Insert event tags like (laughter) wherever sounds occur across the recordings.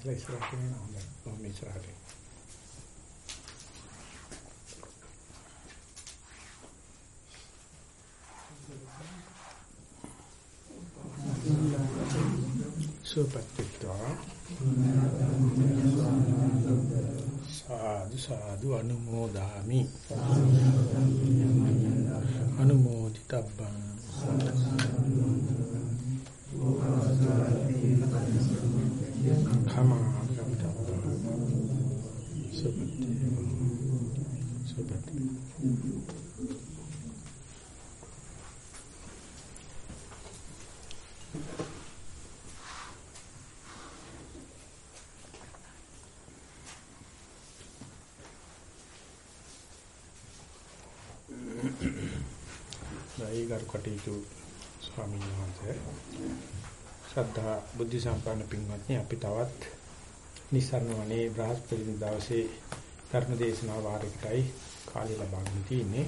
වහන්සේලා ඉස්සරහට එනවා හොඳයි. මම ඉස්සරහට. සුපත්තිත්වා සාදු සාදු අනුමෝදාමි අනුමෝදිතබ්බං කමා සුපත්ති සුපත්ති ගරු කටයුතු ස්වාමීන් වහන්සේ ශ්‍රද්ධා බුද්ධ සම්පන්න පින්වත්නි අපි තවත් නිසරණ වනේ බ්‍රහස්පති දවසේ ධර්ම දේශනා වාරයකටයි කාලය ලබාගෙන තියෙන්නේ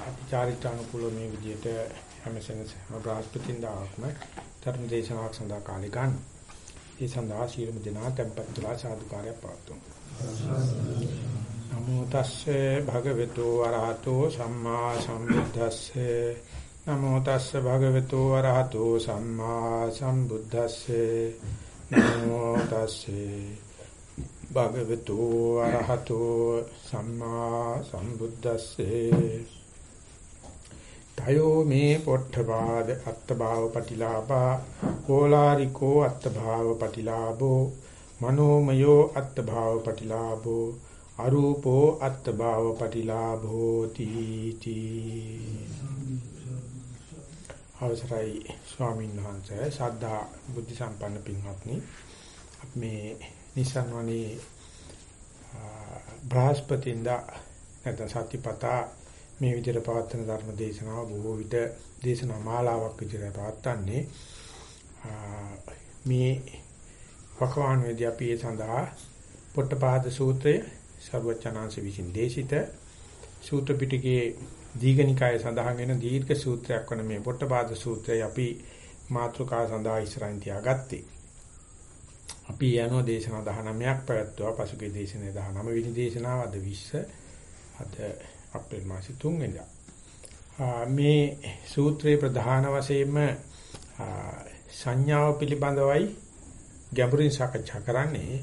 අපි චාරිත්‍රානුකූල මේ විදිහට හැමසෙනස බ්‍රහස්පතින් දාක්ම ධර්ම දේශනාවක් සඳහා කාලය ගන්න. ඒ සඳහා සීලමු දෙනා tempත් තුලා සාදුකාරය පවතුමු. නමෝ තස්සේ භගවතු වරහතෝ සම්මා සම්බුද්දස්සේ නමෝ තස්සේ භගවතු වරහතෝ සම්මා සම්බුද්දස්සේ නමෝ තස්සේ භගවතු වරහතෝ සම්මා සම්බුද්දස්සේ. තයෝ මේ පොට්ඨපාද අත්ථභාව පටිලාභා කෝලාරිකෝ අත්ථභාව පටිලාභෝ මනෝමයෝ අත්ථභාව පටිලාභෝ අරූපෝ අත්ථභාව පටිලාභෝ තීති අවසරයි ස්වාමීන් වහන්සේ සද්ධා බුද්ධ සම්පන්න පින්වත්නි. මේ නිසන්වනේ බ්‍රහස්පතින්දා නැත්නම් සතිපතා මේ විදිහට පවත්වන ධර්ම දේශනාව බොහෝ විට දේශනා මාලාවක් විදිහට පවත්වන්නේ මේ වකවාන වේදී අපි ඒ සඳහා පොට්ටපාද සූත්‍රය සර්වචනාංශ විසින් දේශිත සූත්‍ර පිටකයේ දීඝනිකාය සඳහන් වෙන දීර්ඝ සූත්‍රයක් වන මේ පොට්ටපාද සූත්‍රය අපි මාතෘකා සඳහා ඉස්සරහින් තියාගත්තේ. අපි යනවා දේශනා 19ක් පැවැත්වුවා පසුගිය දේශනේ 19 වෙනි දේශනාව අද 20 අද අප්‍රේල් මාසේ 3 වෙනිදා. මේ සූත්‍රයේ ප්‍රධාන වශයෙන්ම සංඥාව පිළිබඳවයි ගැඹුරින් සාකච්ඡා කරන්නේ.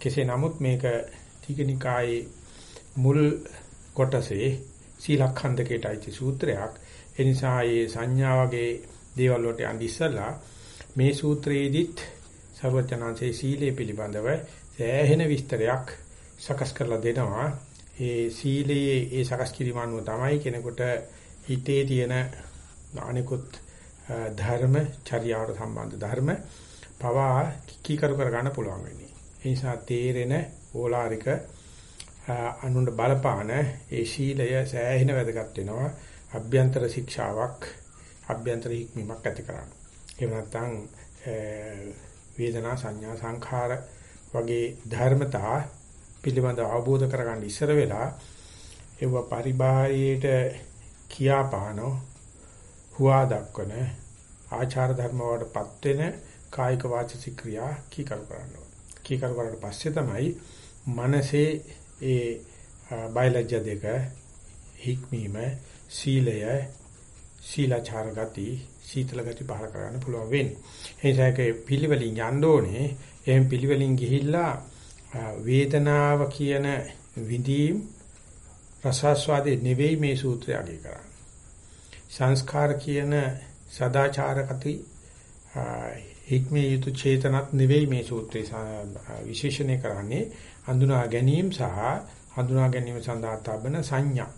කෙසේ නමුත් මේක දීඝනිකායේ මුල් කොටසේ සීලඛණ්ඩකයට අයිති සූත්‍රයක්. ඒ නිසා මේ සංඥා වගේ දේවල් වලට යන්න ඉස්සලා මේ සූත්‍රයේදීත් සර්වඥාන්සේ සීලය පිළිබඳව සෑහෙන විස්තරයක් සකස් කරලා දෙනවා. ඒ සීලයේ ඒ සකස් කිරීම අනුව තමයි කෙනෙකුට හිතේ තියෙන අනිකුත් ධර්ම චර්යාවට සම්බන්ධ ධර්ම පවා කීකරු කර ගන්න පුළුවන් වෙන්නේ. ඒ නිසා තේරෙන ඕලාරික අනුන්ට බලපාන ඒ ශීලය සෑහෙන වැදගත් වෙනවා අභ්‍යන්තර ශික්ෂාවක් අභ්‍යන්තර හික්මීමක් ඇති කරන්න. එහෙම නැත්නම් වේදනා සංඥා සංඛාර වගේ ධර්මතා පිළිබඳව අවබෝධ කරගන්න ඉස්සර වෙලා ඒව පරිබාහයට කියාපානෝ හුවා දක්වන ආචාර ධර්ම වලටපත් වෙන කායික වාචික ක්‍රියා කීකරු කරනවා. කීකරු කරලා පස්සේ තමයි මනසේ ඒ බයලජ්‍ය දෙක හික්මීම සීලය සීලාචාර ගති සීතල ගති පහල කරන්න පුළුවන් වෙන්නේ. ඒ නිසා ඒක පිළිවෙලින් යන්න ඕනේ. එහෙන් පිළිවෙලින් ගිහිල්ලා වේදනාව කියන විඳීම් රසස්වාදේ නෙවෙයි මේ සූත්‍රය අගය කරන්නේ. සංස්කාර කියන සදාචාර ගති හික්මේ යුතු චේතනත් නෙවෙයි මේ සූත්‍රය විශේෂණය කරන්නේ හඳුනා ගැනීම සහ හඳුනා ගැනීම සඳහා තබන සංඥා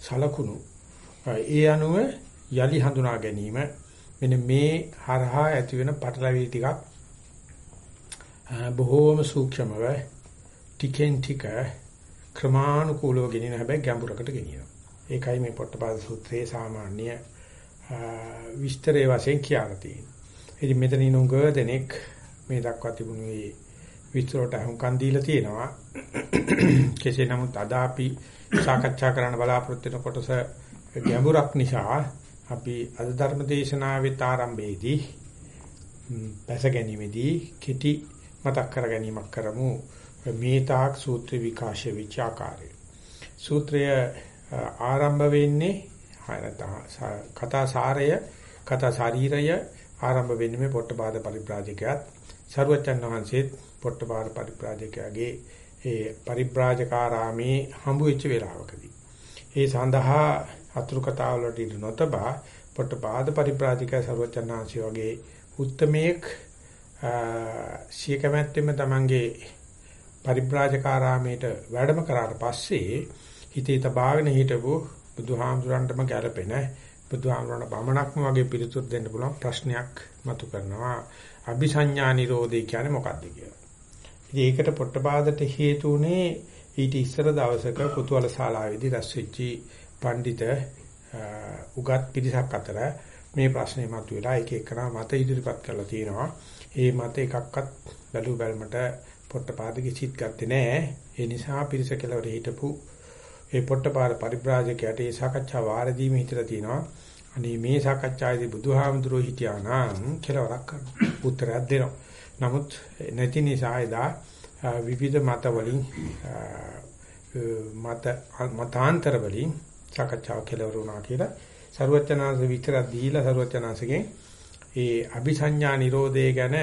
සලකුණු ඒ අනුව යලි හඳුනා ගැනීම මෙන්න මේ හරහා ඇති වෙන පටලැවිලි ටිකක් බොහෝම සූක්ෂමව ටිකෙන් ටික ක්‍රමානුකූලව ගෙනියන හැබැයි ගැඹුරකට ගෙනියනවා. ඒකයි මේ පොට්ටපාද සූත්‍රයේ සාමාන්‍ය විස්තරයේ වශයෙන් කියන්න තියෙන්නේ. ඉතින් මෙතන ඉනුඟ දෙනෙක් මේ දක්වා තිබුණු මේ විස්තරට අහුම්කන් දීලා තියෙනවා. (coughs) කෙසේ නමුත් අද අපි සාකච්ඡා කරන්න බලාපොරොත්තු වෙන කොටස ගැඹුරක් නිසා අපි අද ධර්ම දේශනාවේ ආරම්භයේදී පැස ගැනීමේදී කෙටි මතක් කර ගැනීමක් කරමු මේ තාක් සූත්‍ර විකාශය විචාකාරය. සූත්‍රය ආරම්භ වෙන්නේ කතා සාරය කතා ශරීරය ආරම්භ වෙන්නේ මේ පොට්ටපාද පරිබ්‍රාජකයාත් සරුවචන් වහන්සේත් පොට්ටපාද පරිබ්‍රාජකයාගේ ඒ පරිබ්‍රාජකාරාමේ හම්බ වෙච්ච වෙලාවකදී. ඒ සඳහා අතුරු කතා වලට ඉඳ නොතබා පොට්ටපාද පරිබ්‍රාජකයා සරුවචන් වහන්සේ වගේ උත්තමේක් සිය කැමැත්තෙම තමන්ගේ පරිබ්‍රාජකාරාමයට වැඩම කරාට පස්සේ හිතේ තබාගෙන හිටපු බුදුහාමුදුරන්ටම ගැළපෙන බුදුහාමුදුරන්ට බමණක්ම වගේ පිළිතුරු දෙන්න පුළුවන් ප්‍රශ්නයක් මතු කරනවා අபிසඤ්ඤා නිරෝධය කියන්නේ මොකක්ද කියලා. ඉතින් ඒකට පොට්ටපාදට හේතුුනේ ඊට ඉස්සර දවසක කුතුහල ශාලාවේදී රැස් වෙච්චි පඬිත උගත් පිරිසක් අතර මේ ප්‍රශ්නේ මතුවලා එක එකනා මත ඉදිරිපත් කරලා තියෙනවා. ඒ මත එකක්වත් බැලු බැලමට පොට්ටපාදගේ සිත් ගත්තේ නැහැ. ඒ නිසා පිරිස කෙලවර හිටපු ඒ පොට්ටපාද පරිබ්‍රාජකයාට ඒ සාකච්ඡා වාරදීම හිතලා තිනවා. අනේ මේ සාකච්ඡාවේදී බුදුහාමුදුරුවෝ හිටියා නම් කෙලවරක් කරනවා. උත්තරයක් දෙනවා. නමුත් නැති නිසා එදා විවිධ මත වලින් මත මතාන්තර වලින් සාකච්ඡාව කෙලවර වුණා කියලා ਸਰුවචනාංශ විතර දීලා ਸਰුවචනාංශගෙන් ඒ අபிසඤ්ඤා නිරෝධය ගැන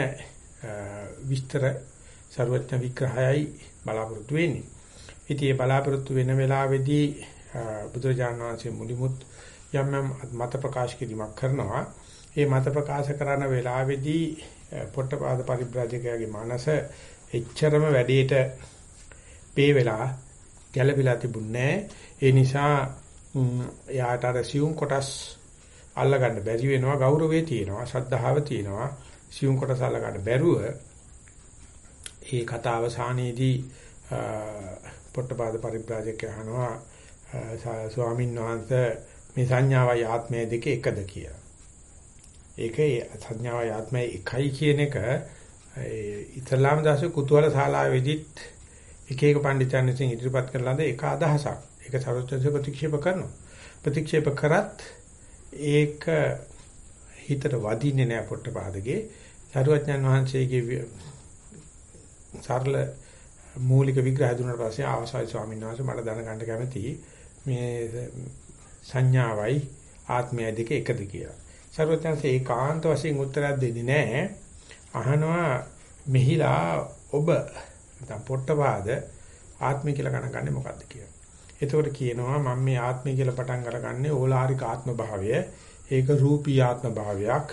විස්තර ਸਰුවචන විග්‍රහයයි බලාපොරොත්තු වෙන්නේ. ඉතින් මේ බලාපොරොත්තු වෙන වෙලාවේදී බුදුරජාණන් වහන්සේ මුලිමුත් යම් යම් මත ප්‍රකාශ කිරීමක් කරනවා. ඒ මත ප්‍රකාශ කරන වෙලාවේදී පොට්ටපාද පරිබ්‍රාජකයාගේ මනස එච්චරම වැඩේට පේ වෙලා ගැළපිලා තිබුණේ ඒ නිසා යාට අර සියුම් කොටස් අල්ල ගන්න බැරි වෙනවා ගෞරවයේ තියෙනවා ශ්‍රද්ධාව තියෙනවා සියුම් කොටස අල්ල ගන්න බැරුව ඒ කතා අවසානයේදී පොට්ටපාද පරිබ්‍රාජක අහනවා ස්වාමීන් වහන්සේ මේ සංඥාවයි ආත්මය දෙක එකද කියලා. ඒකේ සංඥාවයි ආත්මය එකයි කියන එක ඉස්ලාම් දාසේ කුතුහල ශාලාවේදීත් එක එක පඬිතුන් විසින් ඉදිරිපත් කරන ලද එක අදහසක්. ඒක සර්වඥ ප්‍රතික්ෂේප කරනවා. ප්‍රතික්ෂේප කරත් ඒක හිතට වදින්නේ නැහැ පොට්ටපාදගේ. සරුවඥන් වහන්සේගේ සරල මූලික විග්‍රහය දුන්නාට පස්සේ ආවසයි ස්වාමීන් වහන්සේ මට දැනගන්න කැමතියි මේ සංඥාවයි ආත්මය දෙක එකද කියලා. සර්වඥාන්සේ ඒකාන්ත වශයෙන් උත්තරයක් දෙන්නේ නැහැ. අහනවා මෙහිලා ඔබ නැත්නම් පොට්ටපාද ආත්මය කියලා ගණන් ගන්නේ මොකද්ද කියලා. එතකොට කියනවා මම මේ ආත්මය කියලා පටන් අරගන්නේ ඕලාරික ආත්ම භාවය. ඒක රූපී ආත්ම භාවයක්.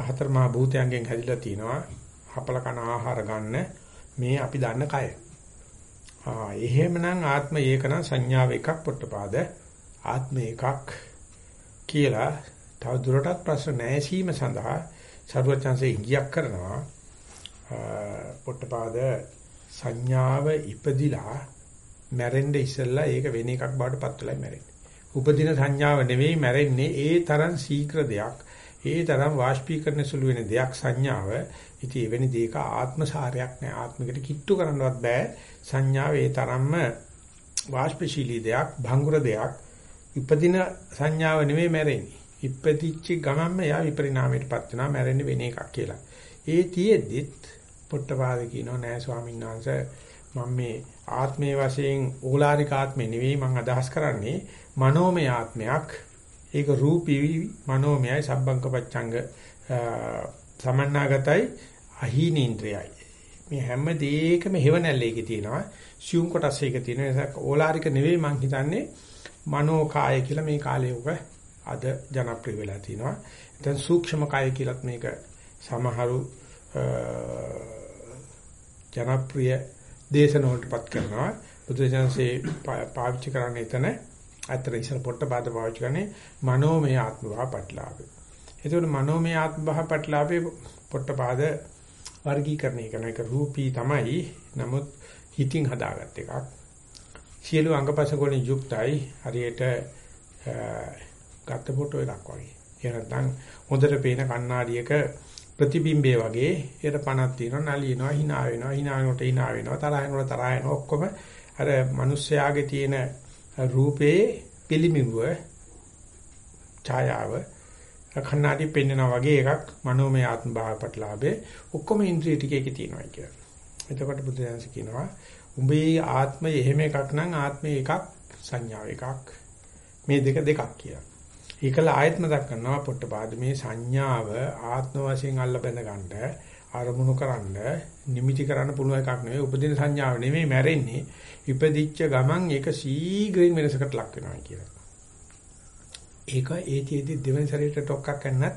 හතර මහා භූතයන්ගෙන් හැදිලා තිනවා. හපල කන ආහාර ගන්න මේ අපි දන්න කය. ආ එහෙමනම් ආත්ම ඒකනම් සංඥාව එකක් පොට්ටපාද ආත්ම එකක් කියලා තව දුරටත් ප්‍රශ්න නැසීම සඳහා සරුවචන්සේ ඉඟියක් කරනවා පොට්ටපාද සංඥාව ඉපදිලා මැරෙන්න ඉස්සෙල්ලා ඒක වෙන එකක් බවට පත් වෙලා මැරෙන්නේ. උපදින සංඥාව නෙවෙයි මැරෙන්නේ ඒ තරම් ශීඝ්‍ර දෙයක්. ඒ තරම් වාෂ්පීකරණ සුළු වෙන දෙයක් සංඥාව ඉතින් එවැනි දෙයක ආත්මසාරයක් නැහැ. ආත්මිකට කිට්ටු කරන්නවත් බෑ. සංඥාව ඒ තරම්ම වාෂ්පශීලී දෙයක්, භංගුර දෙයක්. ඉපදින සංඥාව නෙමෙයි මැරෙන්නේ. ඉපදිච්ච ගමන්ම එයා විපරිණාමයටපත් වෙනවා මැරෙන්නේ වෙන එකක් කියලා. ඒ තියෙද්දිත් පොට්ටපාද කියනවා නෑ ස්වාමීන් වහන්සේ මම මේ ආත්මයේ වශයෙන් ඕලාරික ආත්මේ නෙවෙයි මම අදහස් කරන්නේ මනෝමය ආත්මයක්. ඒක රූපී මනෝමයයි සබ්බංක පච්ඡංග සමන්නාගතයි අහීනේන්ද්‍රයයි. මේ හැම දෙයකම හේවණල්ලේකේ තියෙනවා. සියුම් කොටස් එක තියෙන නිසා ඕලාරික නෙවෙයි මං හිතන්නේ මනෝකාය කියලා මේ කාලේ උක අද ජනප්‍රිය වෙලා තිනවා. දැන් සූක්ෂම කාය කියලත් මේක සමහරු ජනප්‍රිය දේශන වලටපත් කරනවා. බුදුසසුනේ පාවිච්චි කරන්නේ එතන අතර ඉස්සර පොට්ටපාද පාවිච්චි කරන්නේ මනෝමය ආත්ම භාව පටලාවේ. එතකොට මනෝමය ආත්ම භාව පටලාවේ පොට්ටපාද වර්ගීකරණය කරන එක රූපී තමයි. නමුත් හිතින් හදාගත් එකක්. සියලු අංගපසක වලින් යුක්තයි. හරියට ගත්ත ෆොටෝ එකක් වගේ. ඒ නැත්නම් හොඳට පේන කණ්ණාඩියක ප්‍රතිබිම්බය වගේ ඒකට පණක් තියෙනවා නලියනවා hina වෙනවා hina වෙනකොට hina වෙනවා තරහ වෙනකොට තරහ වෙනවා ඔක්කොම අර මිනිස්යාගේ තියෙන රූපේ පිළිමිබුව ඡායාව කන්නාඩි පෙන්නනා වගේ එකක් මනෝමය ආත්ම භාව ප්‍රතිලාභේ ඔක්කොම ඉන්ද්‍රිය ටිකේක තියෙනවා කියලා. එතකොට බුදුරජාණන් කියනවා උඹේ ආත්මය එහෙම එකක් නම් ආත්මය එකක් සංඥාව එකක්. මේ දෙක දෙකක් කියලා. ඒකල ආයත් මතක් කරනවා පොට්ටපාද මේ සංඥාව ආත්ම වශයෙන් අල්ල බැඳ ගන්න අරමුණු කරන්න නිමිති කරන්න පුළුවන් එකක් නෙවෙයි. උපදින සංඥාව නෙවෙයි මැරෙන්නේ. ඉපදිච්ච ගමන් ඒක ශීඝ්‍රයෙන් වෙනසකට ලක් වෙනවා කියලා. ඒක ඒතිෙදි දෙවෙනි ශරීරයට ටොක්ක්ක් ගන්නත්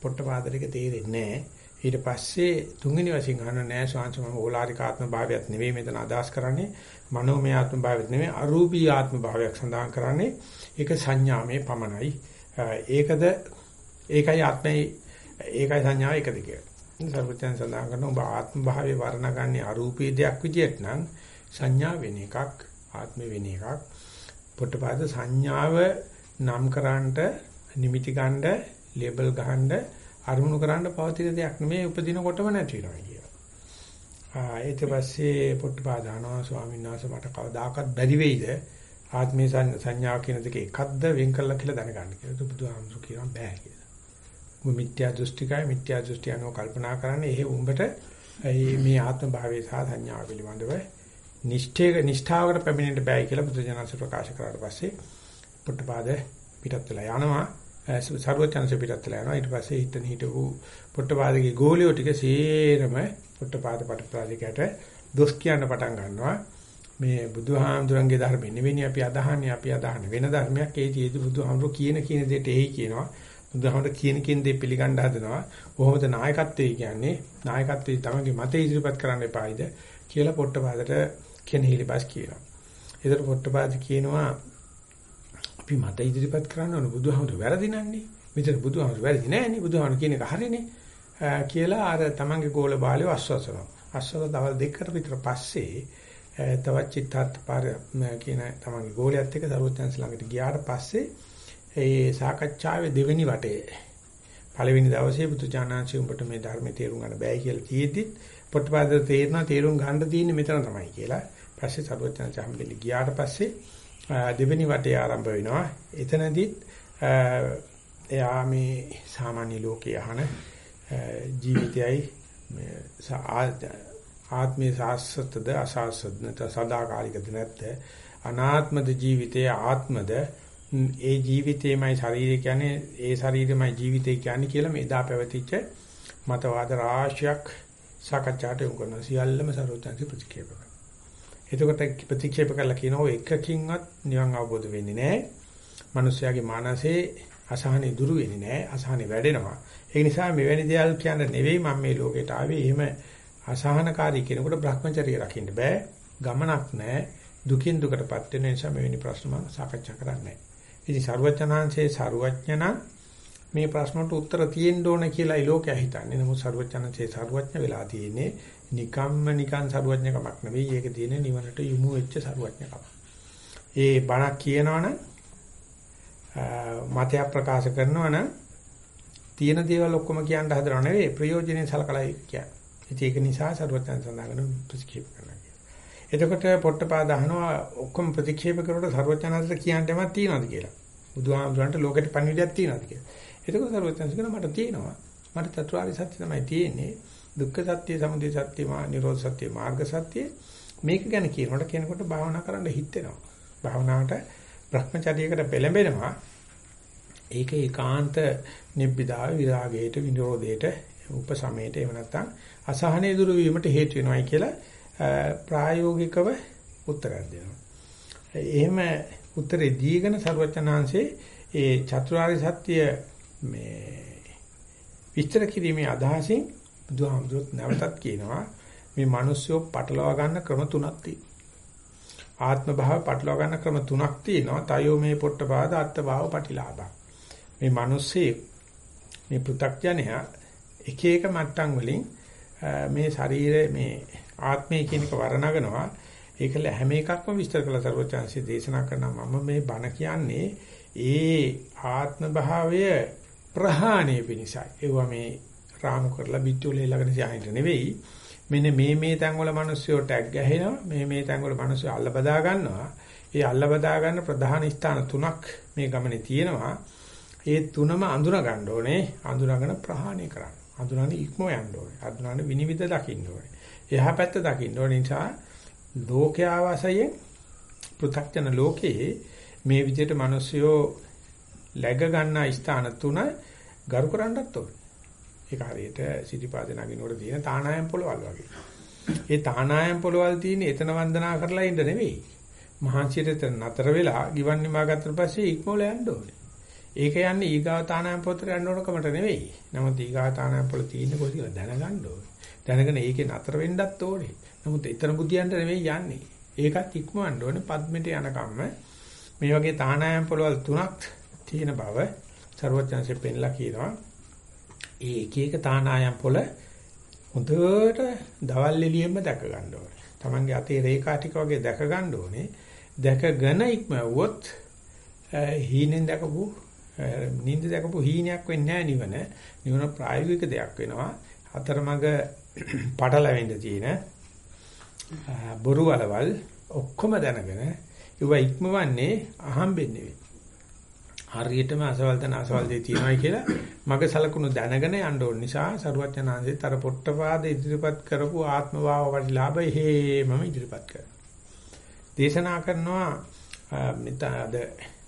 පොට්ටපාදරික තේරෙන්නේ නැහැ. ඊට පස්සේ තුන්වෙනි වශයෙන් අහන නෑ ශාන්ත මම ඕලාරික ආත්ම භාවයක් නෙවෙයි මෙතන අදහස් කරන්නේ. මනෝමය ආත්ම භාවයක් නෙවෙයි. අරූපී ආත්ම භාවයක් සඳහන් කරන්නේ. ඒක සංඥාමේ පමණයි. ඒකද ඒකයි ආත්මයි ඒකයි සංඥාව එකද කියලා. සර්වඥයන් සඳහන් කරන ඔබ ආත්ම භාවයේ වර්ණගන්නේ අරූපී දෙයක් විදියට නම් සංඥා වෙන එකක් ආත්ම වෙන එකක්. පොට්ටපාද සංඥාව නම් කරන්නට නිමිති ගන්න ලේබල් ගහන්න අරමුණු කරන්න පවතින දෙයක් නෙමෙයි උපදිනකොටම නැති වෙනවා කියලා. ආ ඊට පස්සේ පොට්ටපාදානවා ස්වාමීන් වහන්සේ මට කවදාකවත් බැරි වෙයිද ආත්මීය සංඥාව කියන දෙක එකක්ද වෙන් කළා කියලා දැනගන්න කියලා. බුදුහාමුදුරු කියනවා බෑ කියලා. මු මිත්‍යා දෘෂ්ටිකයි මිත්‍යා දෘෂ්ටි අනුව කල්පනා කරන්නේ එහෙ උඹට මේ ආත්ම භාවයේ සහ සංඥාව පිළිබඳව නිෂ්ඨේක නිෂ්ඨාවකට පැමිණෙන්න බෑයි කියලා බුදුජානක ප්‍රකාශ කරාට පස්සේ පොට්ටපාද පිටත් වෙලා යනවා. සර්වඥාන්සේ පිටත් වෙලා යනවා. ඊට පස්සේ හිටන හිටපු පොට්ටපාදගේ ගෝලියෝ ටික සේරම පොට්ටපාද පටපාදිකට දොස් කියන්න පටන් ගන්නවා. මේ බුදුහාමුදුරන්ගේ ධර්මෙ නෙවෙයි අපි අදහන්නේ අපි අදහන්නේ වෙන ධර්මයක් ඒ තියෙදි බුදුහාමුදුර කියන කියන දෙයට එයි කියනවා. බුදුහාමුදුර කියන කියන දේ පිළිගන්න හදනවා. කොහොමද නායකත්වයේ කියන්නේ? නායකත්වයේ තමගේ මතය ඉදිරිපත් කරන්න එපායිද කියලා පොට්ටපාදට කෙනෙහිලිපස් කියනවා. ඒතර පොට්ටපාද කියනවා අපි මත ඉදිරිපත් කරන්න ඕන බුදුහාමුදුරු වැරදි නන්නේ. මෙතන බුදුහාමුදුරු වැරදි නෑනේ. බුදුහාමුදුරු කියන එක හරිනේ. කියලා අර තමන්ගේ ගෝල බාලයව අස්වසනවා. අස්වල දවල් දෙකකට විතර පස්සේ Eh, තවත් චිත්තාර්ථ පාර කියන තමන්ගේ ගෝලයට එක්ක දරුවචන්ස් ළඟට ගියාට පස්සේ ඒ සාකච්ඡාවේ දෙවෙනි වටේ පළවෙනි දවසේ බුදුචානන්සේ උඹට මේ ධර්මයේ තේරුම් ගන්න බෑ කියලා කියෙද්දි පොට්ටපාද තේරෙනවා තේරුම් ගන්න තියෙන්නේ මෙතන තමයි කියලා. පස්සේ සරුවචන්ස් හම්බෙලි ගියාට පස්සේ දෙවෙනි වටේ ආරම්භ වෙනවා. එතනදිත් එයා මේ සාමාන්‍ය ලෝකයේ අහන ජීවිතයයි ආත්මීය සාස්වතද අසාස්වත නැත සදාකාලිකද නැත්ද අනාත්මද ජීවිතයේ ආත්මද ඒ ජීවිතේමයි ශරීරය කියන්නේ ඒ ශරීරෙමයි ජීවිතය කියන්නේ කියලා මේ එදා පැවතිච්ච මතවාද රාශියක් සාකච්ඡාට යොමු කරන සියල්ලම සරුවත්‍යංශ ප්‍රතික්‍රියා කරනවා. එතකොට ප්‍රතික්ෂේප කරලා කියනවා එකකින්වත් නිවන් අවබෝධ වෙන්නේ නැහැ. මිනිස්යාගේ මානසේ අසහනෙ දුරු වෙන්නේ නැහැ. අසහනෙ වැඩෙනවා. ඒ නිසා මෙවැනි දේවල් කියන්න නෙවෙයි මම මේ ලෝකෙට ආවේ. එහෙම අසහනකාරී කෙනෙකුට Brahmacharya රකින්න බෑ. ගමනක් නැහැ. දුකින් දුකටපත් වෙන නිසා මෙවැනි ප්‍රශ්න මම සාකච්ඡා කරන්නේ. ඉතින් ਸਰවඥාන්සේ ਸਰවඥනා මේ ප්‍රශ්නට උත්තර තියෙන්න ඕන කියලායි ලෝකයා හිතන්නේ. නමුත් ਸਰවඥාන්සේ ਸਰවඥ වෙලා තියෙන්නේ නිකම්ම නිකන් ਸਰවඥකමක් නෙවෙයි. ඒක තියෙන්නේ නිවනට යොමු වෙච්ච ਸਰවඥකමක්. ඒ බණක් කියනවනම් මතය ප්‍රකාශ කරනවනම් තියෙන දේවල් ඔක්කොම කියන්න හදනව නෙවෙයි ප්‍රයෝජනෙන් සලකලා කියන්නේ. ඒක නිසා සරුවඥයන් සඳහන් ප්‍රතික්ෂේප කරනවා කියලා. එතකොට පොට්ටපාද අහනවා ඔක්කොම ප්‍රතික්ෂේප කරනකොට සරුවඥාන්තට කියන්න යමක් තියනවද කියලා. බුදුහාමුදුරන්ට ලෝකෙට පණිවිඩයක් තියනවද කියලා. එතකොට සරුවඥයන් කියනවා මට තියෙනවා. මට චතුරාර්ය සත්‍ය තමයි තියෙන්නේ. දුක්ඛ සත්‍ය, සමුදය සත්‍ය, නිරෝධ සත්‍ය, මාර්ග සත්‍ය මේක ගැන කියනකොට කෙනෙකුට භාවනා කරන්න හිතෙනවා. භාවනාවට භ්‍රමචර්යයකට පෙළඹෙනවා. ඒක ඒකාන්ත නිබ්බිදාව විරාගයට, විනිරෝධයට, උපසමයට එහෙම නැත්නම් අසහනේ දුරු වීමට හේතු වෙනවායි කියලා ප්‍රායෝගිකව උත්තරයක් දෙනවා. එහෙම උත්තරේ දීගෙන සරුවචනාංශේ ඒ චතුරාර්ය සත්‍ය මේ විස්තර කිරීමේ අදහසින් බුදුහාමුදුරුවෝ නැවතත් කියනවා මේ මිනිස්සුયો පටලවා ගන්න ක්‍රම තුනක් තියෙනවා. ආත්ම භාව පටලවා ගන්න ක්‍රම තුනක් තියෙනවා. තයෝ මේ පොට්ටපාද අත්ත භාව පටිලාභා. මේ මිනිස්සේ මේ පෘථග්ජනයා එක එක මට්ටම් වලින් මේ ශරීරයේ මේ ආත්මය කියන එක වර්ණගනවා. ඒකල හැම එකක්ම විස්තර කළ සර්වචාන්සිය දේශනා කරනවා මම මේ බණ කියන්නේ ඒ ආත්ම භාවය ප්‍රහාණය පිණිසයි. ඒවා මේ රාමු කරලා පිටුල ළඟට සියාහිට නෙවෙයි. මෙන්න මේ මේ තැන් වල මිනිස්සුયો ටැග් ගහනවා. මේ මේ තැන් වල මිනිස්සු අල්ල බදා ගන්නවා. ඒ අල්ල බදා ගන්න ප්‍රධාන ස්ථාන තුනක් මේ ගමනේ තියෙනවා. ඒ තුනම අඳුන ගන්න ඕනේ. අඳුනගෙන ප්‍රහාණය කරන්න. අඳුනන ඉක්ම යන්න ඕනේ. අඳුනන විනිවිද දකින්න ඕනේ. එහා පැත්ත දකින්න ඕන නිසා ලෝකයා වාසයෙන් පෘථග්ජන ලෝකයේ මේ විදිහට මිනිස්සුયો läග ගන්න ස්ථාන තුන ගරු කරන්නත් ඕනේ. ඒක හරියට සිටිපාද නගිනකොට තියෙන තානායම් පොළවල් වගේ. ඒ තානායම් පොළවල් තියෙන එතන වන්දනා කරලා ඉන්න නෙවෙයි. මහන්සියට නතර වෙලා ගිවන් නිමා ගත්තට පස්සේ ඉක්මවල යන්න ඕනේ. ඒක යන්නේ ඊගාව තානායම් පොතට යන්න ඕන කමට නෙවෙයි. නමුත් ඊගාව තානායම් පොළ තියෙන කොට කියලා දැනගන්න ඕනේ. දැනගෙන ඒකේ නතර වෙන්නත් ඕනේ. නමුත් එතන බුදියන්ට නෙවෙයි යන්නේ. ඒකත් ඉක්මවන්න ඕනේ පද්මෙට යනකම්ම මේ වගේ තානායම් පොළවල් තුනක් තියෙන බව ਸਰවඥාන්සේ පෙන්ලා කියනවා. ඒ එක එක තානායම් පොළ හොඳට දවල් එළියෙම දැක ගන්න ඕනේ. Tamange අතේ රේඛා ටික වගේ දැක ගන්න ඕනේ. දැකගෙන ඉක්මවුවොත් හීනෙන් දැකපු නිින්ද දැකපු හීනයක් වෙන්නේ නැහැ නිවන. නිවන ප්‍රායෝගික දෙයක් වෙනවා. අතරමඟ (clears throat) පටලැවෙන්න තියෙන බොරු වලවල් ඔක්කොම දැනගෙන ඒව ඉක්මවන්නේ අහම්බෙන් නෙවෙයි. හරියටම අසවල් තන අසවල් දෙය තියෙනවායි කියලා මගේ සලකුණු දැනගෙන යන්න ඕන නිසා සරුවචනාංශෙත් අර පොට්ටපාද ඉදිරිපත් කරපු ආත්ම භාව වටිලාභ හේමම ඉදිරිපත් කරනවා. දේශනා කරනවා මෙතනද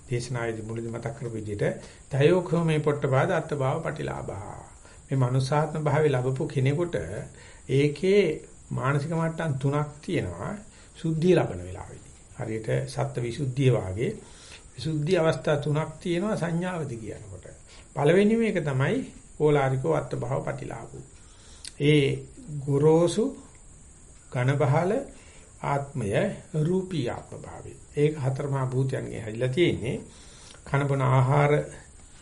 දේශනාවේදී මුලදී මතක් කරපු විදිහට තයෝඛෝ මේ පොට්ටපාද අත්ත භාව පටිලාභා. මේ මනුසාත්ම භාවය ලැබපු කෙනෙකුට ඒකේ මානසික මට්ටම් තුනක් තියෙනවා. සුද්ධිය ලබන වෙලාවේදී. හරියට සත්ත්ව විසුද්ධිය වාගේ විසුද්ධි අවස්ථා තුනක් තියෙනවා සංඥාවදි කියනකොට. පළවෙනිම එක තමයි ඕලාරිකෝ අත්ත භාව ප්‍රතිලාභු. ඒ ගොරෝසු ඝන බහල ආත්මය රූපී ආත්ම භාවය. ඒක හතරමා භූතයන්ගේ හැදිලා තියෙන්නේ. කන බොන ආහාර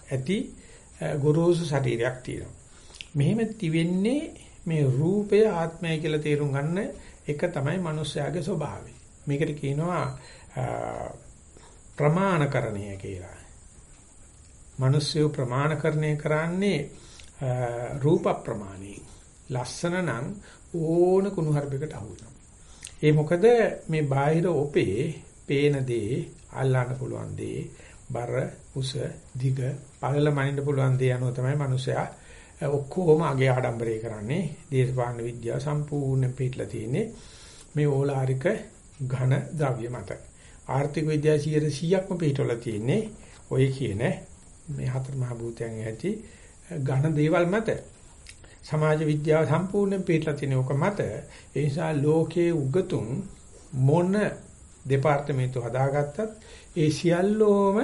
ඇති ගොරෝසු ශරීරයක් තියෙනවා. මෙහෙම තිවෙන්නේ මේ රූපය ආත්මය කියලා තේරුම් ගන්න එක තමයි මිනිස්යාගේ ස්වභාවය. මේකට කියනවා ප්‍රමාණකරණය කියලා. මිනිස්සු ප්‍රමාණකරණය කරන්නේ රූප ප්‍රමාණේ. ලස්සන නම් ඕන කුණුහරුපයකට අහු වෙනවා. ඒ මොකද මේ බාහිර ඔපේ පේන දේ අල්ලන්න පුළුවන් දේ බර උස දිග පළල මනින්න පුළුවන් දේ අනුව තමයි මිනිසයා ඔක්කොම අගේ ආඩම්බරේ කරන්නේ. දේශපාලන විද්‍යාව සම්පූර්ණයෙන් පිටලා තියෙන්නේ මේ ඕලාරික ඝන ද්‍රව්‍ය මත. ආර්ථික විද්‍යාව 100%ක්ම පිටවලා තියෙන්නේ ඔය කියන මේ හතර මහ භූතයන් ඇති ඝන දේවල් මත. සමාජ විද්‍යාව සම්පූර්ණයෙන් පිටලා තියෙන ඕක මත. ඒ නිසා ලෝකයේ උගතුන් මොන දෙපාර්තමේන්තුව හදාගත්තත් ඒ සියල්ලෝම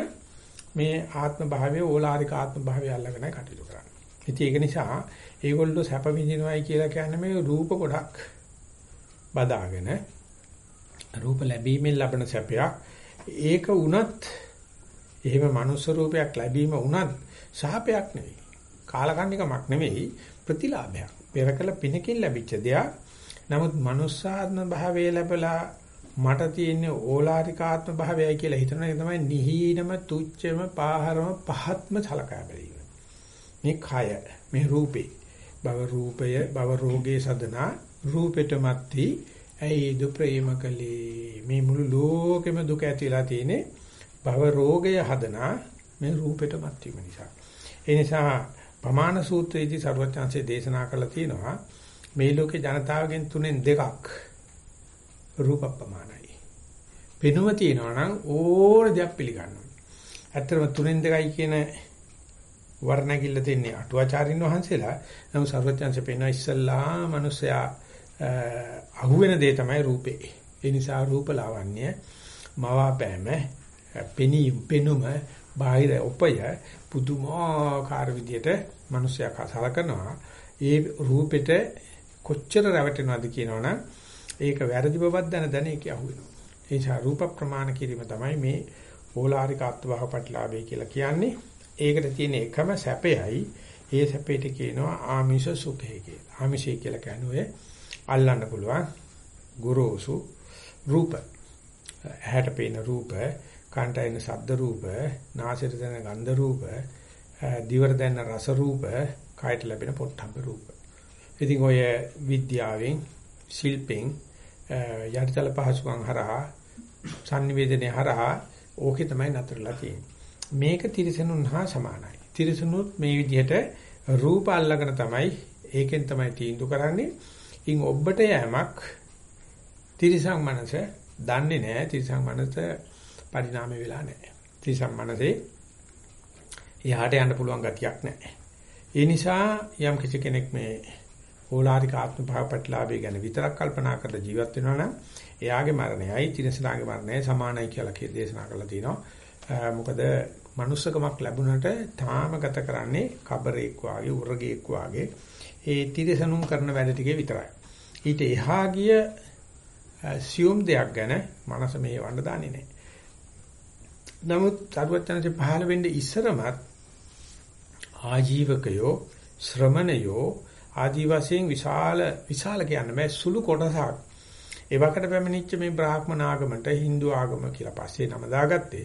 මේ ආත්ම භාවයේ ඕලාරික ආත්ම භාවය අල්ලගෙන කටයුතු කරන්නේ. ඉතින් ඒක නිසා ඒගොල්ලෝ සැප විඳිනවයි කියලා කියන්නේ මේ රූප ගොඩක් බදාගෙන රූප ලැබීමෙන් ලබන සැපයක්. ඒක වුණත් එහෙම මනුස්ස රූපයක් ලැබීම වුණත් සාපයක් නෙවෙයි. කාලකන්නිකමක් නෙවෙයි ප්‍රතිලාභයක්. පෙරකල පිනකින් ලැබිච්ච දෙයක්. නමුත් මනුස්සාත්ම භාවයේ ලැබලා මට තියෙන ඕලාරිකාත්ම භාවයයි කියලා හිතන එක තමයි නිහීනම තුච්චම පාහරම පහත්ම සලකා බැලීම. මේ කය මේ රූපේ. භව රූපය භව රෝගේ සදනා රූපෙටමත්ති ඇයි දුක් ප්‍රේමකලේ මේ මුළු ලෝකෙම දුක ඇතිලා තියෙන්නේ භව රෝගය හදනා මේ රූපෙටමත් වීම නිසා. ඒ නිසා ප්‍රමාණ සූත්‍රයේදී සර්වඥාන්සේ දේශනා කළා තියෙනවා මේ ලෝකේ ජනතාවගෙන් තුනෙන් දෙකක් රූප ප්‍රමාණයි. පෙනුම තියෙනවා නම් ඕන දෙයක් පිළිගන්නවා. ඇත්තටම තුනෙන් දෙකයි කියන වර්ණගිල්ල තින්නේ අටුවාචාරින් වහන්සේලා. නමුත් සර්වඥාන්සේ පෙන්වා ඉස්සල්ලා මිනිසයා අහුවෙන දේ තමයි රූපේ. ඒ නිසා රූප ලාවන්‍ය මවාපෑම පෙනීම පෙනුම බාහිර උපය පුදුමාකාර විදියට මිනිස්සයා සලකනවා. ඒ රූපෙට කොච්චර රැවටෙනවද කියනවනම් ඒක වැරදි බවක් දැන දැන ඒක අහුවෙනවා. ඒ නිසා රූප ප්‍රමාණ කිරීම තමයි මේ ඕලාරික අත්වහ පටලාභය කියලා කියන්නේ. ඒකට තියෙන එකම සැපයයි ඒ සැපේට කියනවා ආමිෂ සුඛය කියලා. ආමිෂය කියලා කියන්නේ අල්ලන්න පුළුවන් ගොරෝසු රූප. ඇහැට පේන රූප, කනට එන ශබ්ද රූප, නාසයට දැනෙන ගන්ධ රූප, දිවට දැනෙන රස රූප, කායට ලැබෙන පොට්ටම්බ රූප. ඉතින් ඔය විද්‍යාවෙන්, ශිල්පෙන් යටිතල පහසුකම් හරහා, sannivedanaye හරහා ඕකේ තමයි නතරලා තියෙන්නේ. මේක තිරසනුන් හා සමානයි. තිරසනුත් මේ විදිහට රූප අල්ලගෙන තමයි ඒකෙන් තමයි තීන්දුව කරන්නේ. ඉන් ඔබට යෑමක් තිරිසං මනස දන්නේ නැහැ. තිරිසං මනස පරිණාමය වෙලා නැහැ. තිරිසං මනසේ එහාට යන්න පුළුවන් ගතියක් නැහැ. ඒ නිසා යම් කිසි කෙනෙක් මේ ඕලාරික ආත්ම භාව ප්‍රතිලාභය ගැන විතරක් කල්පනා කරලා ජීවත් වෙනවා නම් එයාගේ මරණයයි තිරසනාගේ මරණයයි සමානයි කියලා කියලා දේශනා කරලා තිනවා. මොකද manussකමක් ලැබුණට තාම ගත කරන්නේ කබරේක් වාගේ උරගේක් වාගේ ඒ තිරසනුම් කරන වැඩ ටිකේ විතරයි. ඊට එහා ගිය සියුම් දෙයක් ගැන මනස මේ වන්න දාන්නේ නැහැ. නමුත් සරුවචනසේ පහළ වෙන්නේ ඉස්සරමත් ආජීවකයෝ ශ්‍රමණයෝ ආදි වශයෙන් විශාල විශාල කියන්න බෑ සුළු කොටසක් ඒ වකට පැමිණිච්ච මේ බ්‍රාහ්මණ ආගමට Hindu ආගම කියලා පස්සේ නම දාගත්තේ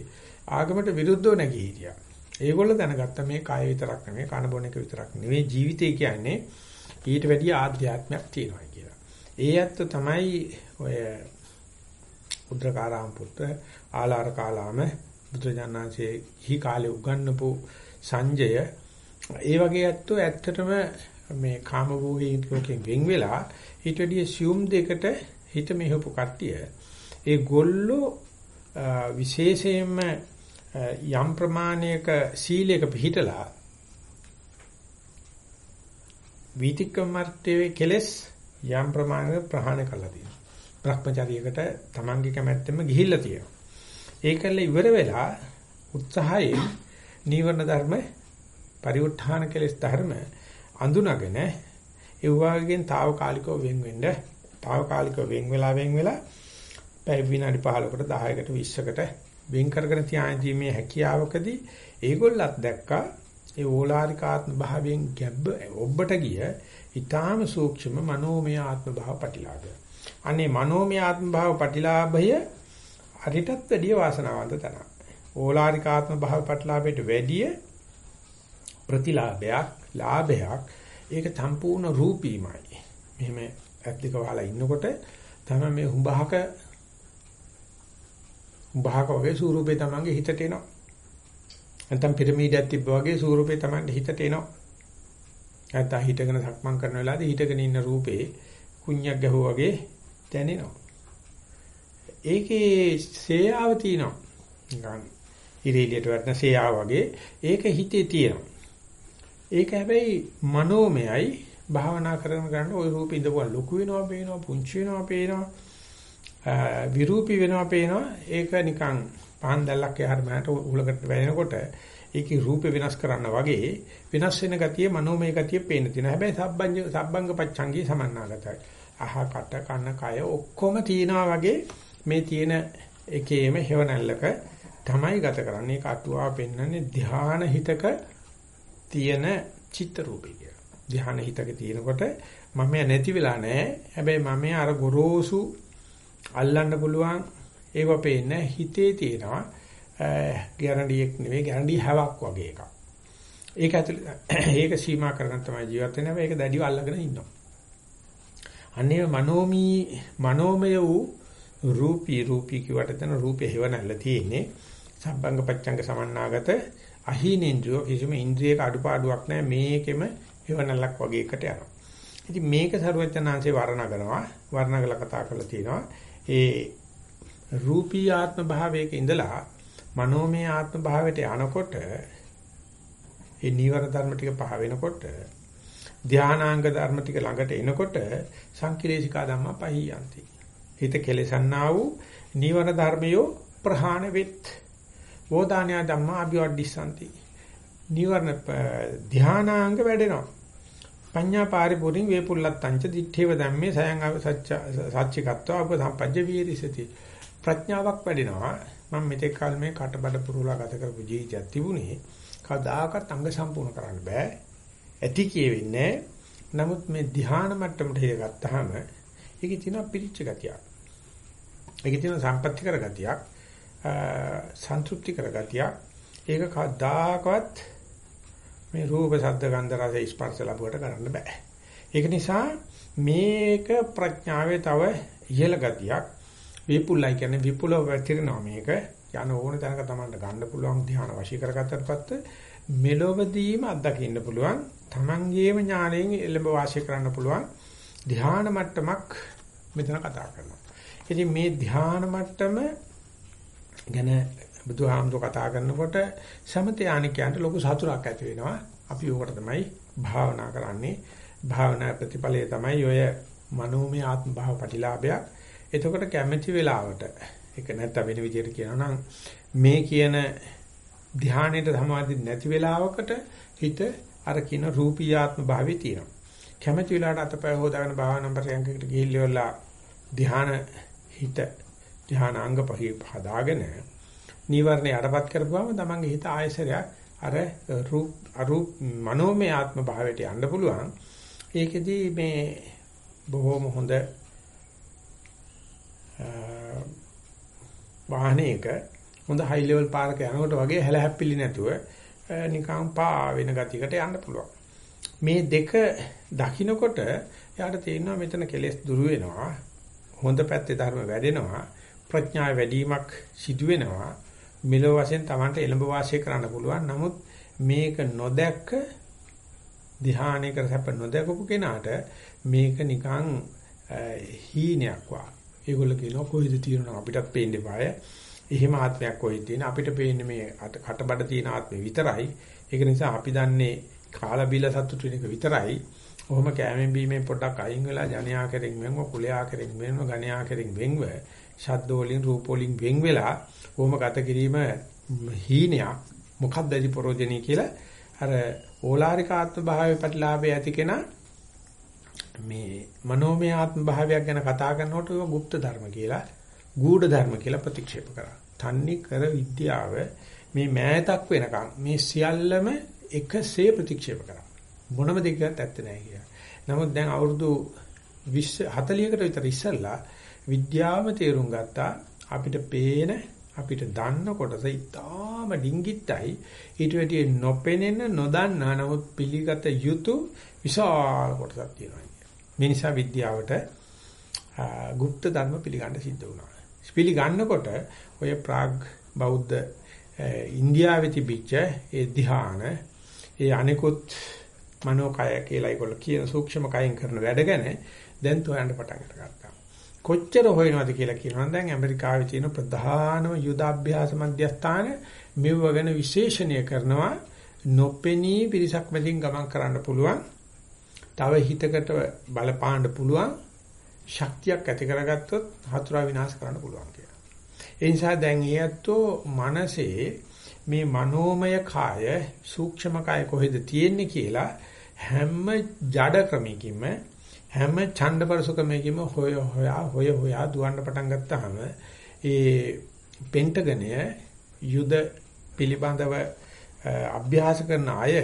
ආගමට විරුද්ධව නැගී හිටියා. ඒගොල්ලෝ දැනගත්ත මේ කය විතරක් නෙමෙයි කන බොන එක විතරක් නෙමෙයි ජීවිතය කියන්නේ ඊට වැඩිය ආධ්‍යාත්මයක් තියෙනවා කියලා. ඒ ඇත්ත තමයි ඔය උද්දකාරාම පුත්‍ර ආලාර කාලාම බුදුජානනාංශයේ හි කාලේ උගන්වපු සංජය ඒ වගේ ඇත්තෝ ඇත්තටම මේ කාමභෝගී ලෝකයෙන් වෙන් වෙලා ඊට වැඩිය සියුම් දෙකට හිත මෙහෙපු කට්ටිය ඒ ගොල්ලෝ විශේෂයෙන්ම යම් ප්‍රමාණයක සීලයක පිළිහිටලා වීතික්කම මර්ථයේ කෙලස් යම් ප්‍රමාණයක ප්‍රහාණය කළා තියෙනවා. Brahmacharyaකට Tamange කැමැත්තෙම ගිහිල්ලා තියෙනවා. ඒකල්ල ඉවර වෙලා උත්සාහයෙන් නීවරණ ධර්ම පරිඋත්ථාන කෙලස් ධර්ම අඳුනගෙන ඒ වගේන් తాවකාලිකව වෙන් වෙන්න తాවකාලිකව වෙන් වෙලා වෙන් වෙලා පැය විනාඩි 15කට 10කට 20කට වෙන් කරගෙන තියාදීමේ හැකියාවකදී ඒගොල්ලත් දැක්කා ඒ ඕලාරික ආත්ම භාවයෙන් ගැබ්බ ඔබට ගිය ඊටාම සූක්ෂම මනෝමය ආත්ම භාව ප්‍රතිලාභය. අනේ මනෝමය ආත්ම භාව ප්‍රතිලාභය අරිටත් වැඩිය වාසනාවන්ත තනක්. ඕලාරික ආත්ම භාව ප්‍රතිලාභයට වැඩිය ප්‍රතිලාභයක් ලාභයක් ඒක සම්පූර්ණ රූපීමයි. මෙහෙම ඇත්තික වහලා ඉන්නකොට තමයි මේ හුඹහක හුඹහක වගේ ස්වරූපේ තමන්ගේ හිතට එනවා. නැත්නම් පිරමීඩයක් තිබ්බා වගේ ස්වරූපේ තමන්ගේ හිතට එනවා. නැත්නම් හිටගෙන සක්මන් කරන වෙලාවේදී හිටගෙන ඉන්න රූපේ කුණ්‍යක් ගැහුවා වගේ දැනෙනවා. ඒකේ සේයාව තියෙනවා. නිකන් ඉරේලියට වටන සේයාව වගේ ඒක හිතේ තියෙනවා. ඒක හැබැයි මනෝමයයි. භාවනා කරන ගන්න ওই රූප ඉඳපුවා ලොකු වෙනවා පේනවා පුංචි වෙනවා පේනවා. විරූපී වෙනවා පේනවා. ඒක නිකන් පහන් දැල්ලක් එහාට මහට උලකට වැයෙනකොට ඒකේ රූපේ වෙනස් කරන්න වගේ වෙනස් වෙන ගතිය මනෝමය ගතිය පේන තියෙනවා. හැබැයි සබ්බංග සබ්බංග පච්ඡංගී සමන්නාගතයි. අහ කට කන කය ඔක්කොම තියනවා වගේ මේ තියෙන එකේම හේවණල්ලක තමයි ගත කරන්නේ. ඒක අටුවා පෙන්වන්නේ ධානා හිතක තියෙන චිත්ත රූපේ කියලා. ධ්‍යාන හිතක තියෙනකොට මම නැති වෙලා නැහැ. හැබැයි මම අර ගොරෝසු අල්ලන්න පුළුවන් ඒව පේන්නේ හිතේ තියෙනවා ගැරන්ඩියක් නෙවෙයි ගැරන්ඩි හැවක් වගේ එකක්. ඒක ඇතුළේ (clears throat) ඒක සීමා කරගෙන තමයි ජීවත් වෙන්නේ. හැබැයි ඒක දැඩිව අල්ලගෙන ඉන්නවා. අනේ මනෝමී මනෝමය වූ රූපී රූපී කිවට තන රූපේ හේවණල්ල තියෙන්නේ. සම්බංග පච්චංග සමන්නාගත අහීනේන්ද්‍රිය කිසිම ඉන්ද්‍රියක අඩුපාඩුවක් නැහැ මේකෙම හේවණල්ලක් වගේ එකට යනවා. ඉතින් මේක සරුවචනාංශේ වර්ණනනවා වර්ණගල කතා කරලා තියෙනවා. ඒ රූපී ආත්ම භාවයක ඉඳලා මනෝමය ආත්ම භාවයට යනකොට ඒ නීවර ධර්ම ටික පහ වෙනකොට ධානාංග ධර්ම ටික ළඟට එනකොට සංකිලේශිකා ධම්මා පහියන්ති. හිත කෙලසන්නා වූ නීවර ධර්මයෝ ප්‍රහාණ වෙත් වෝදානිය ධම්මා අභිවඩ්ඩිසanti. නිවර්ණ ධානාංග වැඩෙනවා. පඤ්ඤා පාරිපූර්ණ වේපුල්ලත්තංච දිත්තේව ධම්මේ සයං සච්ච සච්චිකත්ව ඔබ සම්පජ්ජ වීරිසති. ප්‍රඥාවක් වැඩෙනවා. මම මෙතෙක් කල මේ කටබඩ පුරුලා ගත කරපු ජීවිතයක් තිබුණේ කවදාකවත් අංග සම්පූර්ණ කරන්න බෑ. ඇති කියෙවෙන්නේ නමුත් මේ ධ්‍යාන මට්ටමට හිර ගත්තාම ඒකේ තියෙන පිරිච්ච ගතියක්. ඒකේ තියෙන සම්පත්‍ති කර ගතියක්. සන්තුෂ්ටි කරගතියක් ඒක කවදාකවත් මේ රූප ශබ්ද ගන්ධ රස ස්පර්ශ ලැබුවට කරන්න බෑ. ඒක නිසා මේක ප්‍රඥාවේ තව ඉහළ ගතියක්. විපුලයි කියන්නේ විපුලව වැතිරෙනවා මේක. යන ඕන තැනක තමන්ට ගන්න පුළුවන් ධ්‍යාන වශී කරගත්තට පස්සේ මෙලොවදීම අත්දකින්න පුළුවන්. තමන්ගේම ඥාණයෙන් එළඹ වාසය කරන්න පුළුවන්. ධ්‍යාන මට්ටමක් මෙතන කතා කරනවා. ඉතින් මේ ධ්‍යාන මට්ටම ගැන බුදුහාමුදුර කතා කරනකොට සමත යානිකයන්ට ලොකු සතුටක් ඇති වෙනවා. අපි ඕකට තමයි භාවනා කරන්නේ. භාවනා ප්‍රතිඵලය තමයි ඔය මනෝමය ආත්ම භාව ප්‍රතිලාභයක්. එතකොට කැමැති වෙලාවට ඒක නැත්නම් වෙන විදිහට කියනවා නම් මේ කියන ධානයට සමාධි නැති වෙලාවකට හිත අර කියන රූපීයාත්ම භාවයේ තියෙනවා. කැමැති වෙලාවට අතපය හොදාගෙන භාවනා නම්බරයකට ගිහිල්ලා ධාන හිත ධානාංග පහේ හදාගෙන නීවරණය යටපත් කරපුවම තමන්ගේ හිත ආයසරයක් අර රූප අරූප මනෝමය ආත්ම භාවයට යන්න පුළුවන්. ඒකෙදි මේ බොහොම හොඳ වාහනයක හොඳ හයි ලෙවල් පාරක යනකොට වගේ හැලහැප්පිලි නැතුව නිකන් පා වෙන ගතියකට යන්න පුළුවන්. මේ දෙක දකින්නකොට යාට තේරෙනවා මෙතන කෙලෙස් දුරු වෙනවා. හොඳ පැත්තේ ධර්ම වැඩෙනවා. ප්‍රඥාව වැඩිවීමක් සිදු වෙනවා. මෙලොව වශයෙන් Tamanට එළඹ වාසය කරන්න පුළුවන්. නමුත් මේක නොදැක්ක ධ්‍යානයක සැප නොදකපු කෙනාට මේක නිකන් හීනයක් වා. ඒගොල්ලෝ කියනවා කොහෙද තියෙනවා අපිටත් පේන්නේ බය. එහෙම ආත්මයක් කොහෙද තියෙන අපිට පේන්නේ මේ කටබඩ තියෙන ආත්මේ විතරයි. ඒක නිසා අපි දන්නේ කාලා බීලා සතුටු වෙන එක විතරයි. ඔහොම කෑමෙන් බීමෙන් පොඩ්ඩක් අයින් වෙලා ජනයා කෙරෙන් වෙන්ව කුලයා කෙරෙන් වෙන්ව ගණයා කෙරෙන් වෙන්ව ශබ්ද වලින් රූප වලින් වෙන් වෙලා ඔහොම ගත කිරීම හීනයක් මොකක්ද ඇති ප්‍රෝජනී කියලා අර ඕලාරික ආත්ම භාවයේ ප්‍රතිලාභය ඇති කෙනා මේ මනෝමය ආත්ම භාවයක් ගැන කතා කරනකොට ඒක গুপ্ত ධර්ම කියලා, ගූඪ ධර්ම කියලා ප්‍රතික්ෂේප කරා. තන්නේ කර විද්‍යාව මේ මෑතක් වෙනකන් මේ සියල්ලම එකසේ ප්‍රතික්ෂේප කරා. මොනම දෙයක්වත් ඇත්ත නැහැ කියලා. නමුත් දැන් අවුරුදු 20 40කට විතර ඉස්සෙල්ලා විද්‍යාවම තේරුම් ගත්තා අපිට පේන අපිට දන්න කොටස ඉතාම ඩිංගිත්තයි ඊට වැඩිය නොපෙනෙන නොදන්නා නමුත් පිළිගත යුතු විශාල කොටසක් තියෙනවා. මේ නිසා විද්‍යාවට গুপ্ত ධර්ම පිළිගන්න සිද්ධ වුණා. පිළිගන්නකොට ඔය ප්‍රාග් බෞද්ධ ඉන්දියාවේ තිබිච්ච ඒ ධ්‍යාන ඒ අනිකුත් මනෝකය කියලා ඒගොල්ලෝ කියන සූක්ෂම කයෙන් කරන වැඩ ගැන දැන් හොයන්න පටන් ගත්තා. කොච්චර හොයනවද කියලා කියනවා දැන් ඇමරිකාවේ තියෙන ප්‍රධානම යුද අභ්‍යාස මධ්‍යස්ථාන මෙව ගැන විශේෂණය කරනවා නොපෙනී පිරිසක් මැදින් ගමන් කරන්න පුළුවන් තව හිතකට බලපාන්න පුළුවන් ශක්තියක් ඇති කරගත්තොත් හතුරා විනාශ කරන්න පුළුවන් කියලා. ඒ නිසා දැන් ඊයත්ෝ මනසේ මේ මනෝමය කාය සූක්ෂම කාය කොහෙද තියෙන්නේ කියලා හැම ජඩ ක්‍රමයකින්ම හැම ඡණ්ඩපරසකමකින්ම හොය හොයා හොය හොයා දුවන්න පටන් ගත්තාම ඒ පෙන්ටගනය යුද පිළිබඳව අභ්‍යාස කරන අය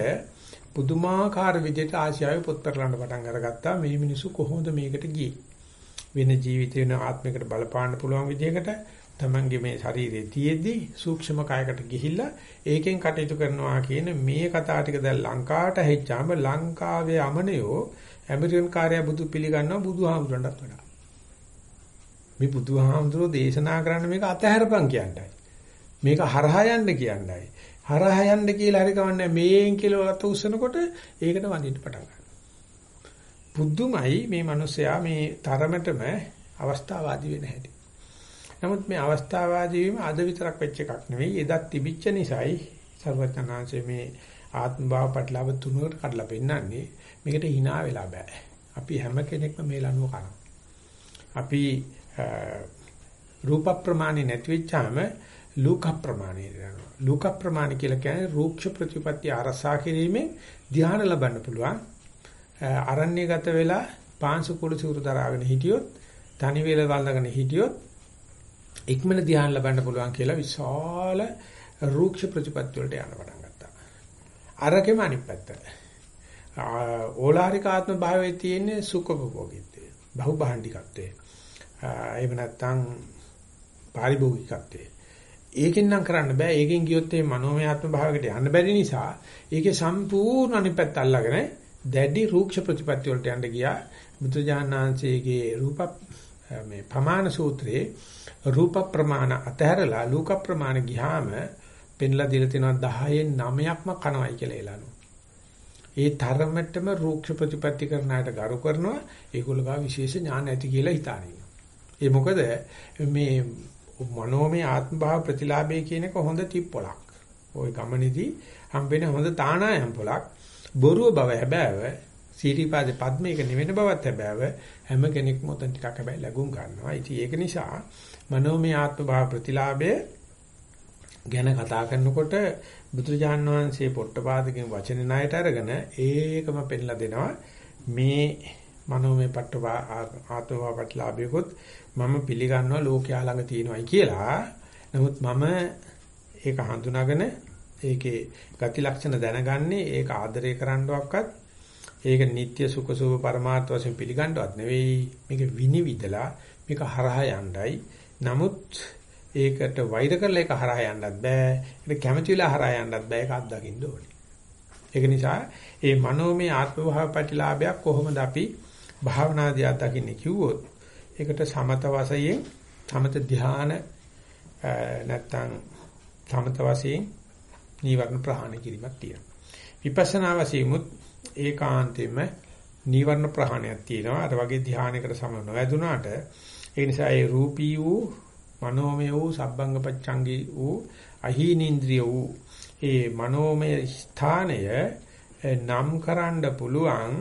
පුදුමාකාර විදිහට ආසියාවේ පොත් පෙරලන්න පටන් අරගත්තා. මේ මිනිස්සු කොහොමද මේකට ගියේ? වෙන ජීවිත වෙන ආත්මයකට බලපාන්න පුළුවන් විදිහකට තමන්ගේ මේ ශරීරයේ තියෙද්දි සූක්ෂම කායකට ගිහිල්ලා ඒකෙන් කටයුතු කරනවා කියන මේ කතා ටික දැන් ලංකාවට හැච්චාම ලංකාවේ අමනයෝ ඇමරිකන් කාර්යය බුදු පිළිගන්නවා බුදුහාමුදුරන්ටත් වඩා මේ බුදුහාමුදුරෝ දේශනා කරන්න මේක අතහැරපන් කියන්නයි මේක හරහා යන්න කියන්නයි හරහා යන්න කියලා හරි කවන්නේ මේන් කියලා අත උස්සනකොට ඒකට වඳින්න පටන් ගන්නවා. බුද්ධුමයි මේ මිනිසයා මේ තරමටම අවස්ථාවාදී වෙන හැටි. නමුත් මේ අවස්ථාවාදී වීම අද විතරක් වෙච්ච එකක් නෙවෙයි. එදත් තිබිච්ච නිසායි සර්වඥාන්සේ මේ ආත්ම භාව පටලව තුනකට කඩලා පෙන්නන්නේ. මේකට hina වෙලා බෑ. අපි හැම කෙනෙක්ම මේ ලනුව කරනවා. අපි රූප ප්‍රමාණි නැති වෙච්චාම ලෝක ප්‍රමාණය යනවා. ලෝක ප්‍රමාණ කියලා කියන්නේ රූක්ෂ ප්‍රතිපත්ති ආරසා කිරීමෙන් ධ්‍යාන ලබන්න පුළුවන්. අරණ්‍යගත වෙලා පාංශු කුළු සිවුරු දරාගෙන හිටියොත්, තනි වේල වල්දගෙන හිටියොත් ඉක්මන ධ්‍යාන ලබන්න පුළුවන් කියලා විශාල රූක්ෂ ප්‍රතිපත්ති වලට යන්න පටන් ගත්තා. අරකෙම අනිත් පැත්ත. ඕලාරික ආත්ම භාවයේ තියෙන සුඛභෝගීත්වය, බහුභාණ්ඩිකත්වය. එහෙම නැත්නම් පාරිභෝගිකත්වය. ඒකෙන් නම් කරන්න බෑ. ඒකෙන් ගියොත් ඒ මනෝමයාත්ම භාවයකට යන්න බැරි නිසා ඒකේ සම්පූර්ණ අනිපැත්ත අල්ලගෙන දැඩි රූක්ෂ ප්‍රතිපත්ති වලට යන්න ගියා. බුදුජානනාංශයේ රූප මේ ප්‍රමාණ සූත්‍රයේ රූප ප්‍රමාණ අතහැරලා ලෝක ප්‍රමාණ ගියාම පෙන්ලා දීලා තියෙනවා 10න් 9ක්ම කනවයි කියලා එළනවා. ඒ තරමටම රූක්ෂ ප්‍රතිපත්ති කරන අයට ගරු කරනවා ඒගොල්ලෝ ගා විශේෂ ඥාන ඇති කියලා හිතාගෙන ඒ මොකද මේ මනෝමය ආත්ම භාව ප්‍රතිලාභය කියන එක හොඳ තිප්පොලක්. ওই ගමනේදී හම්බෙන හොඳ තානායම් පොලක්. බොරුව බව හැබෑව සීටිපාදේ පද්මයක නෙවෙන බවත් හැබෑව හැම කෙනෙක්ම උතන් ටිකක් හැබැයි ලැබුම් ගන්නවා. ඉතින් ඒක නිසා මනෝමය ආත්ම භාව ප්‍රතිලාභය ගැන කතා කරනකොට බුදුරජාන් වහන්සේ පොට්ටපාදකින් වචනේ ණයට අරගෙන ඒකම පෙන්ලා දෙනවා. මේ මනෝමය පට්ටවා ආත්මවා ප්‍රතිලාභයකොත් මම පිළිගන්නවා ලෝකයා ළඟ තියෙනවායි කියලා. නමුත් මම ඒක හඳුනාගෙන ඒකේ ගති ලක්ෂණ දැනගන්නේ ඒක ආදරය කරන්නවක්වත් ඒක නিত্য සුඛ සුභ පරමාර්ථ වශයෙන් පිළිගන්නවත් නෙවෙයි. මේක විනිවිදලා මේක හරහා යණ්ඩයි නමුත් ඒකට වෛර කරලා ඒක හරහා යන්නත් බෑ ඒක කැමති වෙලා හරහා යන්නත් බෑ ඒක අත්දකින්න ඕනේ ඒක නිසා මේ මනෝමය ආත්ම භාව ප්‍රතිලාභයක් කොහොමද අපි භාවනාදී අත්දකින්නේ කිව්වොත් ඒකට සමත වශයෙන් සමත ධ්‍යාන නැත්තම් සමත වශයෙන් නීවරණ ප්‍රහාණය කිරීමක් තියෙනවා. විපස්සනා වශයෙන්මුත් ඒකාන්තෙම නීවරණ ප්‍රහාණයක් තියෙනවා. අර වගේ ධානයකට සම නොවැදුනාට ඒ නිසා ඒ රූපී වූ මනෝමය වූ සබ්බංග පච්ඡංගී වූ අහීනේන්ද්‍රිය වූ ඒ මනෝමය ස්ථානය නම් කරන්න පුළුවන්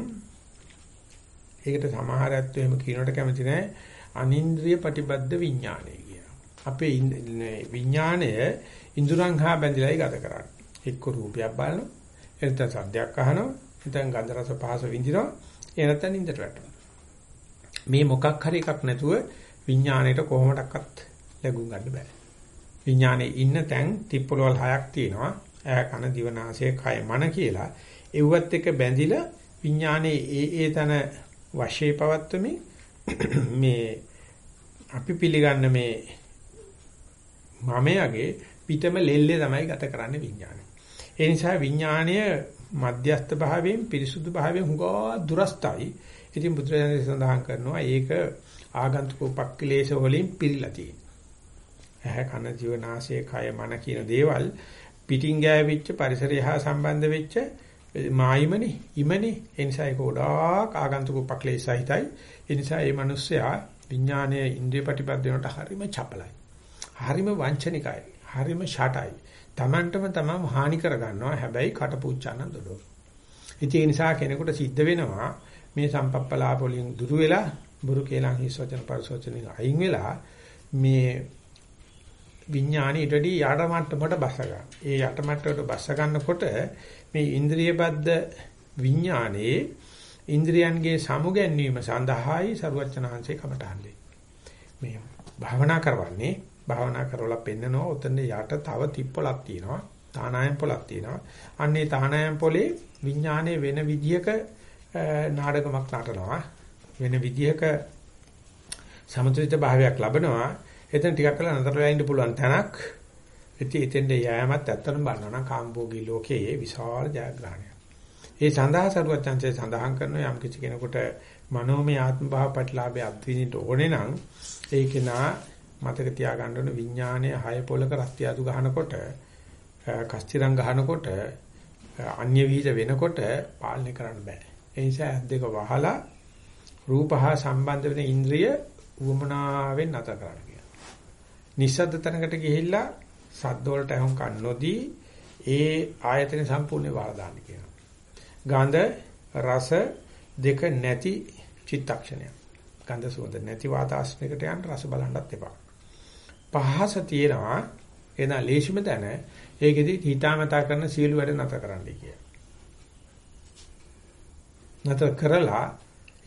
ඒකට සමහරයත් එහෙම කියනකට කැමති නැහැ අනින්ද්‍රිය ප්‍රතිබද්ධ විඥානය කියලා. අපේ විඥානය ඉඳුරන් හා බැඳිලායි ගත කරන්නේ. එක්ක රූපයක් බලනවා, එතන සද්දයක් අහනවා, එතන ගන්ධ රස පහස විඳිනවා, ඒ නැත්තම් නින්දට වැටෙනවා. මේ මොකක් හරි එකක් නැතුව විඥාණයට කොහොමඩක්වත් ලැබුම් ගන්න බෑ. විඥානේ ඉන්න තැන් තිප්පලවල් හයක් තියෙනවා. ඇහ කන දිව නාසය කය මන කියලා. ඒවත් එක බැඳිලා විඥානේ ඒ ඒ තන වශයේ පවත්වමින් (clears throat) මේ අපි පිළිගන්න මේ මමයාගේ පිටම ලෙල්ලේ තමයි ගත කරන්නේ විඥානය. ඒ නිසා විඥානය මධ්‍යස්ත භාවයෙන් පිරිසුදු භාවයෙන් හුඟා දුරස්තයි. ඉතින් බුදුරජාණන් සඳහන් කරනවා ඒක ආගන්තුක උපක්ලේශ වලින් පිරීලා තියෙනවා. ඇහැ කන ජීවනාශය කය මන කියන දේවල් පිටින් ගෑවිච්ච පරිසරය හා සම්බන්ධ වෙච්ච මායිමනේ ඉමනේ ඒ නිසා ඒක ගොඩාක් ආගන්තුක උපක්ලේශ සහිතයි. ඒ නිසා මේ මිනිස්සයා විඥානයේ ඉන්ද්‍රිය ප්‍රතිපද වෙනට හරීම චපලයි. හරීම වංචනිකයි. හරීම ෂටයි. Tamanටම තමම හානි කර ගන්නවා. හැබැයි කටපුච්චාන දොඩෝ. ඉතින් ඒ නිසා කෙනෙකුට සිද්ධ වෙනවා මේ සම්පප්පලාප වලින් දුරු වෙලා බුරු කේලං හිස් වචන පරිසෝචනෙන් අයින් වෙලා මේ විඥාණි ඊටදී යට මට්ටමට බස ගන්න. ඒ යට මට්ටමට බස ගන්නකොට මේ ඉන්ද්‍රිය බද්ධ විඥානයේ ඉන්ද්‍රියන්ගේ සමුගැන්වීම සඳහායි සරුවචනහන්සේ කමටහන්නේ. මේ භාවනා කරවන්නේ භාවනා කරවලා පෙන්නනවා උතන යට තව තිප්පලක් තියෙනවා තානායම් පොලක් තියෙනවා අන්නේ තානායම් පොලේ විඥානයේ වෙන විදියක නාටකමක් නටනවා වෙන විදියක සමතුලිත භාවයක් ලබනවා එතන ටිකක් කළා නතර වෙලා ඉන්න පුළුවන් තැනක් ඉතින් එතෙන්ද යෑමත් ඇත්තටම බලනවා නම් කාම්භෝගී ලෝකයේ විශාල ජයග්‍රහණයක් ඒ සඳහා සරුවචන්සේ සඳහන් කරන යම් කිසි කෙනෙකුට මනෝමය ආත්ම භාව ප්‍රතිලාභය අත්විඳින්න ඕනේ නම් ඒක නා මතක තියාගන්න ඕන විඥානයේ හය පොලක රස්තියාදු ගහනකොට කස්තිරම් ගහනකොට අන්‍ය විහිද වෙනකොට පාලනය කරන්න බෑ. ඒ නිසා ඇස් දෙක වහලා රූපහා සම්බන්ධ වෙන ඉන්ද්‍රිය උවමනාවෙන් නැත කරන්න කියනවා. නිස්සද්ද තැනකට ගිහිල්ලා සද්ද වලට අහුම් කන් නොදී ඒ ආයතන සම්පූර්ණේ වහලා දාන්න කියනවා. ගඳ රස දෙක නැති චිත්තක්ෂණයක්. ගඳ සුවඳ නැති වාතාශ්‍රයකට යන්න රස බලන්නත් එපා. පහස තියෙනවා එන ලේෂිම තැන ඒකෙදි හිතාමතා කරන සියලු වැඩ නැතර කරන්නයි කිය. නැතර කරලා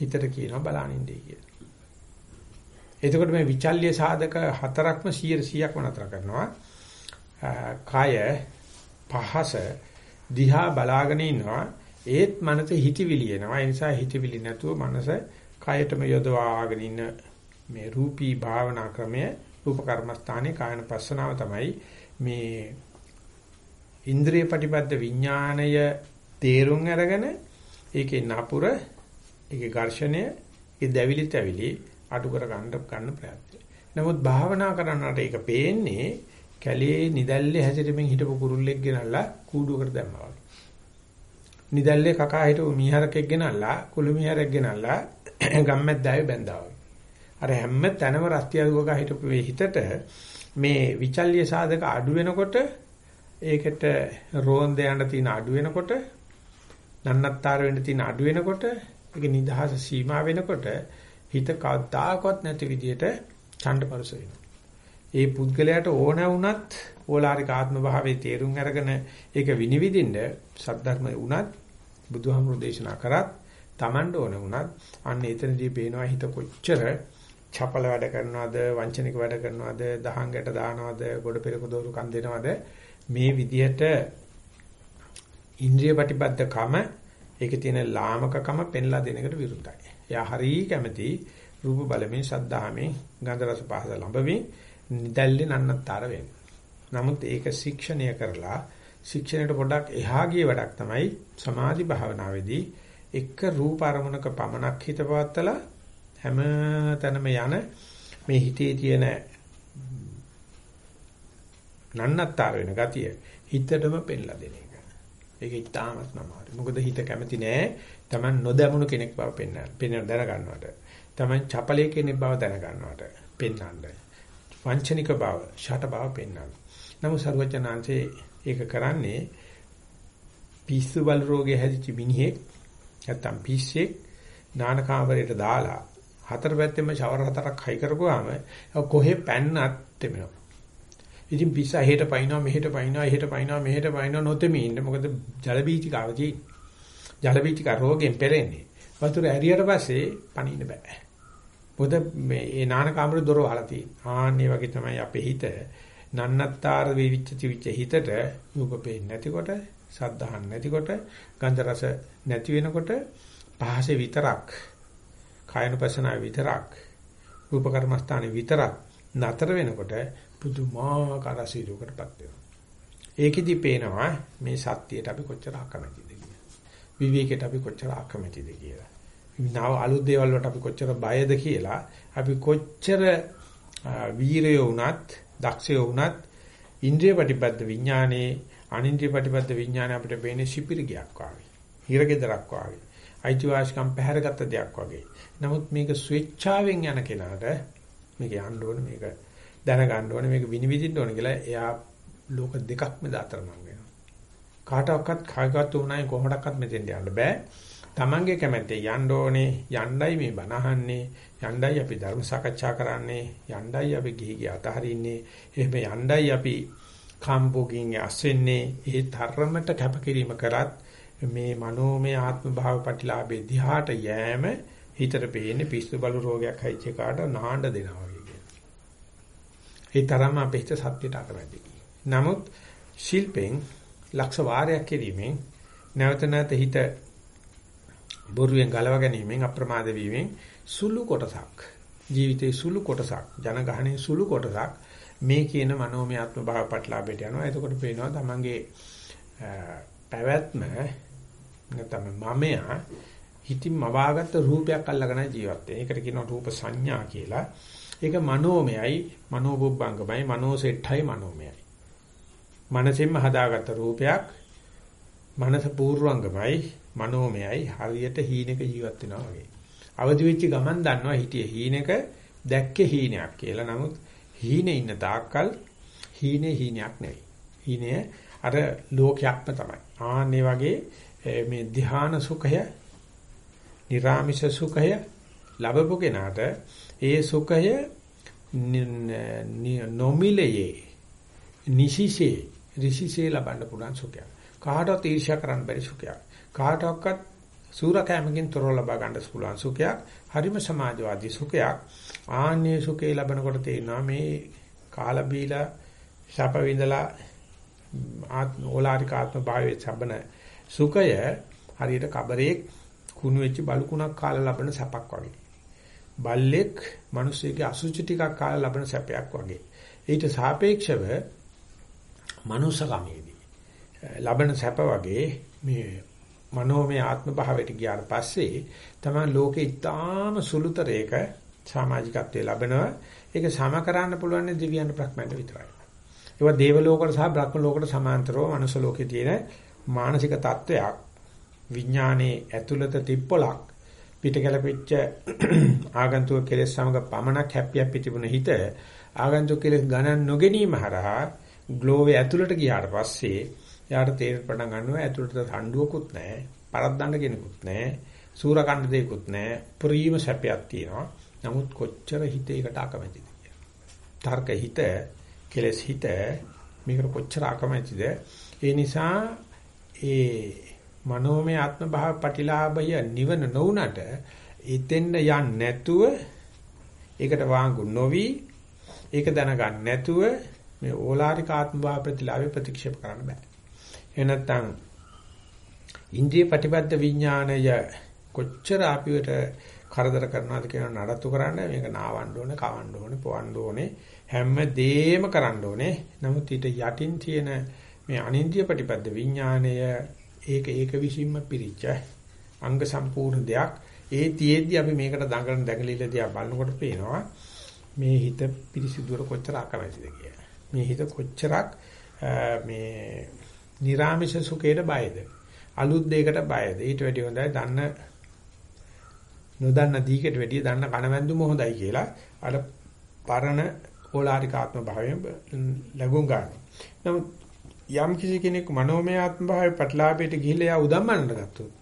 හිතට කියනවා බලනින්නේ කිය. එතකොට මේ විචල්්‍ය සාධක හතරක්ම 100%ක්ම නතර කරනවා. කාය පහස දිහා බලාගෙන ඉන්නවා ඒත් මනස හිතවිලි එනවා ඒ නිසා හිතවිලි නැතුව මනස කයටම යොදවාගෙන ඉන්න මේ රූපී භාවනා ක්‍රමය රූප කර්මස්ථානයේ කායන පස්සනාව තමයි මේ ඉන්ද්‍රිය ප්‍රතිපද විඥාණය තේරුම් අරගෙන ඒකේ නපුර ඒකේ ඝර්ෂණය ඒ දැවිලි තැවිලි අඩු කර ගන්න ගන්න ප්‍රයත්නය. නමුත් භාවනා කරනකොට ඒක පේන්නේ කැලේ නිදැල්ලේ හැසිරෙමින් හිටපු කුරුල්ලෙක් ගෙනල්ලා කූඩුවකට දැම්මා වගේ. නිදැල්ලේ කකා හිටු මීහරකෙක් ගෙනල්ලා කුළු මීහරෙක් ගෙනල්ලා (clears throat) ගම්මැද්දාවේ බැඳා අර හැම තැනම රස්තියදුවක හිටපු මේ හිතට මේ විචල්්‍ය සාධක අඩු වෙනකොට ඒකට රෝන්ද යන තියෙන අඩු වෙනකොට නන්නත්තර වෙන්න තියෙන අඩු වෙනකොට ඒක නිදහස සීමා වෙනකොට හිත කවදාකවත් නැති විදියට ඡණ්ඩපරස වෙනවා. ඒ පුද්ගලයාට ඕන වුණත් ඕලාරික ආත්ම භාවයේ තේරුම් අරගෙන ඒක විනිවිදින්න සද්ධර්මය වුණත් බුදුහාමුදුරු දේශනා කරත් Tamand ඕන වුණත් අන්න එතනදී පේනවා හිත කොච්චර චපල වැඩ කරනවද වංචනික වැඩ කරනවද දහංගට දානවද ගොඩ පෙරක දෝරු කන් දෙනවද මේ විදියට ඉන්ද්‍රිය ප්‍රතිබද්ධකම ඒකේ තියෙන ලාමකකම පෙන්ලා දෙන එකට විරුද්ධයි. එයා හරිය කැමති රූප බලමින් සද්ධාමේ ගන්ධ රස පහස ලැබෙමින් නිදැල්ලේ නන්නතර වෙන්න. නමුත් ඒක ශික්ෂණය කරලා ශික්ෂණයට පොඩ්ඩක් එහා ගිය වැඩක් තමයි සමාධි භාවනාවේදී එක රූප අරමුණක පමණක් හිත පවත්තලා හැම තැනම යන මේ හිතේ තියෙන නන්නත්තර වෙන ගතිය හිතටම පෙන්ලා දෙන එක. ඒක ඉතාමත් නමාරි. මොකද හිත කැමති නෑ Taman නොදැමුණු කෙනෙක් බව පෙන්වන්න. පෙන්වන්න දැනගන්නවට. Taman චපලයේ කෙනෙක් බව දැනගන්නවට පෙන්වන්න. වංචනික බව, ෂට බව පෙන්වන්න. නමුත් සර්වඥාන්සේ ඒක කරන්නේ පිස්සු බල රෝගේ හැදිච්ච මිනිහෙක් නැත්තම් පිස්සෙක් නාන කාමරයට දාලා හතර පැත්තෙම ෂවර් හතරක් හයි කරපුවාම කොහෙ පැන්නත් තෙමෙනවා. ඉතින් පිස්සා එහෙට පයින්නවා මෙහෙට පයින්නවා එහෙට පයින්නවා මෙහෙට පයින්නවා නොතෙමි ඉන්න මොකද ජල බීජිකාව තියෙන්නේ. ජල බීජිකා රෝගෙන් පෙරෙන්නේ. වතුර ඇරියට පස්සේ පණින්න බෑ. මොකද මේ ඒ නාන කාමර දොර වහලා තියෙනවා. ආන්නේ වගේ තමයි අපේ හිත නන්නත්තර වෙවිච්ච තිවිච්ච හිතට රූප පේන්නේ නැතිකොට සද්ධාහන් නැතිකොට ගන්ධ රස නැති වෙනකොට පහසේ විතරක් කායනුපසනාව විතරක් රූප කර්මස්ථානේ විතරක් නතර වෙනකොට පුදුමාකාර සිරුවකටපත් වෙනවා. ඒකෙදි පේනවා මේ සත්‍යයට අපි කොච්චර අකමැතිද කියලා. විවේකයට අපි කොච්චර අකමැතිද කියලා. නව අලුත් දේවල් වලට අපි කොච්චර බයද කියලා අපි කොච්චර වීරයෝ වුණත් දක්ෂයෝ වුණත් ඉන්ද්‍රිය ප්‍රතිපද විඥානේ අනින්ද්‍රිය ප්‍රතිපද විඥානේ අපිට පේන්නේ සිපිරිගයක් වගේ. හිරගෙදරක් වගේ. අයිතිවාසිකම් පැහැරගත්ත දෙයක් වගේ. නමුත් මේක ස්වේච්ඡාවෙන් යන කෙනාට මේක යන්න ඕනේ මේක දැනගන්න ඕනේ මේක විනිවිදින්න ඕනේ කියලා එයා ලෝක දෙකක්ම දාතරමං වෙනවා. කාටවත් කාගවත් උනායි කොහොමඩක්වත් මෙතෙන්ට යන්න බෑ. Tamange කැමැත්තේ යන්න ඕනේ යණ්ඩයි මේ බනහන්නේ යණ්ඩයි අපි ධර්ම සාකච්ඡා කරන්නේ යණ්ඩයි අපි ගිහි ගිය අතහරින්නේ එහෙම යණ්ඩයි අපි කාම්භෝගින් ඇස්සෙන්නේ ඒ ධර්මයට කැපකිරීම කරත් මේ මනෝමය ආත්ම භාව ප්‍රතිලාභේ දිහාට යෑම හිතට පේන්නේ පිස්සු බලු රෝගයක් හැයිච්ච කාට නාන්න දෙනවා වගේ කියලා. ඒ තරම අපේ හිත සත්‍යයට අකමැති. නමුත් ශිල්පෙන් ලක්ෂ වාරයක් කිරීමෙන් නැවත නැවත හිත බොරුවෙන් ගලව ගැනීමෙන් අප්‍රමාද වීමෙන් සුළු කොටසක් ජීවිතේ සුළු කොටසක් ජනගහණේ සුළු කොටසක් මේ කියන මනෝමය ආත්ම භාව පටලාභයට යනවා. එතකොට පේනවා තමන්ගේ පැවැත්ම නැත්නම් මමයා හිතින් මවාගත්ත රූපයක් අල්ලගෙන ජීවත් වෙන. ඒකට කියනවා රූප සංඥා කියලා. ඒක මනෝමයයි, මනෝබුබ්බංගමයි, මනෝසෙට්ඨයි මනෝමයයි. මනසෙන්ම හදාගත්ත රූපයක් මනස පූර්වංගමයි, මනෝමයයි හරියට හීනෙක ජීවත් වෙනවා වගේ. අවදි වෙච්ච ගමන් දන්නවා හිටියේ හීනෙක දැක්කේ හීනයක් කියලා. නමුත් හීනේ ඉන්න තාක්කල් හීනේ හීනයක් නෙවෙයි. හීනේ අර ලෝකයක්ම තමයි. ආන්නේ වගේ මේ ධ්‍යාන සුඛය නිරාමිෂ සුඛය ලැබපු කෙනාට ඒ සුඛය නොමිලයේ නිසිසේ ඍෂිසේ ලබන්න පුළුවන් සුඛයක්. කාටවත් ඊර්ෂ්‍යා කරන්න බැරි සුඛයක්. කාටවත් සූරකෑමකින් තොරව ලබා ගන්න පුළුවන් සුඛයක්. හරිම සමාජවාදී සුඛයක්. ආන්නේ සුඛේ ලබනකොට තේරෙනවා මේ කාලා බීලා ශප විඳලා ආත්ම ඕලාරික ආත්ම භාවයේ සබන සුඛය හරියට කබරේක් කුණු වෙච්ච බලුකුණක් කාලා ලබන සැපක් වගේ. බල්ලෙක් මිනිස්සෙගේ අසුචි ටිකක් කාලා ලබන සැපයක් වගේ. ඊට සාපේක්ෂව මනුස්සකමේදී ලබන සැප වගේ මේ මනෝමය ආත්ම භාවයට ගියාට පස්සේ තමයි ලෝකේ ඊටාම සුළුතරයක සමාජිකත්වයේ ලැබෙනවා. ඒක සම කරන්න පුළුවන් දිව්‍යයන් ප්‍රඥාන්ත විතරයි. ඒවා දේව ලෝකවල සහ බ්‍රහ්ම ලෝකවල සමාන්තරව මනුස්ස ලෝකේ තියෙන මානසික තත්වයක් විඥානයේ ඇතුළත තිප්පලක් පිට කැලපිච්ච (clears throat) ආගන්තුක කෙලෙස් සමග පමණක් හැපි හැපි තිබුණ හිත ආගන්තුක කෙලෙස් ගණන් නොගැනීම හරහා ග්ලෝවේ ඇතුළට ගියාට පස්සේ යාට තේරෙන්න පටන් ගන්නවා ඇතුළට හඬුවකුත් නැහැ පරද්දන්න කෙනෙකුත් නැහැ සූරකණ්ඩ දෙයක්කුත් නැහැ ප්‍රීම සැපයක් තියෙනවා. නමුත් කොච්චර හිතේකට අකමැතිද තර්ක හිත කෙලෙස් හිත මේකට කොච්චර අකමැතිද? ඒ නිසා ඒ මනෝමය ආත්ම භාව ප්‍රතිලාභය නිවන නොඋනට එතෙන්ද යන්නේ නැතුව ඒකට වාංගු නොවි ඒක දැනගන්න නැතුව මේ ඕලාරික ආත්ම භාව ප්‍රතිලාභය ප්‍රතික්ෂේප කරන්න බෑ. එහෙ නැත්නම් ඉන්ද්‍රිය ප්‍රතිපද විඥාණය කොච්චර අපිට කරදර කරනවාද කියන නඩත්තු කරන්න මේක නාවන්න ඕනේ, කවන්න ඕනේ, පොවන්න ඕනේ, හැම දෙයක්ම කරන්න ඕනේ. නමුත් ඊට යටින් තියෙන මේ අනින්ද්‍රිය ප්‍රතිපද විඥාණය ඒක ඒක විසින්ම පිරිච්ච අංග සම්පූර්ණ දෙයක්. ඒ තියේදී අපි මේකට දඟලන දැඟලිල්ල දිහා බලනකොට පේනවා මේ හිත පිරිසිදුවර කොච්චර අකමැතිද කියලා. මේ හිත කොච්චරක් මේ නිර්ාමිෂ සුඛයට බයද? අලුත් දෙයකට බයද? ඊට වැඩිය හොඳයි දන්න නොදන්න දීකට වැඩිය දන්න කණවැන්දුම හොඳයි කියලා අර පරණ ඕලාරික ආත්ම භාවයෙන් ලැබුම් ගන්නවා. නමුත් යම් කිසි කෙනෙක් මනෝමය ආත්ම භාවයේ ප්‍රතිලාභයට ගිහිල්ලා යා උදම්මනට ගත්තොත්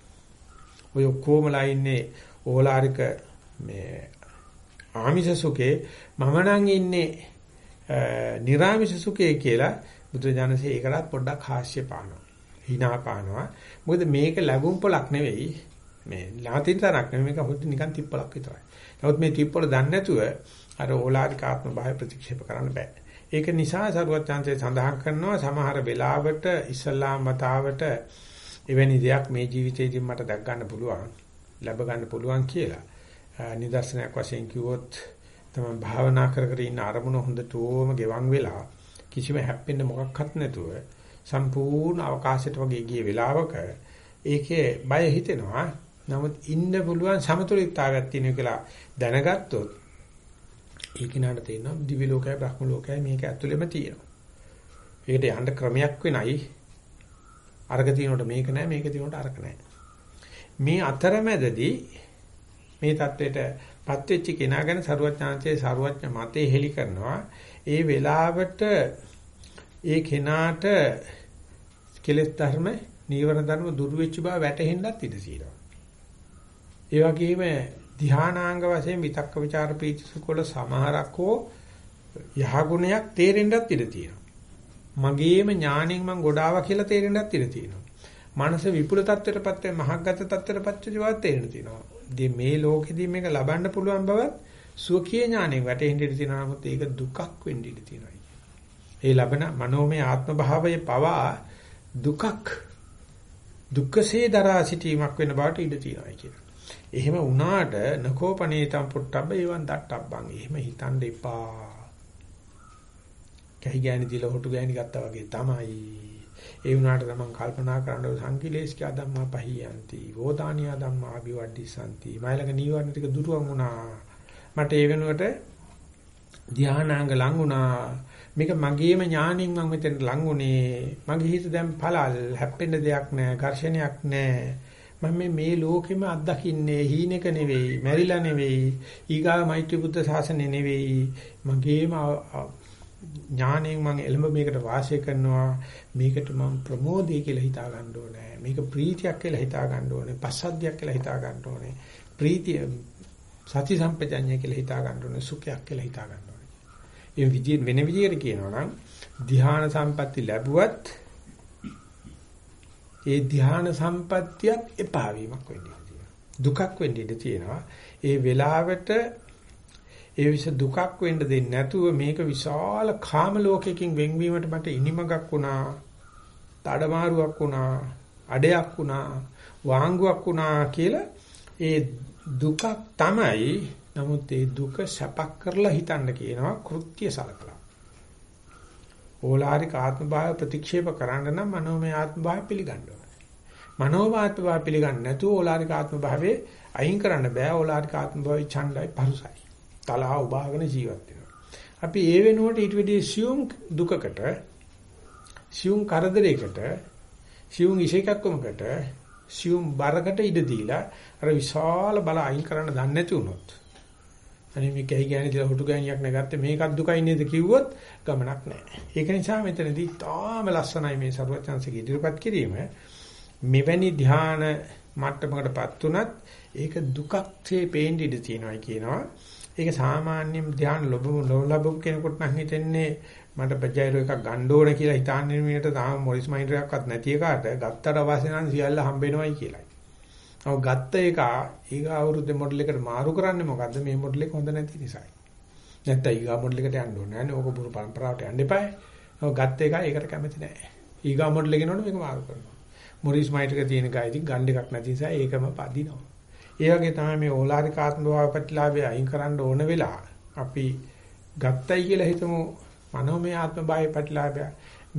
ඔය ඔක්කොමලා ඉන්නේ ඕලාරික මේ ආමිෂ සුඛේ මම නම් ඉන්නේ නිර්ආමිෂ සුඛේ කියලා බුදුජානසී ඒකටත් පොඩ්ඩක් හාස්‍ය පානවා. hina පානවා. මොකද මේක ලැබුම් පොලක් නෙවෙයි. මේ ලාතින් තරක් නෙවෙයි මේක හොද්ද නිකන් තිප්පලක් විතරයි. නමුත් මේ තිප්පල දන්නේ නැතුව අර ඕලාරික ආත්ම භාවය ප්‍රතික්ෂේප කරන්න බෑ. ඒක නිසා සරුවත් chance සඳහන් කරනවා සමහර වෙලාවට ඉස්ලාම් මතාවට එවැනි දෙයක් මේ ජීවිතේදී මට දැක් ගන්න පුළුවන් ලැබ ගන්න පුළුවන් කියලා. නිදර්ශනයක් වශයෙන් කිව්වොත් තමයි භාවනා කර කර ඉන්න අරමුණ හොඳටම ගෙවන් වෙලා කිසිම හැප්පෙන්න මොකක්වත් නැතුව සම්පූර්ණ අවකාශයට වගේ ගිය වෙලාවක ඒකේ බය හිතෙනවා. නමුත් ඉන්න පුළුවන් සමතුලිතතාවයක් තියෙනවා කියලා දැනගත්තොත් ඒ කෙනාට තේරෙනවා දිවි ලෝකයයි බ්‍රහ්ම ලෝකයයි මේක ඇතුළෙම තියෙනවා. ඒකට යන්න ක්‍රමයක් වෙනයි. අරක තියෙනකොට මේක නැහැ මේක තියෙනකොට අරක නැහැ. මේ අතරමැදදී මේ தത്വෙට පත් වෙච්ච කෙනා ගැන ਸਰුවඥාන්සේ ਸਰුවඥ මතේ හෙලි කරනවා. ඒ වෙලාවට ඒ කෙනාට කෙලෙස් ධර්ම, නීවරණ ධර්ම දුරු වෙච්ච බව වැටහෙන්නත් ඉඩ තියෙනවා. ඒ වගේම ධානාංග වශයෙන් විතක්ක ਵਿਚාර ප්‍රීතිසුඛ වල සමහරක් හෝ යහගුණයක් තේරෙන්නත් ඉඩ තියෙනවා. මගේම ඥාණයෙන් මම ගොඩාවා කියලා තේරෙන්නත් ඉඩ තියෙනවා. මනස විපුල තත්ත්වයටපත් වෙන මහග්ගත තත්ත්වයටපත් වෙච්ච බව තේරෙන්න තියෙනවා. ඉතින් මේ ලෝකෙදී මේක ලබන්න පුළුවන් බවත් සුවකීය ඥාණයෙන් වැටෙන්න ඉඩ තියෙනවා. නමුත් ඒක දුකක් වෙන්න ඉඩ තියෙනවා. ඒ ලබන මනෝමය ආත්ම භාවයේ පවා දුකක් දුක්ඛසේ දරා සිටීමක් වෙන බවට ඉඩ තියෙනවා කියන. එහෙම වුණාට නකෝපනේතම් පුට්ටබ්බ එවන් දට්ටබ්බන්. එහෙම හිතන්න එපා. කැහි ගෑණි දීලා හොටු ගෑණි ගත්තා වගේ තමයි. ඒ වුණාට තමන් කල්පනා කරනකොට සංකිලේශකා ධම්මා පහියන්ති. වෝදානියා ධම්මා අභිවඩ්ඩිසanti. මයිලක නීවරණ ටික දුරුවන් වුණා. මට ඒ වෙනුවට ධානාංග ලඟ වුණා. මේක මගේම ඥාණින් මම මෙතෙන් ලඟ උනේ. මගේ හිත දැන් පළල් හැප්පෙන්න දෙයක් නැහැ. ඝර්ෂණයක් නැහැ. මම මේ මේ ලෝකෙම අත්දකින්නේ හීනෙක නෙවෙයි, මැරිලා නෙවෙයි, ඊගා මෛත්‍රී බුද්ධ ශාසනය නෙවෙයි. මගේම ඥාණයෙන් මම එළඹ මේකට වාසය කරනවා. මේකට මම ප්‍රමෝදය කියලා හිතා ගන්න ඕනේ. මේක ප්‍රීතියක් කියලා හිතා ගන්න ඕනේ. පස්සද්ධියක් කියලා හිතා ගන්න ඕනේ. ප්‍රීතිය සති සම්පජඤ්ඤය කියලා හිතා ගන්න ඕනේ. සුඛයක් කියලා හිතා ගන්න ඕනේ. මේ විදිහ වෙන විදිහකට කියනවා නම් ධ්‍යාන සම්පatti ලැබුවත් ඒ ධ්‍යාන සම්පත්තියක් එපා වීමක් වෙන්නේ දුකක් වෙන්න ඉඩ තියෙනවා. ඒ වෙලාවට ඒ විස දුකක් වෙන්න දෙන්නේ නැතුව මේක විශාල කාම ලෝකයකින් වෙන්වීමට මට ඉනිමගක් වුණා. තඩමාරුවක් වුණා. අඩයක් වුණා. වාංගුවක් වුණා කියලා ඒ දුකක් තමයි. නමුත් ඒ දුක සැපක් කරලා හිතන්න කියනවා කෘත්‍ය සලකලා. ඕලාරික ආත්ම භාව ප්‍රතික්ෂේප කරන්න නම් මනෝමය ආත්ම භාව පිළිගන්න ඕනේ. මනෝමය ආත්ම භාව පිළිගන්නේ නැතුව ඕලාරික ආත්ම භාවයේ අයින් කරන්න බෑ. ඕලාරික ආත්ම භාවයේ ඡණ්ඩයි පරුසයි. තලහා උභාගන ජීවත් වෙනවා. අපි ඒ වෙනුවට ඊට වෙදී සියුම් දුකකට සියුම් කරදරයකට සියුම් ඉෂේකක්කමකට සියුම් බරකට ඉඩ දීලා අර විශාල බල අයින් කරන්න දන්නේ නැති වුණොත් අනේ මේ කැහි ගෑණි දිලා හුටු ගෑණියක් නැගත්තේ මේකත් දුකයි නේද කිව්වොත් ගමනක් නැහැ. ඒක නිසා මෙතනදී තාම ලස්සනයි මේ ਸਰවඥාන්සේගේ ඉදිරිපත් කිරීම. මෙවැනි ධ්‍යාන මට්ටමකටපත් උනත් ඒක දුකක්සේ පේන්න ඉඩ තියෙනවා කියනවා. ඒක සාමාන්‍යයෙන් ධ්‍යාන ලැබු නොලැබු කෙනෙකුට නම් හිතෙන්නේ මට බජයිරෝ එකක් ගන්න ඕන කියලා හිතාන්නේ මිනිහට තාම මොරිස් මයින්ඩර් එකක්වත් නැති එකාට ගත්තට පස්සේ නම් සියල්ල හම්බ වෙනවයි කියලායි. ඔව් ගත්ත එක ඊගා අවුරුද්දේ මොඩල් එකට මාරු කරන්නේ මොකද්ද මේ මොඩල් එක හොඳ නැති නිසායි. නැත්තම් ඊගා මොඩල් එකට යන්න ඕනේ නැහැ නේ. ඕක බුරු පරම්පරාවට යන්න එපායි. ඔව් ගත්ත එක ඒකට කැමති නැහැ. ඊගා මොඩල් එක නෝන මේක මාරු කරනවා. මොරිස් මයින්ඩර් එක තියෙන ගායදී ගන්න එකක් නැති නිසා ඒකම පදිනවා. ඒ වගේ තමයි මේ ඕලාරික ආත්ම භාව ප්‍රතිලාභය අයින් කරන්න ඕන වෙලා අපි ගත්තයි කියලා හිතමු මනෝමය ආත්ම භාවය ප්‍රතිලාභය.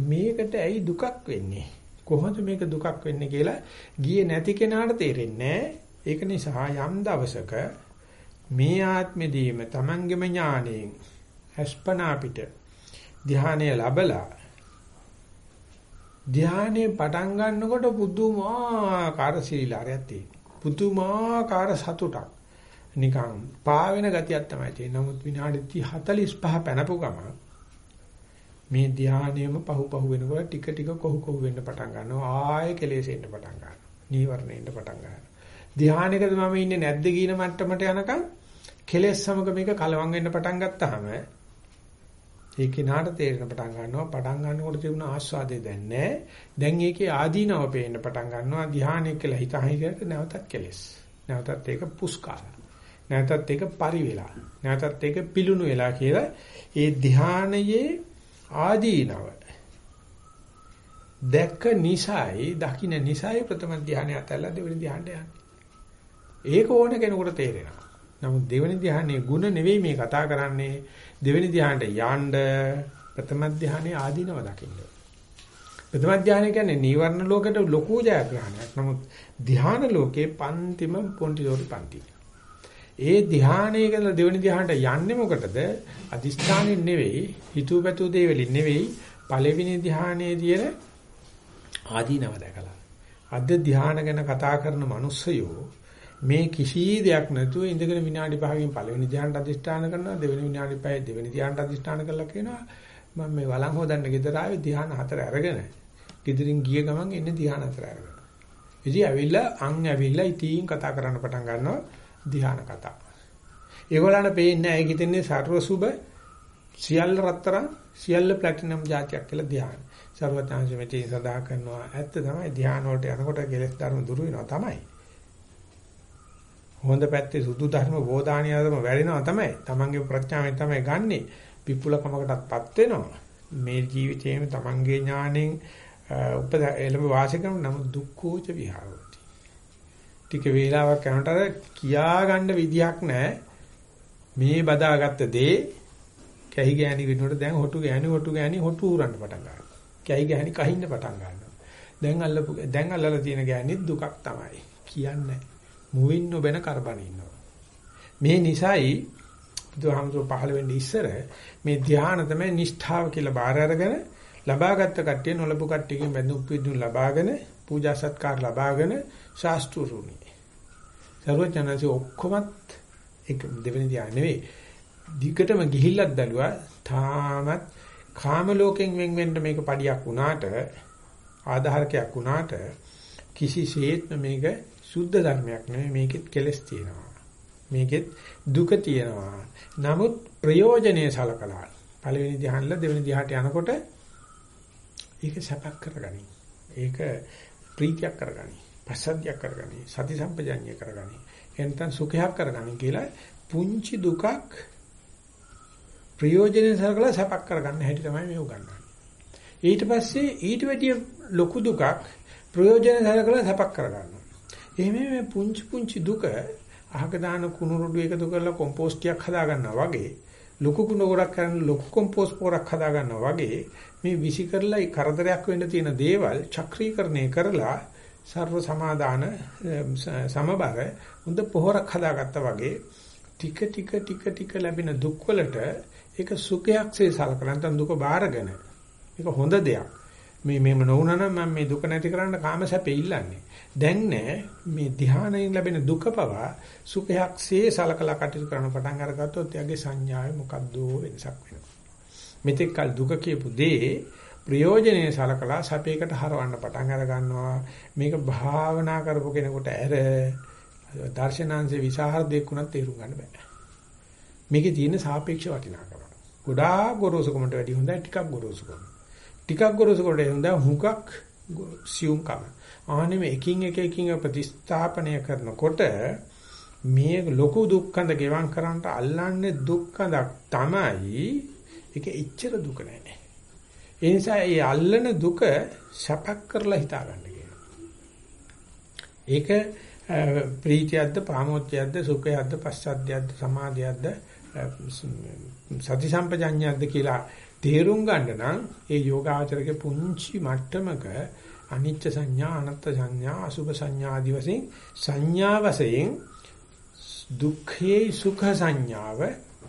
මේකට ඇයි දුකක් වෙන්නේ? කොහොමද මේක දුකක් වෙන්නේ කියලා ගියේ නැති කෙනාට තේරෙන්නේ ඒක නිසා යම් දවසක මේ ආත්මෙදීම තමන්ගේම ඥාණයෙන් හස්පනා පිට ධානය ලැබලා ධානයේ පටන් ගන්නකොට පුදුමාකාර සීලාරයක් තියෙනවා පුදුමාකාර සතුටක් නිකන් පාවෙන ගතියක් තමයි තියෙන්නේ. නමුත් විනාඩි 45 පැනපු ගම මේ ධානයෙම පහු පහු වෙනකොට ටික ටික කොහු කොහු වෙන්න පටන් ගන්නවා. ආයෙ කෙලෙස් එන්න පටන් ගන්නවා. නීවරණ එන්න පටන් ගන්නවා. ධානයකද මම ඉන්නේ නැද්ද කියන මට්ටමට යනකම් කෙලෙස් සමග මේක කලවම් වෙන්න පටන් ගත්තාම ඒ කිනාට තේරෙන පටන් ගන්නවා පටන් ගන්නකොට තිබුණ ආස්වාදේ දැන් නැහැ. දැන් ඒකේ ආදීනව පේන්න පටන් ගන්නවා ධ්‍යානය කියලා හිත හිතට නැවතත් කෙලස්. නැවතත් ඒක පුස්කාර. නැවතත් ඒක පරිවෙලා. නැවතත් ඒක පිලුණු වෙලා කියලා ඒ ධ්‍යානයේ ආදීනව දැක්ක නිසයි දකින්න නිසයි ප්‍රථම ධ්‍යානය අතල්ලා දෙවෙනි ධ්‍යානට යන්නේ. ඒක ඕන කෙනෙකුට තේරෙනවා. නමුත් දෙවෙනි ධ්‍යානයේ ಗುಣ නෙවෙයි මේ කතා කරන්නේ දෙවෙනි ධ්‍යානට යන්න ප්‍රථම ධ්‍යානයේ ආදීනව දකින්න. ප්‍රථම ධ්‍යානය කියන්නේ නීවරණ ලෝකෙට ලොකු ජයග්‍රහණයක්. නමුත් ධ්‍යාන ලෝකේ පන්තිම පොන්ටිදෝරි පන්ති. ඒ ධ්‍යානයේ කියලා දෙවෙනි ධ්‍යානට යන්නේ මොකටද? අදිස්ථානෙන් නෙවෙයි, හිතුවපැතු දේවලින් නෙවෙයි, පළවෙනි ධ්‍යානයේ තියෙන ආදීනව දැකලා. අද ධ්‍යාන ගැන කතා කරන මිනිස්සයෝ මේ කිසි දෙයක් නැතුව ඉඳගෙන විනාඩි 5කින් පළවෙනි ධ්‍යානට අධිෂ්ඨාන කරනවා දෙවෙනි විනාඩි 5 දෙවෙනි ධ්‍යානට අධිෂ්ඨාන කරලා කියනවා මම මේ වළං හොදන්න ගෙදර ආවේ ධ්‍යාන හතර අරගෙන. ගෙදරින් ගිය ගමන් එන්නේ ධ්‍යාන හතර අරගෙන. ඉතින් ඇවිල්ලා අන් ඇවිල්ලා ඉතින් කතා කරන්න පටන් ගන්නවා ධ්‍යාන කතා. ඒගොල්ලන්ට පේන්නේ නැහැ ඒක හිතන්නේ සර්ව සුබ සියල්ල රත්තරන් සියල්ල ප්ලැටිනම් જાතියක් කියලා ධ්‍යාන. සර්වඥාන්සේ මෙතේ සදා කරනවා ඇත්ත තමයි ධ්‍යාන වලට යනකොට කෙලෙස් ධර්ම දුරු වෙනවා තමයි. හොඳ පැත්තේ සුදු ධර්ම බෝධානියදම වැඩෙනවා තමයි. Tamange ප්‍රඥාවෙන් තමයි ගන්නෙ. විපුලකමකටත්පත් වෙනවා. මේ ජීවිතේම Tamange ඥාණයෙන් උපද එළඹ වාසය කරන නම දුක්ඛෝච විහාරති. ටික වේලාවක් යනකොට කියා ගන්න විදියක් නැහැ. මේ බදාගත්ත දේ කැහි ගෑණි වෙනකොට දැන් හොටු ගෑණි හොටු ගෑණි හොටු උරන්න පටන් ගන්නවා. කැහි ගෑණි කහින්න පටන් ගන්නවා. දැන් අල්ලපු දැන් අල්ලලා තියෙන ගෑණිත් දුකක් තමයි. කියන්නේ මුවින් නොබැන කරබන ඉන්නවා. මේ නිසයි බුදුහාමුදුරුවෝ පහළ වෙන්නේ ඉස්සර මේ ධ්‍යාන තමයි නිෂ්ඨාව කියලා බාර අරගෙන ලබාගත් කට්ටිය නොලබු කට්ටියකින් බඳු උපවිදුන් ලබාගෙන පූජා සත්කාර ලබාගෙන ශාස්ත්‍රුරුනි. සර්වඥාන්සේ ඔක්කොමත් එක දෙවෙනි ධ්‍යාන නෙවෙයි. දිගටම ගිහිල්ලක් බැලුවා තාමත් කාම ලෝකෙන් වෙන් වෙන්න මේක පඩියක් වුණාට ආධාරකයක් වුණාට කිසිසේත්ම මේක සුද්ධ ධර්මයක් නෙමෙයි මේකෙත් කෙලස් තියෙනවා. මේකෙත් දුක තියෙනවා. නමුත් ප්‍රයෝජනේ සලකලා පළවෙනි ධ්‍යානල දෙවෙනි ධ්‍යානට යනකොට ඒක සැපක් කරගනි. ඒක ප්‍රීතියක් කරගනි. පසද්ධියක් කරගනි. සති සම්පජඤ්ඤය කරගනි. එනතන් සුඛයක් කරගනි කියලා පුංචි දුකක් ප්‍රයෝජනේ සලකලා සැපක් කරගන්න හැටි තමයි මේ උගන්වන්නේ. ඊට පස්සේ ඊට වැඩිය ලොකු දුකක් ප්‍රයෝජනේ සලකලා සැපක් කරගන්න. එහෙම මේ පුංචි පුංචි දුක අහක දාන කුණු රොඩු එකතු කරලා කොම්පෝස්ට් ටිකක් හදා ගන්නවා වගේ ලොකු කුණු ගොඩක් කරන ලොකු කොම්පෝස්ට් පොරක් හදා ගන්නවා වගේ මේ විසි කරලා කරදරයක් වෙන්න තියෙන දේවල් චක්‍රීකරණය කරලා ਸਰව සමාදාන සමබර හොඳ පොහොරක් හදාගත්තා වගේ ටික ටික ටික ටික ලැබෙන දුක් වලට ඒක සුඛයක්සේ සලකන නැත්නම් දුක බාරගෙන ඒක හොඳ දෙයක්. මේ මෙහෙම නොවුනා නම් මම මේ දුක නැති කරන්න කාම සැපේ ඉල්ලන්නේ. දැන් නෑ මේ ධානයෙන් ලැබෙන දුක පවා සුඛයක්සේ සලකලා කටයුතු කරන පටන් අරගත්තොත් එයාගේ සංඥාවේ මොකද්ද වෙනසක් වෙනවා. මෙතෙක් කල දුක කියපු දේ ප්‍රයෝජනේ සලකලා සැපයකට හරවන්න පටන් අර ගන්නවා. මේක භාවනා කරපු කෙනෙකුට ඇර දර්ශනාංශේ විසහාරදෙක් උනත් තේරුම් ගන්න බෑ. මේකේ තියෙන සාපේක්ෂ වටිනාකම. ගොඩාක් ගොරෝසුකමට වැඩි හොඳයි ටිකක් ගොරෝසුකම. ටිකක් ගොරෝසුකට හොඳයි හුඟක් සියුම්කම. ආනෙම එකින් එක එකින් ප්‍රතිස්ථාපනය කරනකොට මේ ලොකු දුක්ඛඳ ගෙවම් කරන්නට අල්ලන්නේ දුක්ඛඳක් තමයි ඒක එච්චර දුක නෑ. ඒ නිසා මේ අල්ලන දුක සැපක් කරලා හිතා ගන්න කියනවා. ඒක ප්‍රීතියක්ද පාමෝත්‍යයක්ද සුඛයක්ද පස්සද්ධියක්ද සමාධියක්ද සති සම්පජඤ්ඤයක්ද කියලා තේරුම් ගන්න නම් ඒ යෝගාචරයේ පුංචි මට්ටමක අනිච්ච සංඥා අනත්ත් සංඥා අසුභ සංඥා ආදී වශයෙන් සංඥා වශයෙන් දුක්ඛේ සුඛ සංඥාව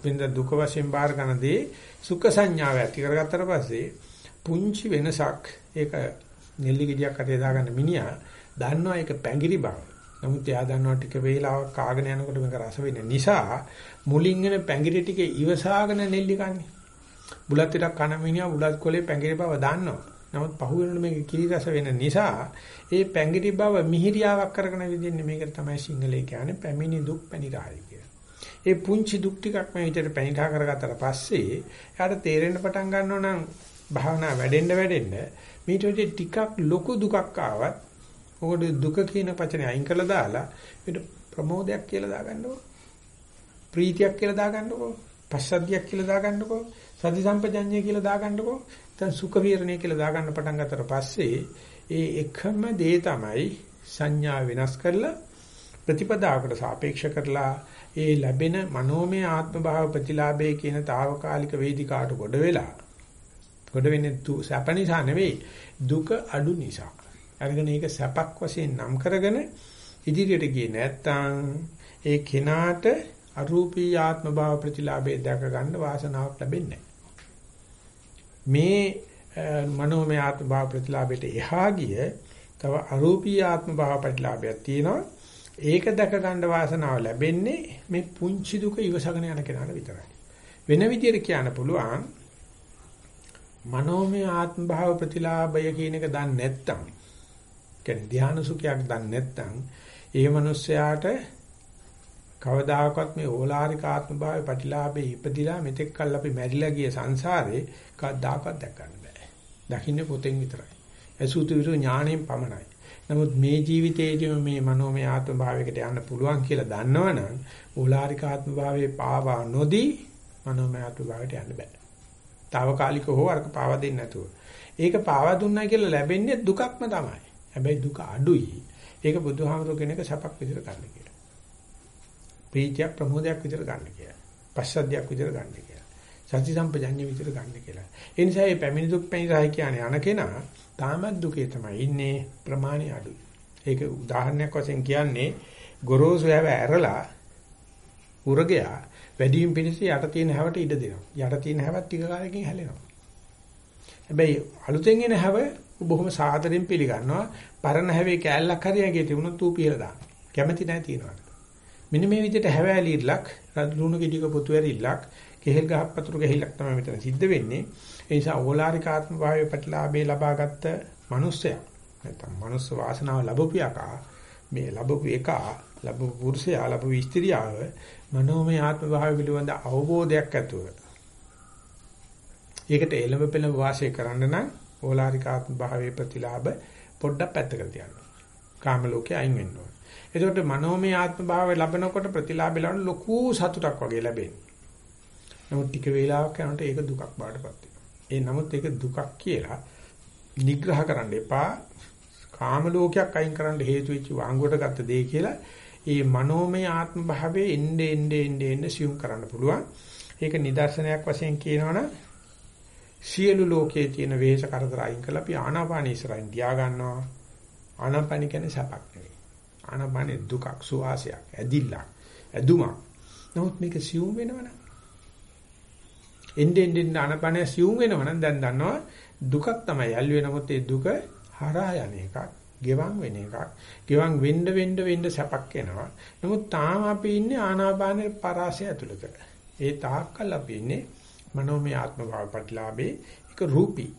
වෙනද දුක වශයෙන් බාර ගන්නදී සුඛ සංඥාව ඇති කරගත්තට පස්සේ පුංචි වෙනසක් ඒක නෙල්ලි ගෙඩියක් අතේ දාගන්න මිනිහා දන්නවා ඒක පැංගිරි බව. නමුත් එයා දන්නවා ටික වේලාවක් කාගෙන යනකොට මේක රස වෙන නිසා මුලින් එන පැංගිරි ටික ඉවසාගෙන නෙල්ලි කන්නේ. බුලත් ටිකක් කන මිනිහා බුලත් කොලේ පැංගිරි බව දන්නවා. නමුත් පහු වෙනකොට මේක කිරි රස වෙන නිසා ඒ පැංගිරි බව මිහිරියාවක් කරගෙන විදින්නේ මේක තමයි සිංහලේ කියන්නේ පැමිණි දුක් පැනිරායි කියලා. ඒ පුංචි දුක් ටිකක් මේ විදිහට පැනිරා කරගත්තට පස්සේ එයාට තේරෙන්න පටන් ගන්නවා නම් භාවනා වැඩෙන්න වැඩෙන්න මේට වඩා ටිකක් ලොකු දුකක් ආවත් ඔකට දුක කියන වචනේ අයින් කරලා දාලා මේට ප්‍රමෝදයක් කියලා දාගන්නකො ප්‍රීතියක් කියලා දාගන්නකො පස්සද්ධියක් කියලා දාගන්නකො සති සම්පජඤ්ඤය කියලා දාගන්නකො දැන් සුඛ විහරණය කියලා දාගන්න පටන් ගත්තට පස්සේ ඒ එකම දේ තමයි සංඥා වෙනස් කරලා ප්‍රතිපදාවකට සාපේක්ෂ කරලා ඒ ලැබෙන මනෝමය ආත්ම භාව ප්‍රතිලාභයේ කියන తాවකාලික වේදිකාට ගොඩ වෙලා ගොඩ වෙන්නේ සැප නිසා නෙවෙයි දුක අඩු නිසා. අරගෙන ඒක සැපක් වශයෙන් නම් කරගෙන ඉදිරියට ගියේ නැත්තම් ඒ කෙනාට අරූපී ආත්ම භාව ප්‍රතිලාභේ දැක ගන්න වාසනාවක් ලැබෙන්නේ මේ මනෝමය ආත්ම භාව ප්‍රතිලාභයට එහා ගිය තව අරූපී ආත්ම භාව ප්‍රතිලාභයක් තියෙනවා. ඒක දැක ගන්න වාසනාව ලැබෙන්නේ මේ පුංචි දුක ඉවසගෙන යන කෙනාට විතරයි. වෙන විදිහට කියන්න පුළුවන් මනෝමය ආත්ම භාව ප්‍රතිලාභය කියන එක දන්නේ නැත්නම් කියන්නේ ධානා සුඛයක් දන්නේ නැත්නම් ඒ මනුස්සයාට කවදාකවත් මේ ඕලාරික ආත්ම භාවයේ ප්‍රතිලාභේ ඉපදිලා මෙතෙක් කල් අපි මැරිලා ගිය සංසාරේ කවදාකවත් දැක්කන්න බෑ. දකින්නේ පොතෙන් විතරයි. අසුතු විරු ඥාණයෙන් පමණයි. නමුත් මේ ජීවිතයේදී මේ මනෝමය ආත්ම භාවයකට යන්න පුළුවන් කියලා දන්නවනම් ඕලාරික ආත්ම භාවයේ පාවා නොදී මනෝමය ආත්ම භාවයට යන්න බෑ. తాවකාලික හෝ අරක පාවා දෙන්නේ නැතුව. ඒක පාවා දුන්නා කියලා ලැබෙන්නේ දුකක්ම තමයි. හැබැයි දුක අඩුයි. ඒක බුදුහාමුදුර කෙනෙක් සපක් විදිහට ගන්න කියලා. ප්‍රීතියක් ප්‍රමෝදයක් විදිහට ගන්න කියලා. පස්සද්ධියක් විදිහට ගන්න කියලා. සති සම්පජඤ්ඤ විදිහට ගන්න කියලා. ඒ නිසා මේ පැමිණි දුක් පැනිරහයි කියන්නේ අන කෙනා තාමත් දුකේ තමයි ඉන්නේ ප්‍රමාණය අඩුයි. ඒක උදාහරණයක් වශයෙන් කියන්නේ ගොරෝසු හැව ඇරලා උරගයා වැඩිම පිණිස යට තියෙන හැවට ඉඩ දෙනවා. යට තියෙන හැවත් ටික කාලෙකින් හැලෙනවා. හැබැයි අලුතෙන් එන හැව බොහොම සාදරෙන් පිළිගන්නවා. පරණ හැවේ කෑල්ලක් හරි ඇගේ තිබුණොත් ඌ පියලා දානවා. කැමැති නැහැ තියනවා. මෙන්න මේ විදිහට හැවෑලිල්ලක්, ලුණු කිඩික පුතු ඇරිල්ලක්, කෙහෙල් ගහක් පතුරු ගහිල්ලක් තමයි මෙතන සිද්ධ වෙන්නේ. ඒ නිසා ඕලාරික ආත්ම භාවයේ ප්‍රතිලාභේ ලබාගත්ත මිනිස්සයා නැත්නම් මනුස්ස වාසනාව ලැබපු යකා මේ ලැබපු එක ලැබපු පුරුෂයා ලැබපු ස්ත්‍රියාව මනෝමය ආත්ම භාවය පිළිබඳ අවබෝධයක් ඇතුව ඒකට එළඹ පෙළඹ වාසය කරන්න නම් ඕලාරික ආත්ම භාවයේ ප්‍රතිලාභ පොඩ්ඩක් පැත්තකට තියන්න. කාම ලෝකේ අයින් වෙන්න ඕන. එතකොට මනෝමය ආත්ම භාවය ලැබෙනකොට ප්‍රතිලාභ ලබන ලොකු සතුටක් වගේ ලැබෙනවා. නමුත් ටික වේලාවක් යනකොට ඒක දුකක් බාටපත් ඒ නමුත් ඒක දුකක් කියලා නිග්‍රහ කරන්න එපා. කාම ලෝකයක් අයින් කරන්න හේතු වෙච්ච වාංගුවට ගත්ත දේ කියලා ඒ මනෝමය ආත්ම භාවයේ එnde ende ende ende සියුම් කරන්න පුළුවන්. ඒක නිදර්ශනයක් වශයෙන් කියනවනම් සියලු ලෝකයේ තියෙන වේශ කරදර අයින් කරලා අපි ආනාපාන ඉස්සරහින් තියා ගන්නවා. ආනාපාන කියන්නේ සපක් නෙවෙයි. ආනාපාන දුකක්, සුවාසයක්, ඇදිල්ලක්, ඇදුමක්. නමුත් මේක සියුම් වෙනවනම් එnde ende ආනාපාන සියුම් වෙනවනම් දැන් දන්නවා දුකක් තමයි ඇල්ලුවේ නමුත් ඒ දුක හරහා යන එකක්, ගෙවන් වෙන එකක්. ගෙවන් වෙන්න වෙන්න වෙන්න සැපක් එනවා. නමුත් තාම අපි ඉන්නේ ආනාපානේ පරාසය ඇතුළත. ඒ තාක්කල් අපි ඉන්නේ මනෝමය ආත්ම භාව ප්‍රතිලාභේ එක රූපී.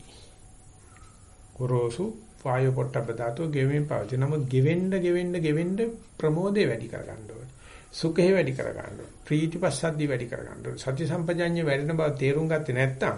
ගොරෝසු වායු පොට්ටබ්බ ධාතුව ගෙවෙමින් පවතී. නමුත් ගෙවෙන්න ගෙවෙන්න ගෙවෙන්න ප්‍රමෝදේ වැඩි කරගන්න ඕනේ. සුඛේ වැඩි කරගන්න ඕනේ. ප්‍රීතිපස්සද්දි වැඩි කරගන්න ඕනේ. සති සම්පජඤ්ඤය වැඩෙන බව තේරුම් ගත්තේ නැත්නම්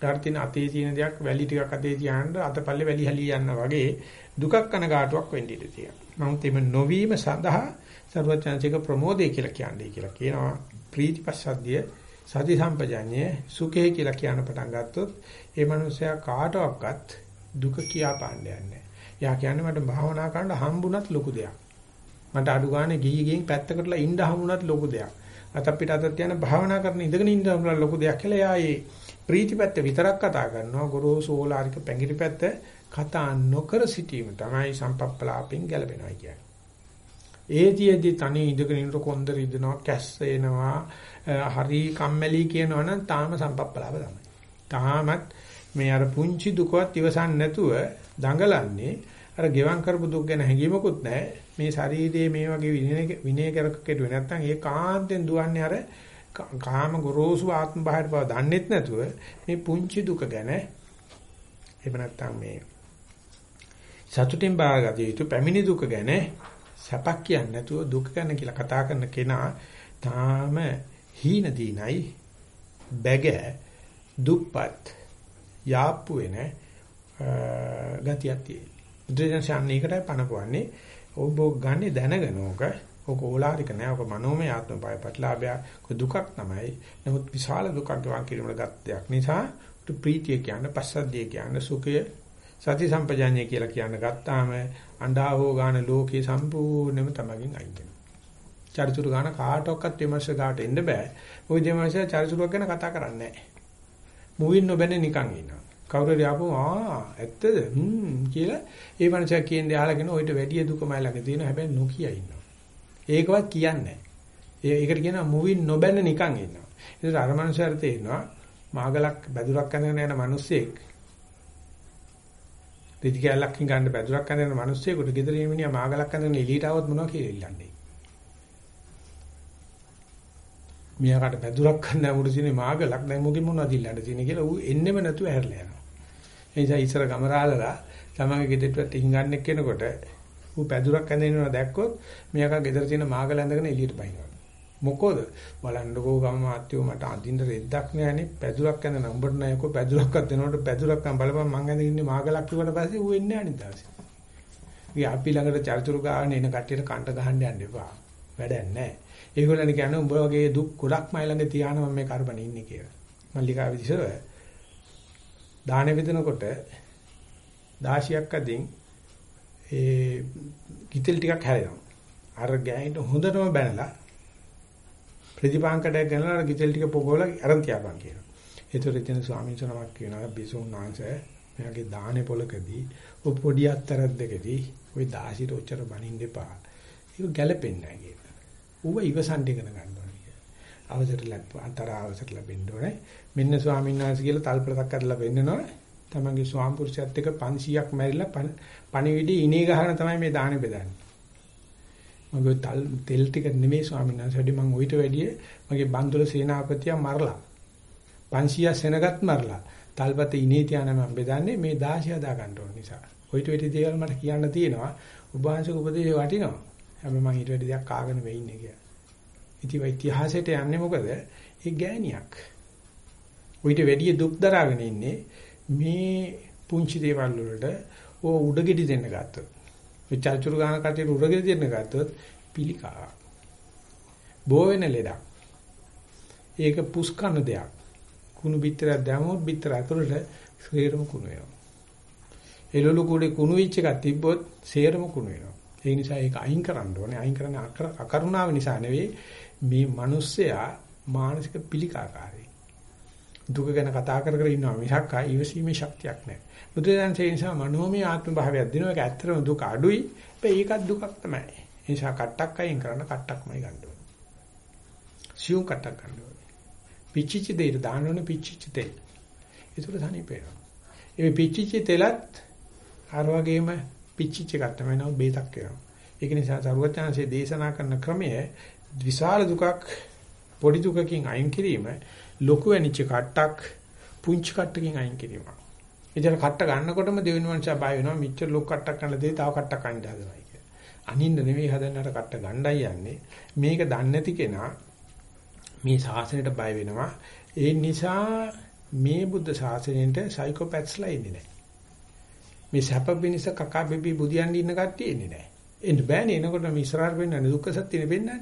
ධර්තින අතේ තියෙන දෙයක් වැලි ටිකක් අතේ තියාගෙන අතපල්ලේ වැලි හැලී යනවා වගේ දුකක් කනගාටුවක් වෙන්න ඉඩ තියෙනවා. නමුත් එimhe නොවීම සඳහා සර්වඥාන්සික ප්‍රමෝදය කියලා කියන්නේ කියලා කියනවා. ප්‍රීතිපස්සද්දිය සති සම්පජඤ්ඤය සුඛේ කියලා කියන පටන් ගත්තොත් ඒ මනුස්සයා කාටවත් දුක කියා පාණ්ඩයක් නැහැ. යා කියන්නේ මට භාවනා කරන්න හම්බුණත් ලොකු දෙයක්. මට අඩු ගානේ ගිහි ගිහින් පැත්තකටලා ඉන්න හම්බුණත් ලොකු දෙයක්. අත අපිට අතත් යන භාවනා කරන ඉඳගෙන ඉන්න හම්බුණා ලොකු දෙයක් කියලා යා ඒ ප්‍රීතිපැත්ත විතරක් කතා කරනවා. ගොරෝසු ඕලාරික පැංගිරි පැත්ත කතා නොකර සිටීම තමයි සම්පප්පලාපෙන් ගැලපෙනවා කියන්නේ. ඒතියෙදි තනි ඉඳගෙන ඉන්නකො කොන්ද රිදෙනවා, කැස්ස එනවා, හරි කම්මැලි කියනවනම් තාම සම්පප්පලාප තමයි. තාමත් මේ අර පුංචි දුකවත් ඉවසන්නේ නැතුව දඟලන්නේ අර ගෙවම් කරපු දුක් ගැන හැඟීමකුත් නැහැ. මේ ශරීරයේ මේ වගේ විනය කරක කෙරුවේ නැත්නම් ඒ කාන්තෙන් දුවන්නේ අර කාම ගොරෝසු ආත්ම බාහිර බව දන්නෙත් නැතුව මේ පුංචි දුක ගැන එහෙම නැත්නම් මේ සතුටින් බාරගත යුතු පැමිණි දුක ගැන සැපක් කියන්නේ නැතුව දුක ගැන කියලා කතා කරන කෙනා තාම හීන දීනයි බැග දුප්පත් යාප්පු වෙන ගතියක් තියෙනවා. බුදුදහමේ ඒකටයි පනපවන්නේ. ඔබ ගන්නේ දැනගෙන ඕක ඕක ඕලාරික නෑ ඕක මනෝමය ආත්ම බය ප්‍රතිලාභය දුකක් තමයි. නමුත් විශාල දුකක් ගවන් කිරීමකට ගත් දෙයක් නිසා ප්‍රීතිය කියන්නේ පස්සද්ධිය කියන්නේ සුඛය සති සම්පජාඤ්ඤය කියලා කියන ගත්තාම අඬාවෝ ගාන ලෝකේ සම්පූර්ණයෙන්ම තමගින් අයින් වෙනවා. චරිචුරු ගාන කාටවත් විමර්ශ ගාට එන්න බෑ. ওই දෙමර්ශ චරිචුරුවක් ගැන කතා කරන්නේ නෑ. මුවින් නොබැන නිකන් ඉන්නවා. කවුරු හරි ආපම ආ ඇත්තද හ්ම් කියලා ඒ මනුස්සයා කියන්නේ අහලාගෙන ඔయిత වැඩි දුකමයි ළඟ තියෙන හැබැයි නොකිය ඉන්නවා. ඒකවත් කියන්නේ නැහැ. ඒකට කියනවා මුවින් නොබැන නිකන් ඉන්නවා. ඒකට අර මනුස්සයාට තේරෙනවා මාගලක් බැදුරක් අඳගෙන යන මිනිස්සෙක් දෙදිගැලක් ගන්න බැදුරක් අඳගෙන මිනිස්සෙකුට ගෙදර එමිනියා මාගලක් අඳගෙන එළියට આવොත් මොනවා කියලා ඉල්ලන්නේ. මියාකට බැදුරක් ගන්න උඩ තියෙන මාගලක් දැන් මොකෙ මොනවද ඉල්ලන්න තියෙන්නේ කියලා ඌ එන්නෙම නැතුව ඇහැරලා යනවා. ඒ නිසා ඉස්සර ගමරාලලා තමගේ ගෙදරට හිඟන්නේ කෙනකොට ඌ පැදුරක් ඇඳිනවා දැක්කොත් මියාකා ගෙදර තියෙන මාගල ඇඳගෙන එළියට බහිනවා. මොකද බලන්නකෝ ගම මාත්‍යෝ මට අඳින්න රෙද්දක් නෑනේ පැදුරක් ඇඳන උඹට නෑකෝ පැදුරක්වත් දෙනකොට පැදුරක් අම් බලපන් මං ඇඳගෙන ඉන්නේ මාගලක් කිව්වට පස්සේ ඌ එන්නේ අනිත් දවසේ. ඉතින් අපි ළඟට චරිචුරු ගාන එන කට්ටියට කන්ට ගහන්න යන්න එපා. වැඩක් නෑ. ඒගොල්ලන් කියන්නේ උඹ වගේ දුක් ගොඩක් මයි ළඟ තියාන මම මේ කරබනේ ඉන්නේ කියලා. මල්ලිකා විදිසව දාන වෙදනකොට 16ක් අදින් ඒ ගිතෙල් ටිකක් හැරෙනවා. අර ගෑනිට හොඳටම බැනලා ප්‍රතිපාංකඩයක් ගන්නලා අර ගිතෙල් ටික පොගවලා අරන් තියාපන් කියනවා. ඒතර එතන ස්වාමීන් වහන්සේ නමක් කියනවා බිසුන් වහන්සේ මෙයාගේ දාහනේ පොලකදී ඔය පොඩි අත්තරක් දෙකදී ওই 16ට ඔච්චර බනින්න එපා. ඒක ගැළපෙන්නේ නැහැ කියලා. ඌව ඉවසන් ඉගෙන ගන්න ඕනේ කියලා. අවසර ලැබ්වා අතර අවසර ලැබෙන්න ඕනේ. මෙන්න ස්වාමීන් වහන්සේ කියලා තල්පලක් අදලා වෙන්නනවා. තමන්ගේ ස්වාම පුරුෂයත් එක්ක 500ක් මැරිලා පණිවිඩي ඉනේ ගහන තමයි මේ දාහනේ බෙදන්නේ. මගේ තල් තෙල් ටික නෙමෙයි ස්වාමීන් වහන්සේ මම ඌට වැඩිය මගේ බන්දුල සේනාපතියා මරලා 500 සෙනගත් මරලා තල්පත ඉනේ තියාන මම බෙදන්නේ මේ 16 හදා ගන්න ඕන නිසා. ඌට වැඩි දේවල් මට කියන්න තියෙනවා. ඔබ වහන්සේ උපදේශය වටිනවා. හැබැයි මම ඊට වැඩි දෙයක් කාගෙන වෙන්නේ කියලා. ඉතින් ඉතිහාසයට යන්නේ මොකද? ඒ ගෑණියක්. ඌට වැඩි දුක් දරාගෙන ඉන්නේ මේ පුංචි දේවල් වලට ඕ උඩගෙඩි දෙන්න ගත්තොත්. මේ චර්චුරු ගාන කටියට උඩගෙඩි දෙන්න ගත්තොත් පිළිකා. බෝ වෙන ලෙඩක්. ඒක පුස්කන දෙයක්. කුණු පිටරයක් දැමුවොත් පිටර අතුරට සේරම කුණු වෙනවා. එළවලු කුඩේ කුණු විච් එකක් තිබ්බොත් සේරම කුණු වෙනවා. ඒ නිසා ඒක අයින් කරන්න ඕනේ. අයින් කරන්න අකරුණාව නිසා නෙවෙයි මේ මිනිස්සයා මානසික පිළිකාකාරී. දුක ගැන කතා කර කර ඉන්නවා මිසක් ආ ඊවසීමේ ශක්තියක් නැහැ. බුදුදහම ඒ නිසා මනෝමය ආත්ම භාවයක් දෙනවා. ඒක ඇත්තටම දුක අඩුයි. හැබැයි ඒකත් දුකක් තමයි. ඒ නිසා කට්ටක් අයින් කරන්න කට්ටක්මයි ගන්න ඕනේ. සියුම් කට්ටක් ගන්න ඕනේ. පිච්චිච්ච දෙයට දාන්න ඕනේ පිච්චිච්ච දෙය. ඒකට සනීපේනවා. ඒ පිච්චිච්ච තෙලත් අර වගේම පිච්චිච්ච එකක් තමයි නෝ බේතක් වෙනවා. ඒක නිසා සරුවචාන්සේ දේශනා කරන ක්‍රමය විශාල දුකක් පොඩි දුකකින් අයින් කිරීම ලොකු වෙනිච්ච කට්ටක් පුංචි කට්ටකින් අයින් කිරීම. එතන කට්ට ගන්නකොටම දෙවෙනි මනුස්සයා බය වෙනවා මෙච්චර ලොකු කට්ටක් ගන්න දෙයි තව කට්ටක් අයින් හදනවා කියලා. අනින්න නෙවෙයි හදන්නට කට්ට ගණ්ඩයි යන්නේ. මේක දන්නේ නැති කෙනා මේ ශාසනයට බය වෙනවා. ඒ නිසා මේ බුද්ධ ශාසනයට සයිකෝපැත්ස්ලා ඉන්නේ නැහැ. මේ සැප පිනිස කකා බෙබි බුදියන් ඉන්න කට්ටිය ඉන්නේ නැහැ. එන්න බෑනේ එනකොට මේ ඉස්සරහට වෙන්නන්නේ දුක්ඛ සත්‍යනේ වෙන්නන්නේ.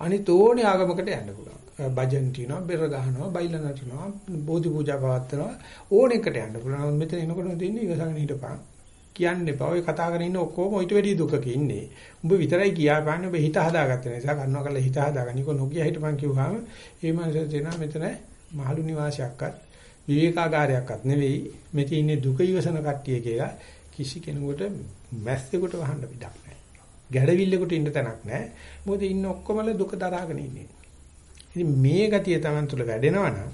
අනිත් ඕනේ ආගමකට යන්න පුළුවන්. භජන් තියනවා, බෙර ගහනවා, බයිල නටනවා, බෝධි පූජා පවත්වනවා ඕන එකට යන්න පුළුවන්. මෙතන එනකොට දෙන්නේ ඉවසගෙන හිටපන්. කියන්න එපා. ඔය කතා කරගෙන ඉන්න ඔක්කොම ඊට වැඩි දුකක ඉන්නේ. උඹ විතරයි කියාපාන්නේ ඔබ හිත හදාගත්ත නිසා කන්නවා කරලා හිත හදාගන්න. නිකෝ නොකිය හිටපන් කිව්වහම ඒ මනසට දෙනවා මෙතන මහලු නිවාසයක්වත් විවේකාගාරයක්වත් නෙවෙයි. මෙතන ඉන්නේ දුක ඉවසන කට්ටිය කියලා කිසි කෙනෙකුට මැස්සෙකුට වහන්න විඩක් නැහැ. ගැඩවිල්ලෙකුට ඉන්න තැනක් නැහැ. මොකද ඉන්න ඔක්කොමල දුක දරාගෙන ඉන්නේ. ඉතින් මේ ගතිය Taman තුල වැඩෙනවා නම්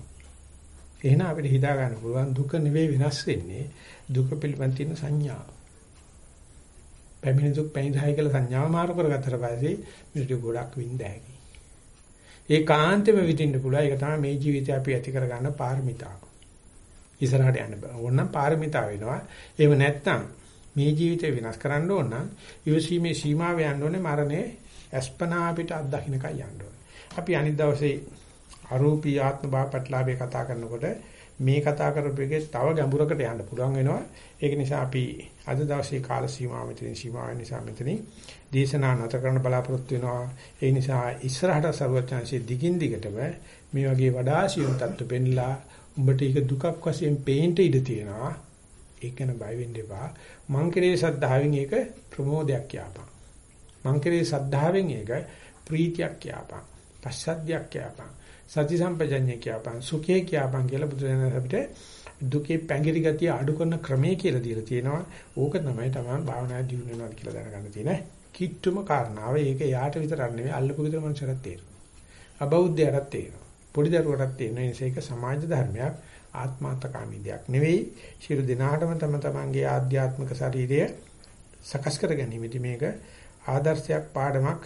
එහෙනම් අපිට හිතා ගන්න පුළුවන් දුක නෙවෙයි වෙනස් වෙන්නේ දුක පිළිබඳ තියෙන සංඥාව. පැමිණි දුක් පැමිණයි කියලා සංඥාව මාරු කරගත්තට පස්සේ මේක ගොඩක් විඳ හැකියි. ඒ කාන්තෙම විඳින්න පුළුවන් ඒක තමයි මේ ජීවිතය අපි ඇති කරගන්න පාරමිතාව. ඉස්සරහට යන්න බෑ. ඕනනම් පාරමිතාව වෙනවා. එහෙම නැත්නම් මේ ජීවිතය වෙනස් කරන්න ඕන නම් ඉවසීමේ සීමාව යන්න ඕනේ මරණය අස්පනා අපිට අත්දකින්නකයි යන්න ඕනේ. අපි අනිත් දවසේ අරූපී ආත්ම භාවපටලාවේ කතා කරනකොට මේ කතා කරපු එකේ තව ගැඹුරකට යන්න පුළුවන් වෙනවා. ඒක නිසා අපි අද දවසේ කාල සීමාව මෙතනින් සීමා වෙන නිසා මෙතනින් දේශනා නැත කරන්න බලාපොරොත්තු වෙනවා. ඒ නිසා ඉස්සරහට සරුවචාන්සේ දිගින් දිගටම මේ වගේ වඩා සියුම් තත්ත්ව පෙන්ලා උඹට ඒක දුකක් වශයෙන් පේන්න ඉඩ තියෙනවා. ඒක ගැන බය වෙන්න එපා. මං කෙරේ සද්ධාවෙන් ඒක ප්‍රමෝදයක් කියපන්. මං කෙරේ සද්ධාවෙන් ඒක ප්‍රීතියක් කියපන්. පස්සද්ධියක් කියපන්. සති සම්පජඤ්ඤය කියපන්. සුඛේ කියපන් කියලා බුදුරජාණන් අපිට දුකේ පැංගිරි ගතිය අඩු කරන ක්‍රමයේ කියලා දීලා තියෙනවා. ඕක තමයි තමයි භාවනා දියුණු වෙනවා කියලා දැනගන්න තියෙන කිට්ටුම කාරණාව. ඒක යාට විතරක් නෙවෙයි අල්ලපු විතර මනුස්සයරත් තේරෙනවා. අබෞද්ධයරත් තේරෙනවා. පොඩි දරුවටත් තේරෙනවා. ඒ නිසා ඒක සමාජ ධර්මයක් ආත්මාර්ථකාමී දෙයක් නෙවෙයි. ශිරු දිනාටම තම තමන්ගේ ආධ්‍යාත්මික ශරීරය සකස් කර ගැනීමදී මේක ආදර්ශයක් පාඩමක්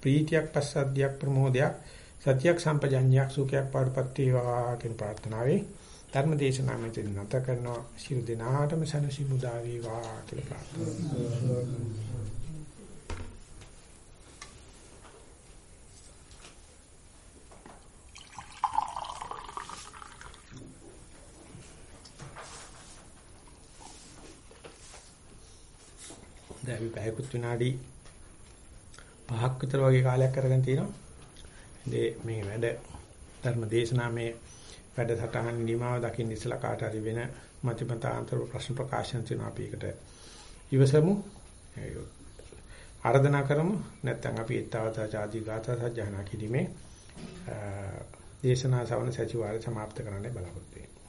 ප්‍රීතියක් පස්සද්ධියක් ප්‍රමෝදයක් සතියක් සම්පජඤ්ඤයක් සුඛයක් පාඩපත් වේවා කියන ප්‍රාර්ථනාවෙන් ධර්ම දේශනාව මෙතන නැත කරනවා ශිරු දිනාටම සනසි මුදා වේවා කියලා ප්‍රාර්ථනා දැන් අපි පැයකුත් විනාඩි 5ක් විතර වගේ කාලයක් අරගෙන තියෙනවා. ඉතින් මේ වැඩ ධර්ම දේශනා මේ වැඩසටහන් නිමාව දකින්න ඉස්සලා කාට හරි වෙන මතිමතාන්තර ප්‍රශ්න ප්‍රකාශන තියෙනවා අපි ඒකට ඉවසමු. ආරාධනා කරමු නැත්නම් අපි ඊතාවතා ආදී ගාථා සජ්ජහනා කිරීමේ දේශනා ශ්‍රවණ සතිවාරය સમાપ્ત කරන්න බලාපොරොත්තු වෙනවා.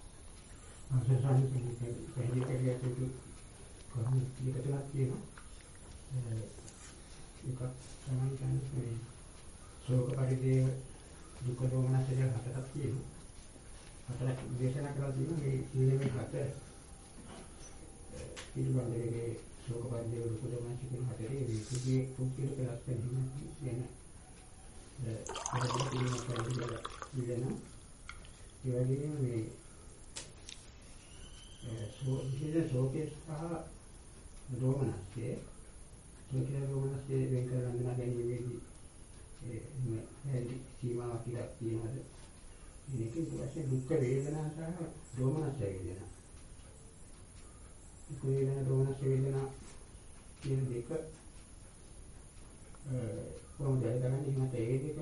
ආසසාරි පැහැදිලි කරගන්න කරුණු කීපයක් තියෙනවා. එකක් තමයි කියන්නේ ශෝක පරිදේ දුක දෝමනස කියලා හතරක් තියෙනවා. හතරක් දේශනා කරලා තියෙනවා මේ ඊළඟ හතර පිළිබඳවේ ශෝක පරිදේ දුක දෝමනස කියන හතරේ විසුද්ධියේ කුක්කිල පෙරස් වෙනවා කියන ඒ වගේම මේ ශෝකයේ සහ දෝමනස්යේ සෝකින රෝමනස්සේ වෙන් කර ගන්නා ගැනීමේදී ඒ මේ සීමාවක් කියලා තියෙනවද? මේක ඊට දුක් වේදනා සහ දෝමනස් වේදනා. දුක් වේදනා දෝමනස් වේදනා කියන දෙක කොහොමද හදාගන්නේ? එහෙනම් ඒ දෙක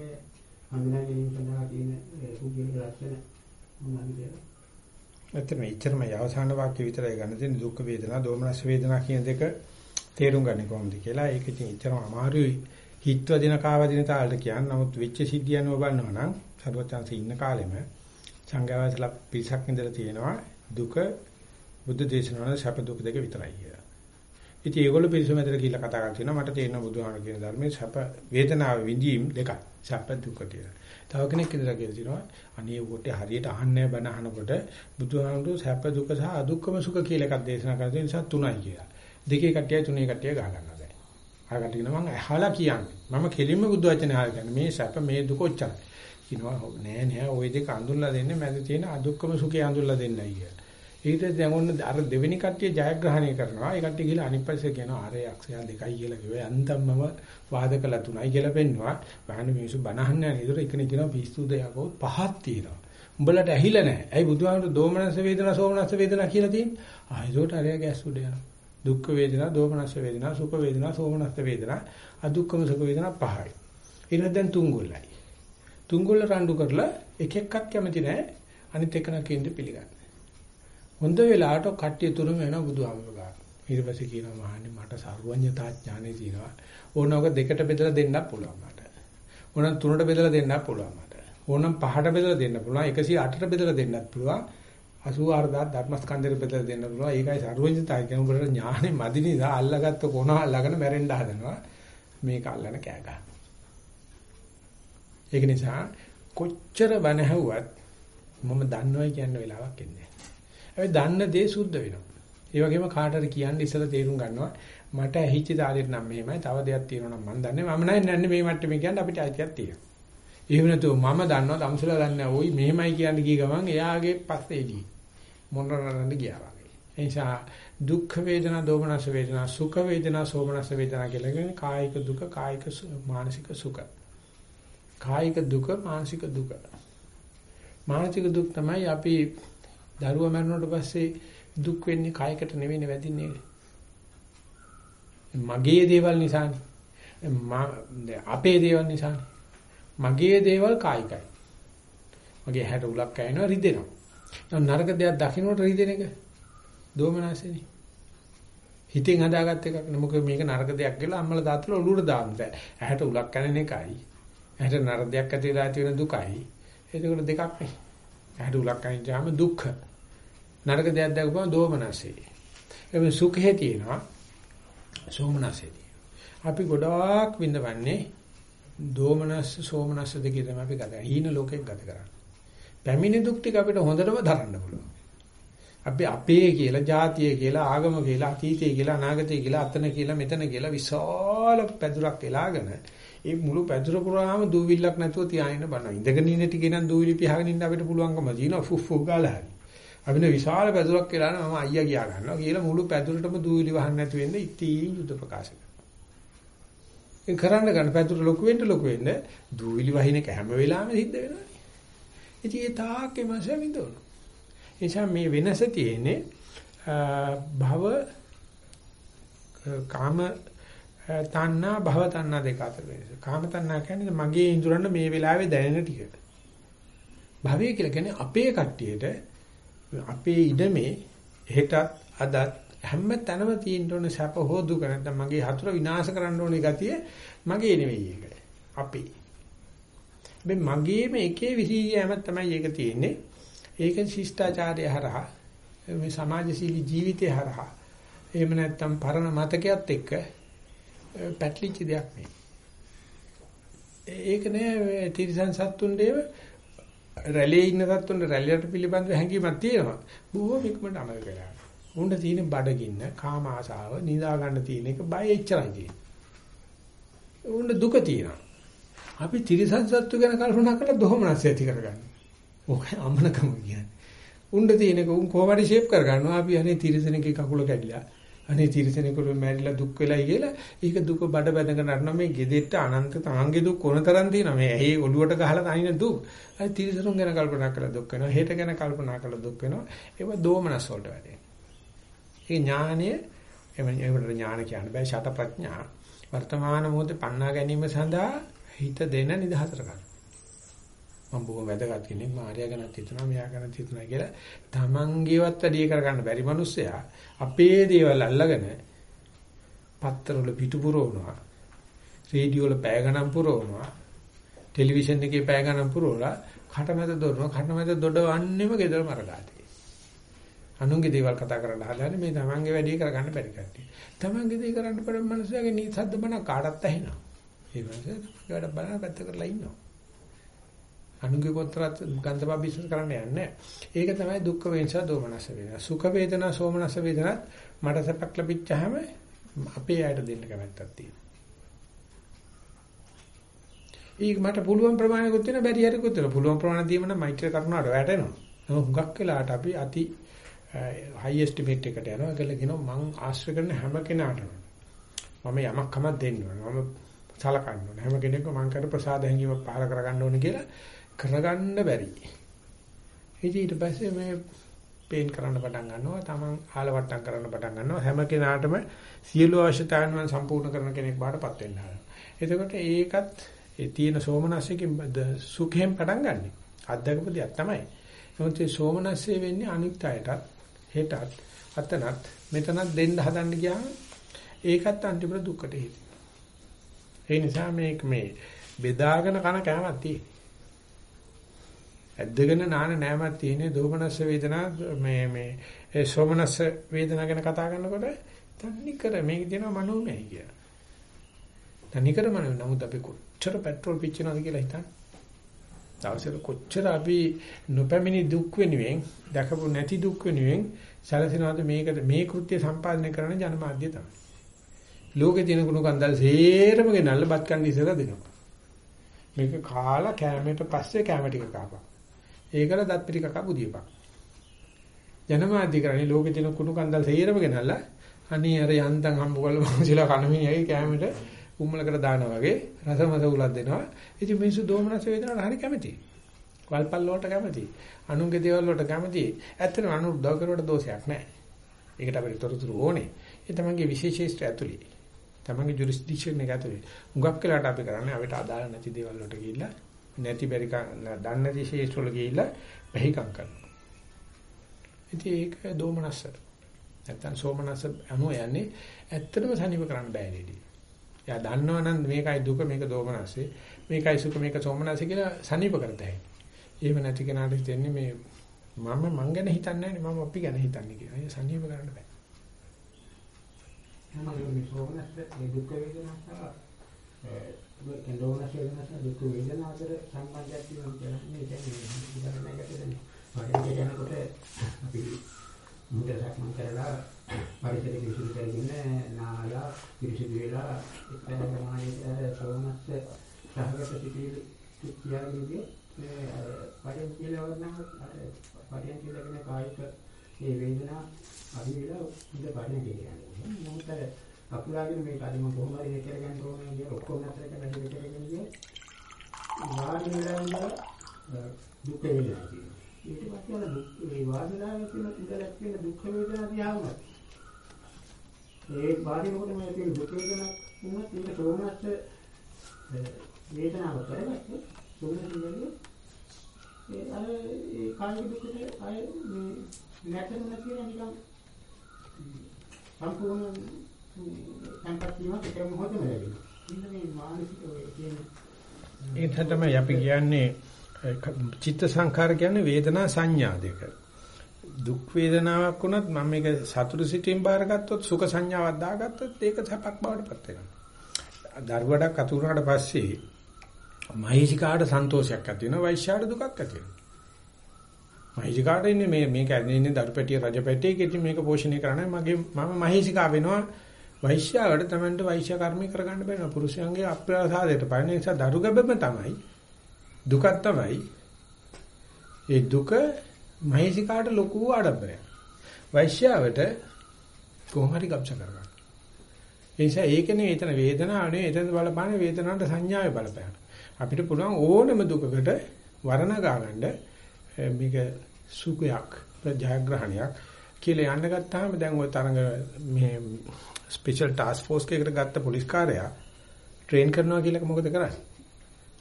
හඳුනා ගැනීම සඳහා තියෙන පුද්ගලික ලක්ෂණ මොනවද කියලා? ඇත්තටම ඉච්චරම අවසාන වාක්‍ය විතරයි ගන්න තියෙන්නේ දුක් වේදනා දෝමනස් වේදනා කියන දෙක තේරුම් ගන්න කොහොමද කියලා ඒක ඉතින් එච්චරම අමාරුයි හිතව දින කාවදින තාලට කියන්නේ නමුත් වෙච්ච සිද්ධිය අනුව බලනවා නම් සර්වචන්සේ ඉන්න කාලෙම සංඝයාසලා පිරිසක් ඉඳලා තියෙනවා දුක බුද්ධ දේශනාවල සැප දුක දෙක විතරයි කියලා. ඉතින් ඒගොල්ලෝ පිරිස මැදට කියලා කතා කරලා කියනවා මට තේරෙන බුදුහාම කියන ධර්මයේ සැප වේදනාව විඳීම් දෙකයි. සැප දුක කියලා. තව කෙනෙක් ඉඳලා කියලා තිනවා අනේ උකට හරියට අහන්නේ බණ අහනකොට බුදුහාමුදුරු සැප දුක සහ අදුක්කම සුඛ කියලා එකක් දේශනා කරන නිසා තුනයි කියලා. දෙකේ කට්ටිය තුනේ කට්ටිය ගහ ගන්නවා දැන්. ආගට කියන මම අහලා කියන්නේ. මම කෙලින්ම බුදු වචනේ අහලා කියන්නේ මේ සැප මේ දුක ඔච්චරයි. කියනවා නෑ නෑ ওই දෙක අඳුල්ලා දෙන්නේ මැද තියෙන අදුක්කම සුඛය අඳුල්ලා දෙන්නයි කියලා. ඊට දැන් ඔන්න අර දෙවෙනි කට්ටිය ජයග්‍රහණය කරනවා. ඒ කට්ටිය ගිහලා අනිත් පැත්තේ කියනවා අර යක්ෂයා දෙකයි කියලා කිව්වේ. අන්තම්මම වාද කළා තුනයි කියලා පෙන්නවා. බහන මිනිස්සු බනහන්න යන. ඒතර එකනේ කියනවා පිස්සුද යකෝ පහක් තියෙනවා. උඹලට ඇහිලා නැහැ. ඇයි බුදුහාමුදුරු දෝමනස වේදනා සෝමනස වේදනා කියලා තියෙන්නේ? ආ ඒකට අරයා ගැස් උඩ යනවා. දුක්ඛ වේදනා, දෝමනස වේදනා, සුඛ වේදනා, සෝමනස වේදනා, අදුක්ඛම සුඛ වේදනා පහයි. ඊට දැන් තුන්ගොල්ලයි. තුන්ගොල්ල රණ්ඩු කරලා එක එක්කත් කැමති නැහැ. අනිත් එකන කියන්නේ පිළිගන්න. හොඳ වෙලාවට කට්ටිය තුනම වෙනවා බුදුහාමුදුරු ගාන. ඊට පස්සේ කියනවා මහන්නේ මට සර්වඥතා ඥානෙ තියෙනවා. ඕනෝක දෙකට බෙදලා දෙන්නත් පුළුවන් මට. ඕනම් තුනට බෙදලා දෙන්නත් පුළුවන් මට. ඕනම් පහට බෙදලා දෙන්න පුළුවන්. 108ට බෙදලා දෙන්නත් පුළුවන්. 84000 ධර්මස්කන්ධෙට බෙදලා දෙන්න පුළුවන්. ඒකයි සර්වඥතා කියන උඹට ඥානෙ මදි නිසා අල්ලගත්ත කොන අල්ලගෙන මැරෙන්න හදනවා. මේක අල්ලන කෑ ගන්න. ඒක නිසා කොච්චර බණ ඇහුවත් මම දන්නවයි කියන වෙලාවක් එන්නේ නැහැ. දන්න දේ සුද්ධ වෙනවා. ඒ වගේම කාටද කියන්නේ ඉස්සලා තේරුම් ගන්නවා මට ඇහිච්ච තාලෙට නම් මෙහෙමයි තව දෙයක් තියෙනවා නම් මම දන්නේ මම නෑ මේ මට්ටමේ කියන්නේ අපිට අයිතියක් තියෙනවා. එහෙම නැතුව මම දන්නවා තමසලා දන්නේ ඕයි මෙහෙමයි කියන්නේ කී ගමන් එයාගේ පස්සේදී මොනරනන්න ගියා වගේ. ඒ නිසා දුක් වේදනා, දෝමනස වේදනා, සුඛ වේදනා, සෝමනස වේදනා කියලා කියන්නේ කායික දුක, කායික මානසික සුඛ. කායික දුක, මානසික දුක. මානසික දුක් තමයි අපි දරුවා මරනකොට පස්සේ දුක් වෙන්නේ කායකට නෙවෙයි වැදින්නේ. මගේ දේවල් නිසානේ. අපේ දේවල් නිසානේ. මගේ දේවල් කායිකයි. මගේ හැට උලක් කැවෙනවා රිදෙනවා. නම නරක දෙයක් දකින්නට රිදෙන එක දෝමනසනේ. හිතෙන් හදාගත්ත එකක් නේ. මොකද මේක නරක දෙයක් කියලා අම්මලා තාත්තලා ඔලුවට දාන්න බෑ. ඇහැට උලක් කැවෙන එකයි. ඇහැට නරක දෙයක් ඇති වෙලා තියෙන දුකයි. ඒකවල දෙකක් නේ. ඇහැට උලක් කැවෙනචාම දුක්ඛ. නරක දෙයක් දැකපුවම දෝමනසේ. ඒ සුඛේ තියෙනවා. සෝමනසේ. අපි ගොඩාක් විඳවන්නේ දෝමනස් සෝමනස් දෙකේ තමයි අපි ගත කරන්නේ. හීන ලෝකෙක ගත කරන්නේ. පැමිණි දුක් ටික අපිට හොඳටම දරන්න පුළුවන්. අපි අපේ කියලා, ජාතිය කියලා, ආගම කියලා, අතීතය කියලා, අනාගතය කියලා, අතන කියලා, මෙතන කියලා විශාල පැදුරක් එලාගෙන ඒ මුළු පැදුර පුරාම දූවිල්ලක් නැතුව තියාගෙන බන. ඉඳගෙන ඉන්න ටිකේ නම් දූවිලි පියාගෙන ඉන්න අපිට පුළුවන්කම තියෙනවා ෆුෆ් ෆුෆ් ගාලා හරි. අපිට විශාල පැදුරක් කියලා මම අයියා ගියා ගන්නවා කියලා මුළු පැදුරටම දූවිලි වහන්න නැති වෙන්න ඉතින් යුද ප්‍රකාශ ඒ කරන්න ගන්න පැතුර ලොකු වෙන්න ලොකු වෙන්න දූවිලි වහින එක හැම වෙලාවෙම සිද්ධ වෙනවා. ඉතින් ඒ තාක්කේ මාස විඳවන. ඒ නිසා මේ වෙනස තියෙන්නේ භව කාම තණ්හා භව තණ්හා දෙක අතර වෙනස. කාම තණ්හා කියන්නේ මගේ ඉඳුරන්න මේ වෙලාවේ දැනෙන ටික. භවය කියලා කියන්නේ අපේ කට්ටියට අපේ ඉඩමේ හෙටත් අදත් හැම තැනම තියෙන්න ඕනේ සැප හෝ දුක නැත්නම් මගේ හතුර විනාශ කරන්න ඕනේ ගතිය මගේ නෙවෙයි ඒක. අපේ. මේ මගේම එකේ විහියම තමයි ඒක තියෙන්නේ. ඒක ශිෂ්ටාචාරය හරහා මේ සමාජශීලී ජීවිතය හරහා එහෙම නැත්නම් පරණ මතකයක් එක්ක පැටලිච්ච දෙයක් නෙවෙයි. ඒක නෑ තිරිසන් සත්තුන්ගේව රැළේ ඉන්න සත්තුන්ගේ රැළියට පිළිබඳව හැඟීමක් තියෙනවා. බොහොම ඉක්මනට අමතක කරලා. උණ්ඩ තියෙන බඩගින්න, කාම ආසාව, නිදා ගන්න තියෙන එක බය එච්චරයි තියෙන්නේ. උණ්ඩ දුක තියෙනවා. අපි තිරිසන් සත්තු ගැන කල්පනා කරලා දොහමනස් ඇති කරගන්න. ඕක අමනකම කියන්නේ. උණ්ඩ තියෙනක උන් කොහොමද ෂේප් කරගන්නවා? අපි අනේ තිරිසනකේ කකුල කැඩිලා. අනේ තිරිසනෙකුට මැරිලා දුක් වෙලයි කියලා ඒක දුක බඩ බැඳගෙන අරනවා. මේ ගෙදෙට්ට අනන්ත තාංගේ දුක් කොනතරම් තියෙනවා. මේ ඇහි ඔළුවට ගහලා තනින දුක්. අයි තිරිසනුන් ගැන කල්පනා කරලා දුක් වෙනවා. හෙට ගැන කල්පනා කරලා දුක් වෙනවා. ඒව දෝමනස් වලට වැඩේ. ඒ ඥානය එවැනි ඒකට ඥාන කියන්න බෑ. ෂට ප්‍රඥා. වර්තමාන මොහොතේ පන්නා ගැනීම සඳහා හිත දෙන නිදහසට ගන්න. මම බොහොම වැදගත් කෙනෙක් මාර්යා ගැනත් හිතනවා මෙයා ගැනත් හිතනවා කියලා තමන්ගේවත් වැඩි කර ගන්න බැරි මිනිස්සයා අපේ දේවල් අල්ලගෙන පත්තරවල පිටු පුරවනවා රේඩියෝ වල පැය ගණන් පුරවනවා ටෙලිවිෂන් එකේ පැය ගණන් පුරවලා කටමැද දොරනවා කටමැද දොඩවන්නෙම ගෙදර මරගාතේ අනුන්ගේ දේවල් කතා කරන්න හදන්නේ මේ තමන්ගේ වැඩේ කරගන්න බැරි කට්ටිය. තමන්ගේ දේ කරන්න බැරි මනුස්සයාගේ නිසද්ද බණ කාටත් ඇහෙනවා. ඒ මනුස්සයා වැඩ බලන පැත්ත කරලා ඉන්නවා. අනුන්ගේ කොතරත් ගන්ධපා බිස්නස් කරන්න යන්නේ ඒක තමයි දුක්ඛ වේදනා දෝමනස වේදනා. සුඛ වේදනා සෝමනස වේදනාත් මට සැපක් ලැබිච්චාම අපේ අයට දෙන්න කැමැත්තක් තියෙනවා. ඒක මට පුළුවන් ප්‍රමාණයකුත් තියෙන බැරි හරිකුත් තියෙන පුළුවන් ප්‍රමාණය දීම නම් මෛත්‍රී කරුණාට වැටෙනවා. නමුත් හුඟක් වෙලාට අපි අති හයි එස්ටිමේට් එකට යනවා කියලා කියනවා මං ආශ්‍රය කරන හැම කෙනාටම මම යමක් කමක් දෙන්න ඕනේ. මම සලකන්න ඕනේ. හැම කෙනෙක්ම මං කර ප්‍රසාද හැඟීම පහල කරගන්න ඕනේ කියලා කරගන්න බැරි. ඉතින් ඊට පස්සේ මේ පේන් කරන්න පටන් ගන්නවා. Taman ආලවට්ටම් කරන්න පටන් ගන්නවා. හැම කෙනාටම සියලු අවශ්‍යතාවන් සම්පූර්ණ කරන කෙනෙක් බාටපත් වෙන්න හදනවා. එතකොට ඒකත් ඒ තියෙන සෝමනස්සයෙන් සුඛයෙන් පටන් ගන්නෙ. අත්දකපු දෙයක් තමයි. නමුත් මේ සෝමනස්සේ වෙන්නේ අනිත් අයටත් හෙටත් අතනත් මෙතනත් දෙන්න හදන්න ගියාම ඒකත් අන්තිමට දුක්කට හේතු. ඒ නිසා මේක මේ බෙදාගෙන කන කෑමක් තියෙන්නේ. ඇද්දගෙන නාන නෑමක් තියෙන්නේ දෝමනස්ස වේදනා මේ මේ ඒ සෝමනස්ස වේදනා ගැන කතා කරනකොට තන්නේ කර මේක දෙනවා මනෝමයයි කියලා. තන්නේ කර මනෝ නමුත් අපි කොච්චර පෙට්‍රල් පිච්චනවද කියලා හිතන්න. දවසට කොච්චර අපි නොපැමිණි දුක් වෙනුවෙන් දැකපු නැති දුක් වෙනුවෙන් සැලසෙනවද මේකට මේ කෘත්‍ය සම්පාදනය කරන ජනමාධ්‍ය තමයි. ලෝකේ තියෙන කුණු කන්දල් සේරම ගෙනල්ල බත් කන්න ඉස්සලා දෙනවා. මේක කාලා කැමයට පස්සේ කැම ටික කාපා. ඒකල දත් පිටි කකා බුදියපන්. ජනමාධ්‍ය කරන්නේ ලෝකේ තියෙන කුණු කන්දල් සේරම ගෙනල්ලා අනේ අර යන්තම් හම්බ කරලා මංජිලා කණමිනියගේ කැමයට උම්මලකට දානවා වගේ රසමස උලක් දෙනවා. ඉතින් මිනිස්සු දෝමනස වේදනාවට හරි කැමතියි. වල්පල් වලට කැමතියි. අනුන්ගේ දේවල් වලට කැමතියි. ඇත්තටම අනු උදව් කරුවට දෝෂයක් නැහැ. ඒකට අපිට තොරතුරු ඕනේ. ඒ තමන්ගේ විශේෂීස්ත්‍ය ඇතුළේ. තමන්ගේ ජුරිස්ඩික්ෂන් එක ඇතුළේ. හුඟක් වෙලාට අපි කරන්නේ අපිට අදාළ නැති දේවල් වලට ගිහිල්ලා නැති බැරි දන්නේ නැති ශේෂ්ඨ වල ගිහිල්ලා බැහිකම් කරනවා. ඉතින් ඒක දෝමනස්ස. නැත්තම් සෝමනස්ස අනු යන්නේ ඇත්තටම සනීප කරන්න බෑ නේද? එයා දන්නවනම් මේකයි දුක මේක දෝමනස්සේ මේකයි සුඛ මේක සෝමනස්සේ කියලා සනීප කරතයි. එහෙම නැති කෙනාට හිතෙන්නේ මේ මම මං ගැන හිතන්නේ නැහැ මම අපි ගැන හිතන්නේ කියලා. ඒ සනීප කරන්න බෑ. හැමෝම මේ සෝමනස්ස මේ දුක් වේදනා සහ දෝමනස්ස වේදනා දුක් වේදනා අතර සම්බන්ධයක් තියෙනවා කියන්නේ දැන් මේ උදාහරණයකට දැන් වගේ යනකොට අපි මුදල් සක්මන් කරලා පරිසරය පිරිසිදු කරගෙන නාලා පිරිසිදු වෙලා එක්තරා ප්‍රමාණයක සෝමනස්ස සහගත සිටිවිලි කියාගන්නේ මේ පරියන් කියලා වරනම් පරියන් කියලා කියන කායික මේ වේදනා අඩු වෙලා ඉඳ පරියන් කියන්නේ. මොකද අකුලාගෙන මේක අද මම කොහොම හරි කරගන්න ඕනේ කියලා ඔක්කොම නැතර කරලා ඉඳ කරගෙන ගියා. වාඩි වෙලා ඉඳලා දුක් වේදනා කියනවා. ඊට පස්සේ අර දුක් මේ වාසනාවේ තියෙන ඉඳලා තියෙන දුක් වේදනා දිහාම ඒ වාඩි මොකද මේ තියෙන දුක් වේදනා වුණත් මේක සෝමනස්ස වේදනාව කරගත්තොත් සෝමනස්ස කියන්නේ ඒ අර ඒ කායික දුකට අය මේ නැතර නැතිව නිකන් සම්පූර්ණ සංකප්ප වීමක් එක මොහොතම ලැබෙනවා. ඉන්න මේ මානසික ඔය කියන ඒක තමයි අපි කියන්නේ චිත්ත සංඛාර කියන්නේ වේදනා සංඥා දෙක. දුක් වේදනාවක් වුණත් මම මේක සතුට සිටින් බාරගත්තොත් සුඛ සංඥාවක් දාගත්තොත් ඒක සැපක් බවට පත් වෙනවා. දරුවඩක් අතුරුනාට පස්සේ මහේසිකාට සන්තෝෂයක් ඇති වෙනවා වෛශ්‍යාට දුකක් ඇති වෙනවා. මහේසිකාට ඉන්නේ මේ මේක ඇදෙන්නේ දරුපැටිය රජපැටියක ඉතින් මේක පෝෂණය කරන්නේ මගේ මම මහේසිකා වෙනවා. වෛශ්‍යාවට තමන්ට වෛශ්‍ය කර්මී කරගන්න බැහැ පුරුෂයන්ගේ අප්‍රසාදයට පයින් නිසා දරු ගැබම තමයි දුකක් තමයි. ඒ දුක මහේසිකාට ලොකු ආඩම්බරයක්. වෛශ්‍යාවට කොහොම හරි ගබ්ස කරගන්න. ඒ නිසා ඒකනේ එතන වේදනාව නෙවෙයි එතන බලපාන වේදනාවට සංඥාවේ බලපෑම. අපිට පුළුවන් ඕනම දුකකට වර්ණ ගන්න මේක සුඛයක් ප්‍රජාග්‍රහණයක් කියලා යන්න ගත්තාම දැන් ওই තරඟ මේ ස්පෙෂල් ටාස්ක් ෆෝස් එකකට ගත්ත පොලිස් කාර්යයා ට්‍රේන් කරනවා කියලා මොකද කරන්නේ?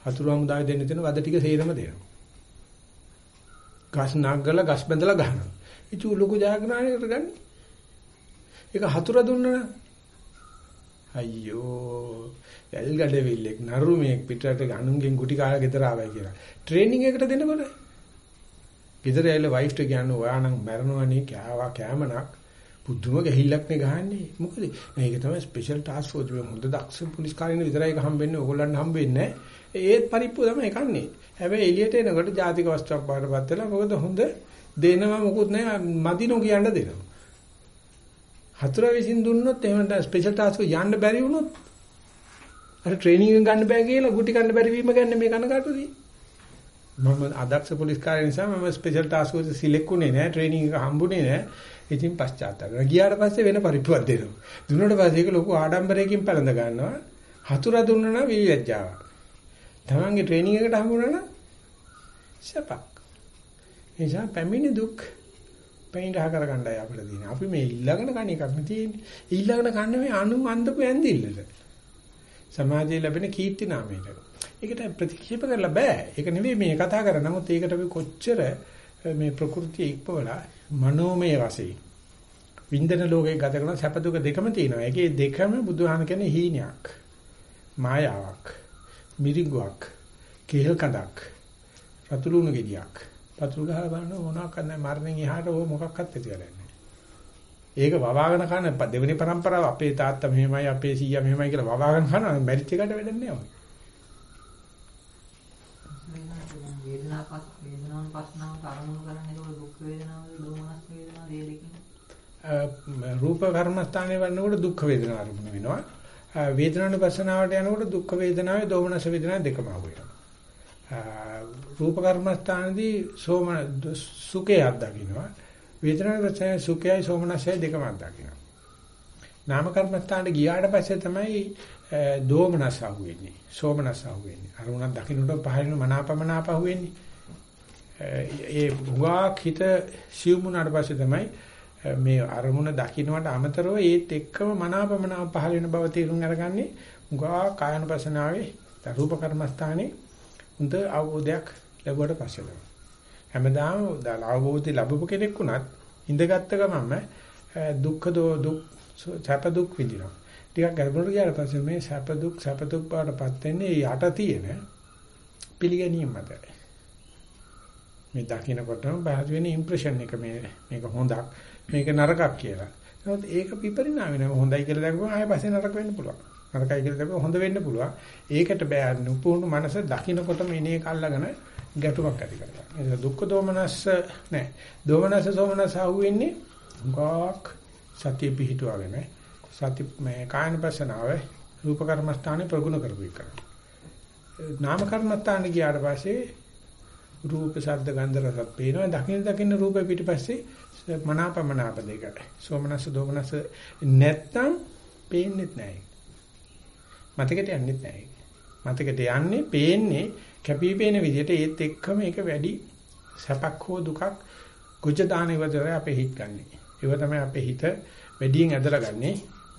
හතුරු හමුදාවේ දෙන්න තියෙන වද ටික සේරම දෙනවා. ගස් නාග්ගල ගස් බැඳලා ගහනවා. ඉතින් ලොකු ජයග්‍රහණයකට ගන්න. ඒක හතුර දුන්නා අයියෝ එල්ගඩවිල්ලෙක් නරුමෙක් පිටරට අනුන්ගෙන් ගුටි කාලා ගෙදර ආවයි කියලා. ට්‍රේනින් එකට දෙනකොට ගෙදර ඇවිල්ලා වයිෆ්ට කියන්නේ ඔයා නම් මැරෙනවනේ කෑවා කෑමනක් පුදුම ගහිල්ලක් නේ ගහන්නේ. මොකද මේක තමයි ස්පෙෂල් ටාස්ක් ෆෝස් මේ හොඳ දක්ෂ පොලිස් කාර්යන විතරයි එක හම්බෙන්නේ ඕගොල්ලන්ට හම්බෙන්නේ නැහැ. ඒත් පරිප්පු තමයි කන්නේ. හැබැයි එළියට එනකොට ජාතික වස්තුවක් බාටපත් වෙලා මොකද හොඳ දෙනවා මොකුත් නැහැ මදිනෝ කියන්න දෙනවා. හතර විසින් දුන්නොත් එහෙම නැත්නම් ස්පෙෂල් ටාස්ක් යන්න බැරි වුණොත් අර ට්‍රේනින් එක ගන්න බෑ කියලා ගුටි කන්න බැරි වීම ගන්න මේ කනකාටුදී. මම අදක්ෂ පොලිස් කාර්ය නිසා මම ස්පෙෂල් ටාස්ක් ෆෝස් සිලෙක්ට් උනේ නැහැ ට්‍රේනින් එක හම්බුනේ නැහැ. ඉතින් පශ්චාත්තාප කරනවා. ගියාට පස්සේ වෙන පරිප්පුවක් දෙනවා. දුන්නට පස්සේ ඒක ලොකු ආඩම්බරයකින් පැලඳ ගන්නවා. හතුරා දුන්නා නම් විවිධජාවක්. තමන්ගේ ට්‍රේනින් එකට හම්බුනා නම් සපක්. එනිසා පැමිණි දුක් පැමිණහ කරගන්නයි අපිට තියෙන්නේ. අපි මේ ඊළඟට කණ එකක් නෙ තියෙන්නේ. ඊළඟට කන්නේ මේ අනු අන්දපු ඇඳිල්ලට. සමාජයේ ලැබෙන කීර්ති නාමයට. ඒකට ප්‍රතික්ෂේප කරලා බෑ. ඒක නෙවෙයි මේ කතා කරන්නේ. නමුත් ඒකට අපි කොච්චර මේ ප්‍රകൃතිය ඉක්පවලා මනෝමය වශයෙන් වින්දන ලෝකේ ගත කරන සැප දුක දෙකම තියෙනවා. ඒකේ දෙකම බුදුහාම කියන්නේ හීනයක්. මායාවක්. මිරිඟුවක්. කේල් කඳක්. රතුළුණු ගෙඩියක්. රතුළු ගහලා බලන මොනවා කරන්නේ මරණයෙන් එහාට ඕ මොකක්වත් ඇති කරන්නේ ඒක වවාගෙන කන දෙවෙනි પરම්පරාව අපේ තාත්තා මෙහෙමයි අපේ සීයා මෙහෙමයි කියලා වවාගෙන කන මැරිච්ච එකට වැඩක් නෑ ඔය. පස්නාව කරමුණු කරන්නේ ඒක දුක් වේදනාව දෝමනස් වේදනාව ඒ දෙකම රූප කර්මස්ථානයේ වන්නකොට දුක් වේදනා අරමුණ වෙනවා. වේදනාන පස්සනාවට යනකොට දුක් වේදනාවේ දෝමනස් වේදනාව දෙකම ආව වෙනවා. රූප කර්මස්ථානදී සෝම සුඛය අත්දකින්නවා. වේදනාවේ පස්සනාවේ සුඛයයි සෝමනසයි දෙකම අත්දකින්නවා. නාම කර්මස්ථානට ගියාට පස්සේ තමයි දෝමනස අහුවෙන්නේ. සෝමනස අහුවෙන්නේ. අරුණක් දකින්නට පහළින මනාපමනාප අහුවෙන්නේ. ඒ හුඟක් හිත සිවුමුණාට පස්සේ තමයි මේ අරමුණ දකින්නට අමතරව ඒත් එක්කම මනාපමනාප පහළ වෙන බව තේරුම් අරගන්නේ හුඟක් කායනපසනාවේ රූප කර්මස්ථානේ හොඳ අවබෝධයක් ලැබුවට පස්සේ තමයි. හැමදාම අවබෝධය ලැබපු කෙනෙක් වුණත් ඉඳගත්ත ගමන්ම දුක්ඛ දෝ දුක් සැප දුක් විඳිනවා. ටිකක් ගැඹුරට ගියාට පස්සේ මේ සැප දුක් සැප දුක් බවටපත් වෙන්නේ යට තියෙන පිළිගැනීම මතයි. මේ දකින්නකොටම බාහිර වෙන ඉම්ප්‍රෙෂන් එක මේ මේක හොඳක් මේක නරකක් කියලා. නමුත් ඒක විපරිණාමය නම හොඳයි කියලා දැක්වම ආයෙ පස්සේ නරක වෙන්න පුළුවන්. නරකයි කියලා දැක්වම හොඳ වෙන්න පුළුවන්. ඒකට බෑ නුපුහුණු මනස දකින්නකොටම එනේ කල්ලාගෙන ගැටුමක් ඇති කරගන්න. ඒක දුක්ඛ දෝමනස්ස නෑ. දෝමනස්ස සෝමනස්ස අහුවෙන්නේ ගාක් සතිය පිහිටුවාගෙන සති මේ කායන පස්සනාව රූප කර්මස්ථානේ ප්‍රගුණ කරපු එක. නාම කර්මස්ථානේ ගියාට පස්සේ රූප ශබ්ද ගන්ධ රස පේනවා දකින්න දකින්න රූප පිටිපස්සේ මනාපමනාප දෙක. සෝමනස්ස දෝමනස්ස නැත්තම් පේන්නේ නැහැ. මතකයට යන්නේ නැහැ. මතකයට යන්නේ පේන්නේ කැපිපේන විදිහට ඒත් එක්කම ඒක වැඩි සැපක් හෝ දුකක් කුජ දාන ඉවතර අපේ හිත ගන්නෙ. ඒව තමයි අපේ හිත වැඩියෙන් ඇදලා ගන්නෙ.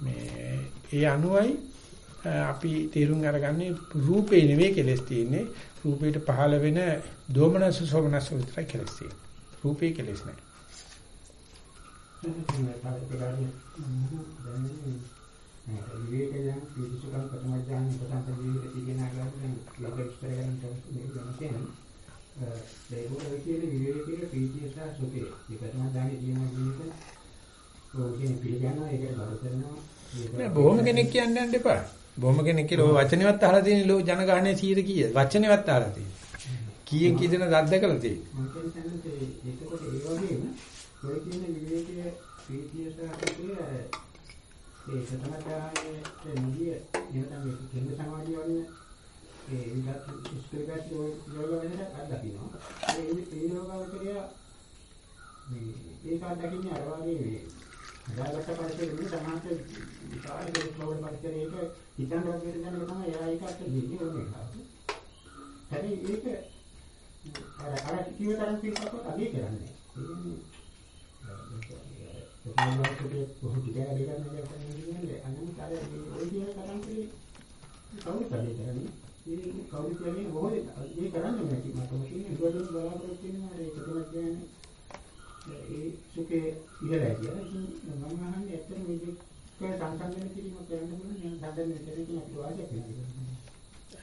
මේ ඒ අනුවයි අපි තේරුම් අරගන්නේ රූපේ නෙවෙයි කෙලස් තියෙන්නේ රූපේට පහළ වෙන දෝමනස සෝමනස විතරයි කෙලස් තියෙන්නේ. රූපේ කෙලස් කරනවා. නෑ බොහොම කෙනෙක් කියන්න යන්න එපා. බොහොම කෙනෙක් කියලා ඔය වචනේවත් අහලා තියෙන ලෝ ජනගහනයේ 100 කීය වචනේවත් අහලා තියෙන. කීයෙන් කී දෙනා දත් දැකලා තියෙන. මම කියන්නේ ඒකකොට ඒ වගේම ඔය කියන විවේකයේ ප්‍රීතිය සහ සුඛය ඒ සතමතාවයේ නිදිය එනනම් මේ කෙන්ද සමාධිය වගේ ඒ විගත ඉස්කේගත් යෝග වෙනට අත්දකින්නවා. ඒ ඒ යෝගාවචරය මේ ඒක අත්දකින්නේ අර වගේ මේ හදාගත්ත පරිසරෙ මේ සමාජ විකාර දෙකවල පරිසරයක හිතන වගේ දැනගෙන තමයි එයා ඒක අත්දකින්නේ ඕනේ. හැබැයි ඒක අර අර කිව්ව තරම් පිටකට අගේ කරන්නේ. සමාජයේ බොහෝ විදලා දෙයක් නෑ කියන්නේ අනන්ත කාලේ ඔය කියන තරම්කේ කවුරු කරේ කරන්නේ මේ කවුරු කියන්නේ බොහෝ ඒ කරන්නේ නැති මට මොකද ඉවදුන් බලාපොරොත්තු වෙනවා ඒක තමයි කියන්නේ ඒ සුඛේ ඉහළයි කියලා ඉතින් මම අහන්නේ ඇත්තට මේක සංසන්දනය කිරීමක් කරන්න පුළුවන් නම් සංසන්දනය කරන්නේ අපිට වාසියක්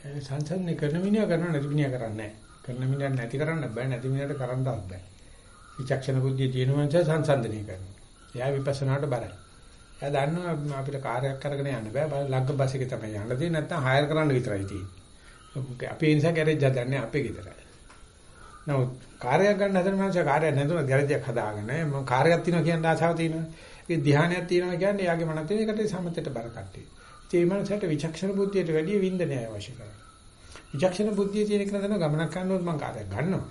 නෑ සංසන්දනය කරන මිනිහා කරන නැති මිනිහා කරන්නේ නැහැ කරන මිනිහා නැති කරන්න බෑ නැති මිනිහාට කරන්නවත් බෑ විචක්ෂණ බුද්ධිය තියෙන මනුස්සය සංසන්දනය කරනවා. එයා විපස්සනාට බරයි. එයා දන්නවා අපිට කාර්යයක් කරගෙන යන්න බෑ. බල ලග්ග බස් එකේ තමයි යන්න තියෙන්නේ. නැත්නම් හයර් කරන්න විතරයි තියෙන්නේ. අපේ නිසා ගෑරේජ් හදන්නේ අපේ ගෙදරයි. නමුත් කාර්යයක් ගන්න හදන මනුස්සය කාර්යයක් නැතුව ගෑරේජ්යක් හදාගෙන මම කාර්යයක් තියෙනවා කියන ආශාව තියෙනවා. ඒ ධ්‍යානයක් තියෙනවා කියන්නේ එයාගේ මනස තියෙන එකට සමතේට බර කට්ටිය. ඒ මනසට විචක්ෂණ බුද්ධියට වැඩිය වින්දනය අවශ්‍ය කරනවා. විචක්ෂණ බුද්ධිය තියෙන එක නේද ගමනක් කරනකොට මම කාර්යයක් ගන්නවා.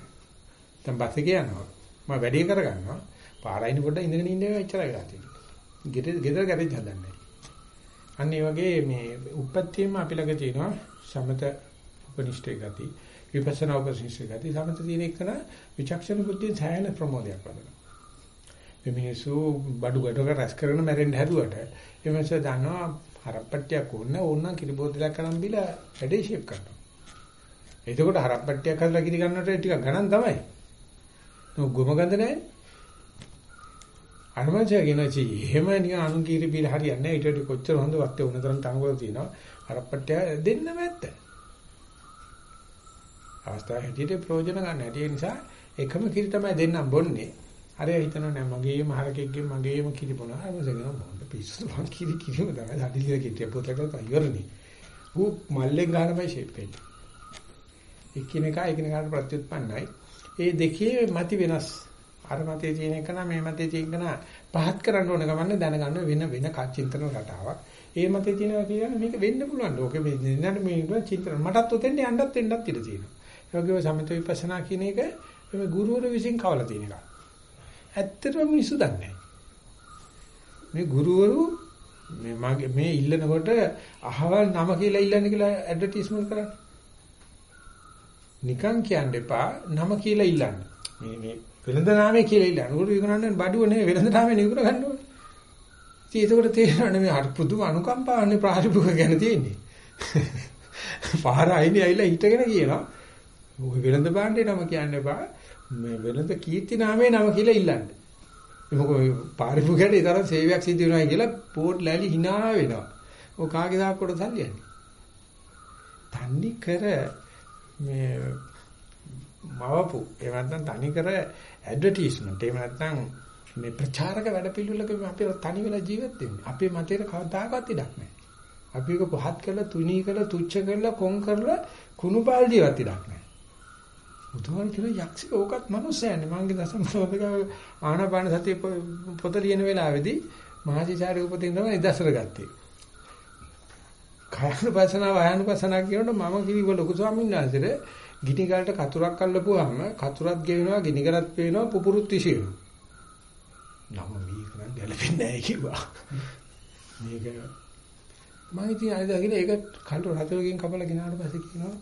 දැන් බස් එකේ යනවා. මම වැඩේ කරගන්නවා. පාරයින් පොඩ්ඩ ඉඳගෙන ඉන්න එක එච්චරයි වෙලා තියෙන්නේ. ගෙදර ගෙදර ගෑරේජ් හදන්නේ. අන්න ඒ වගේ මේ උපත්තියම අපි ළඟ තියෙනවා සමත උපනිෂ්ඨේ ගති විපස්සනා උපනිෂ්ඨේ ගති සමත තියෙන එකන විචක්ෂණ බුද්ධිය සෑහෙන ප්‍රමෝදයක් වදනවා. මේ මිනිස්සු බඩු ගැටක රැස් කරන මැරෙන්න හැදුවට ඒ මිනිස්සු දන්නවා හරප්පට්ටියක් ඕන ඕනනම් කිරිබෝතලයක් කරන් බිලා වැඩේ ෂේප් කරනවා. එතකොට හරප්පට්ටියක් හදලා කිරි ගන්නට ටිකක් ගණන් තමයි. නෝ ගොම ගඳ නැහැ. අරමංශය කියනචි එහෙම නිකන් අනුකීරි බීල හරියන්නේ නැහැ. ඊට වඩා කොච්චර හොඳ වත්තේ වුණ තරම් තංගවල තියෙනවා. හරප්පට්ටිය දෙන්නම ඇත්ත. අවස්ථාව හැටියට ප්‍රයෝජන ගන්න හැටි ඒ නිසා එකම කිරි තමයි දෙන්නම් බොන්නේ. අර හිතනවා නෑ මගේම හරකෙක්ගෙන් මගේම කිරි බොනවා. අරමංශය කියනවා මොකද පිස්සු මං කිරි කිරිම තමයි. හදිලිය කිට්ටිය පොතකට ඉවරනේ. ඌ මල්ලෙන් ගන්නමයි ෂේප් වෙන්නේ. එකිනෙකා එකිනෙකාට ප්‍රත්‍යুৎපන්නයි. ඒ දෙකේ මති වෙනස්. අර මතේ තියෙන එක නම් මේ මතේ තියෙන එක පහත් කරන්න ඕන ගමන්නේ දැනගන්න වෙන වෙන චින්තන රටාවක්. ඒ මතේ තියෙනවා කියන්නේ මේක වෙන්න පුළුවන්. ලෝකෙ මේ දෙන්නට මේ චින්තන මටත් උතෙන්ට යන්නත් වෙන්නත් ඉඩ තියෙනවා. ඒ වගේම සමිත විපස්සනා කියන එක මේ ගුරුවරු විසින් කවලා තියෙන එක. ඇත්තටම මිනිස්සු දන්නේ මේ ගුරුවරු මේ මගේ මේ ඉල්ලනකොට අහවල් නම කියලා ඉල්ලන්නේ කියලා ඇඩ්වර්ටයිස්මන්ට් කරන්නේ. නිකන් කියන්න එපා නම කියලා ඉල්ලන්න. මේ මේ වෙළඳ නාමය කියලා ඉල්ලන්න. උගුරු විකුණන්නේ බඩුව නෙවෙයි වෙළඳ නාමය නිකුර ගන්න ඕනේ. ඉතින් ඒකට තේරෙනවනේ මේ අර පුදුම අනුකම්පාවන්නේ ප්‍රාතිභෝග ගැන තියෙන්නේ. (laughs) පාර අයිනේ ඇවිල්ලා හිටගෙන කියනවා. මොකද වෙළඳ භාණ්ඩේ නම කියන්න එපා. මේ වෙළඳ කීර්ති නාමයේ නම කියලා ඉල්ලන්න. මොකද පාරිභෝගයට ඒ තරම් සේවයක් සිදු වෙනවා කියලා පෝට් ලෑලි hina වෙනවා. ඔය කාගේ දාක් කොට සල්ලියන්නේ. තන්නේ කර මේ මවපු එහෙම නැත්නම් තනි කර ඇඩ්වර්ටයිස්මන්ට් එහෙම නැත්නම් මේ ප්‍රචාරක වැඩපිළිවෙලක අපි තනි වෙලා ජීවත් වෙන්නේ. අපේ මතයට කවදාකවත් ඉඩක් නැහැ. අපි එක පහත් කරලා තුනී කරලා තුච්ච කරලා කොන් කරලා කුණු බාල්දියවත් ඉඩක් නැහැ. බුදුහාම කියන යක්ෂය ඕකත් මනුස්සයන්නේ. මංගේ දසමෝදක ආනාපාන සතිය පොත ලියන වෙලාවේදී මහජීචාර්ය උපතින් තමයි ඉදසර ගත්තේ. කායනුපසනාව ආයනුපසනාව කියනකොට මම කිව්ව ලොකු ස්වාමීන් වහන්සේට ගිනි ගලට කතුරක් අල්ලපුවාම කතුරක් ගෙවෙනවා ගිනි ගලත් පේනවා පුපුරුත් විසිනවා. නම මේක නම් ගැලපෙන්නේ නැහැ කිව්වා. මේක මම ඉතින් අයිදාගෙන ඒක කල්ු රතලකින් කපලා ගෙනාට පස්සේ කියනවා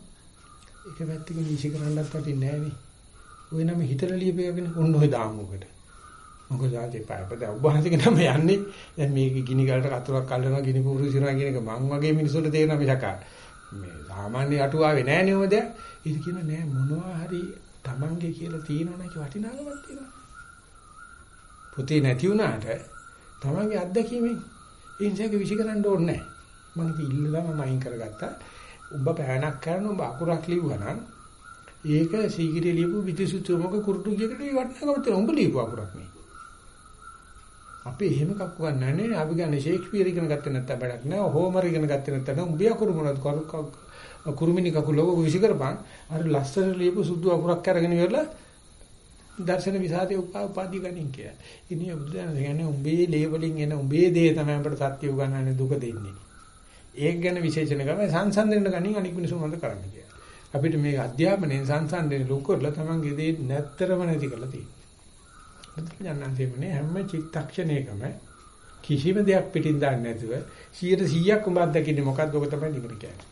ඒක පැත්තකින් වීසි කරන්නත් වටින්නේ නැහැ නේ. ඔය නම හිතලා ලියපෙගෙන ඔන්න ඔය දාමුකට. මොකද ආදී පාපද ඔබවහන්සේගේ නම යන්නේ දැන් මේක ගිනි ගලට කතුරක් අල්ලනවා ගිනි පුපුරු විසිනවා කියන එක මං වගේ මිනිස්සුන්ට තේරෙනවා මිසක මේ සාමාන්‍ය අටුවාවේ නෑ නේ ඔය දෙයක්. ඒක කියන නෑ මොනවා හරි Tamange කියලා තියෙනවනේ ඒක වටිනාකමක් තියෙනවා. පුතේ නැති වුණාට Tamange අත්දැකීමෙන් ඒ ඉන්සයක විශ්ි කරන්න ඕනේ නෑ. මම ඉතින් ඉල්ලලා මම අයින් කරගත්තා. උඹ පෑනක් කරන උඹ අකුරක් ලිව්වනම් ඒක සීගිරිය ලියපු විදුසුතුමක කුරුටු කියකට වටිනාකමක් තියෙනවා. උඹ ලියපු අකුරක් නේ. අපි එහෙම කක්ක ගන්නෑ නේ. අපි ගන්නේ ෂේක්ස්පියර් ඉගෙන ගත්තේ නැත්නම් වැඩක් නෑ. හෝමර් ඉගෙන ගත්තේ නැත්නම් උඹ අකුරු මොනවද කුරුමිනි කකුල ලෝක විසි කරපන්. අර ලස්සන ලියපු සුදු අකුරක් අරගෙන ඉවරලා දර්ශන විසාදේ උපාදී ගනින් කියලා. ඉතින් බුදුදහම කියන්නේ උඹේ ලේබලින් එන උඹේ දේ තමයි අපිට සත්‍ය උගන්වන්නේ දුක දෙන්නේ. ඒක ගැන විශේෂණ ගම සංසන්දනයට ගනින් අනික් මිනිස්සු මොකද කරන්නේ කියලා. අපිට මේ අධ්‍යාපනයේ සංසන්දනයේ ලොකු කරලා තමන්ගේ දේ නැත්තරම නැති කරලා තියෙනවා. බුදුඥානන්තේමනේ හැම චිත්තක්ෂණයකම කිසිම දෙයක් පිටින් දාන්නේ නැතුව 100%ක් උඹ අත්දකින්නේ මොකක්ද ඔක තමයි නිවන කියන්නේ.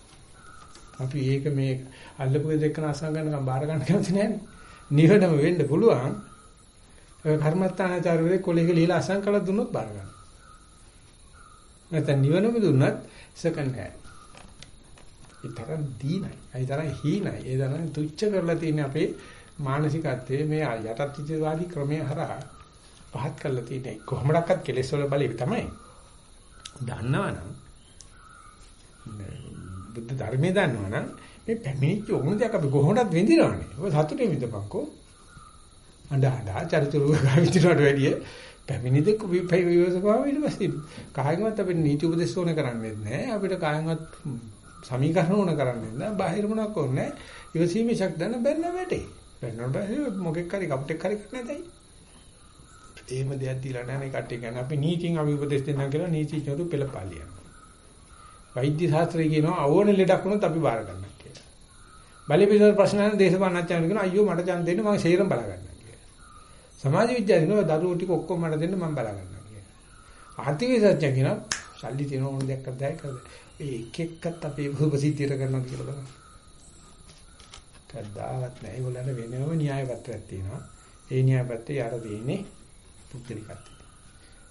අපි ඒක මේ අල්ලපු දෙකන අසං ගන්නකම් බාර ගන්න කැමති නැහැ. නිවනම වෙන්න පුළුවන්. ඒ කර්මත්තානාචාරවලේ කොලේක লীලා අසං කළ දුන්නොත් බාර ගන්න. නැත්නම් නිවනම දුන්නත් සෙකන්ඩ් හෑන්ඩ්. ඒ තරම් දීනයි. ඒ තරම් හීනයි. ඒ තරම් තුච්ච කරලා තියෙන අපේ මානසිකත්වයේ මේ යටත්විජවාදී ක්‍රමයේ හරහා පහත් කරලා තියෙන කොහොමඩක්වත් කෙලෙස් වල බලය තමයි. දන්නවනම් බුද්ධ ධර්මයේ දන්නවනම් මේ පැමිණිච්ච ඕන දෙයක් අපි කොහොමදත් විඳිනවනේ. ඔය සතුටේ විඳපන්කෝ. අඬ අඬ චරිචුරු ගාවිතිනට වැඩිය පැමිණිද කුපිපයි විවසපාව ඊට පස්සේ කායිකවත් අපිට නීති උපදේශ ඕන කරන්නේ නැහැ. අපිට කායිකවත් සමීකරණ ඕන කරන්නේ නැහැ. බාහිර මොනක් ඕනේ නැහැ. ඉවසීමේ ශක්තිය බැන්න වැටේ. බැන්නට පස්සේ මොකෙක් හරි කපුටෙක් හරි නැතයි. එහෙම දෙයක් දීලා නැහැ නේ කට්ටිය කියන්නේ. අපි නීතියෙන් අපි උපදේශ දෙන්නම් කියලා නීතිඥවරු පෙළපාලියක්. වෛද්‍ය ශාස්ත්‍රය කියනවා ඕන ලෙඩක් වුණොත් අපි බාර ගන්නවා කියලා. බලපෑම ප්‍රශ්න අහන දේශපාලනඥයන් කියනවා අයියෝ මට දැන් දෙන්න මම ශරීරම් බලා ගන්නවා කියලා. සමාජ විද්‍යාවේ නෝ දරුවෝ ටික ඔක්කොම මට දෙන්න මම බලා ගන්නවා කියලා. ආර්ථික විද්‍යාඥයන් කියනවා සල්ලි තියෙන ඕන දෙයක් කරදයි කරද. ඒ එක එක්කත් අපේ ප්‍රසිද්ධියට කරනවා කියලා බලන්න. කද්දාවත් නැහැ. ඒගොල්ලන්ට වෙනම න්‍යාය පත්‍රයක් තියෙනවා. ඒ න්‍යාය පත්‍රය යාර දෙන්නේ පුද්ගලිකත්වයට.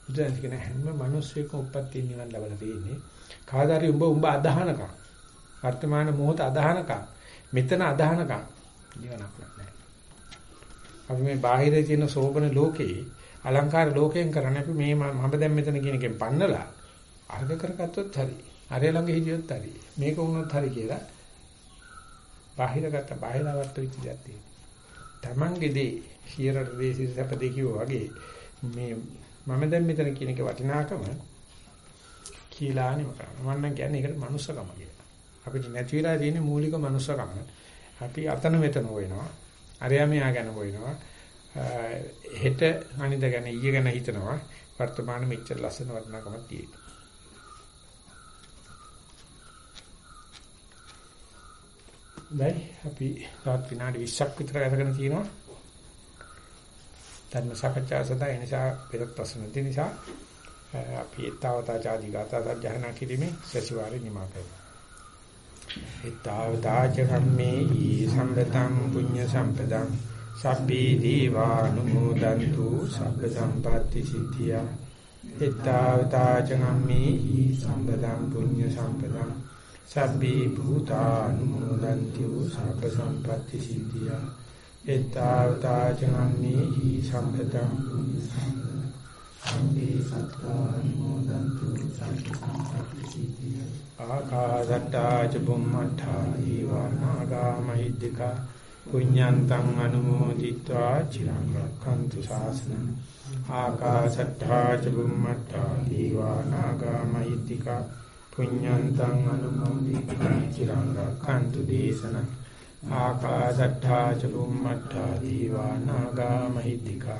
බුදුන් කියන හැම මිනිස්සෙකම උප්පත්ති නිවන් ලැබලා තියෙන්නේ. කාදාරි උඹ උඹ අදහනකම් වර්තමාන මොහොත අදහනකම් මෙතන අදහනකම් නිවනක් නැහැ. අපි මේ බාහිරේ තියෙන සෝබන ලෝකේ අලංකාර ලෝකයෙන් කරන්නේ අපි මේ මම දැන් මෙතන කියන එකෙන් පන්නලා අර්ග කරගත්තොත් හරි. අරය ළඟ හිටියොත් හරි. මේක වුණොත් හරි කියලා බාහිරගත බාහිරවට විච දෙයක් තියෙනවා. Tamange දේ හිරට දේ සිසප දේ කිව්වා වගේ මේ මම දැන් මෙතන කියන එක වටිනාකම කියලා නෙම කරන්නේ. මම නම් කියන්නේ ඒකට මනුස්සකම කියලා. අපිට නැති වෙලා තියෙන මූලික මනුස්සකම. අපි අතන මෙතන හොයනවා. අරයා මෙයා ගැන හොයනවා. හෙට අනිද ගැන ඊය ගැන හිතනවා. වර්තමාන මෙච්චර ලස්සන වටිනාකමක් තියෙනවා. දැන් අපි තවත් විනාඩි 20ක් විතර අරගෙන තියෙනවා. ධර්ම සාකච්ඡා සඳහා ඒ නිසා පෙරත් ප්‍රශ්න තියෙන නිසා අපි ඊතාවතා ආදී ගාථා සජ්ජහනා කිරීමේ සතිವಾರේ නිමා කරනවා. ඊතාවතා චම්මේ ඊ සම්පතං පුඤ්ඤ සම්පදං සබ්බේ දීවානුමෝදන්තු සබ්බ සම්පatti සිද්ධියා. ඊතාවතා චම්මේ ඊ සම්පතං පුඤ්ඤ සම්පදං සබ්බේ භූතානුමෝදන්තු සබ්බ සම්පatti සිද්ධියා. ඊතාවතා චම්මේ ඊ සම්පතං පුඤ්ඤ සම්මේ සත්තා නිමෝදන්තු සම්ප සංසප්ප සිද්ධිය. ආකාසට්ටා ච බුම්මඨා ඊවානාගා මහිද්దికා පුඤ්ඤන්තං අනුමෝදිත්වා චිරං රක්ඛන්තු ශාසනං. ආකාසට්ටා ච බුම්මඨා ඊවානාගා මහිද්దికා පුඤ්ඤන්තං අනුමෝදිතං චිරං රක්ඛන්තු දේශන ආකාශට්ඨා ච බුම්මට්ඨා දීවා නාගා මහිද්దికා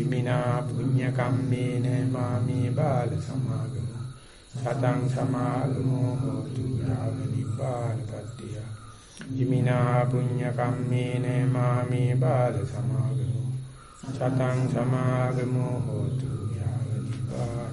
ඉමිනා පුඤ්ඤ කම්මේන මාමේ බාල සමාගමෝ. සතං සමාගමෝ හෝතු යාව නිපාතපත්තිය ඉමිනා පුඤ්ඤ කම්මේන මාමේ බාල සමාගමෝ. සතං සමාගමෝ හෝතු යාව නිපාතපත්තිය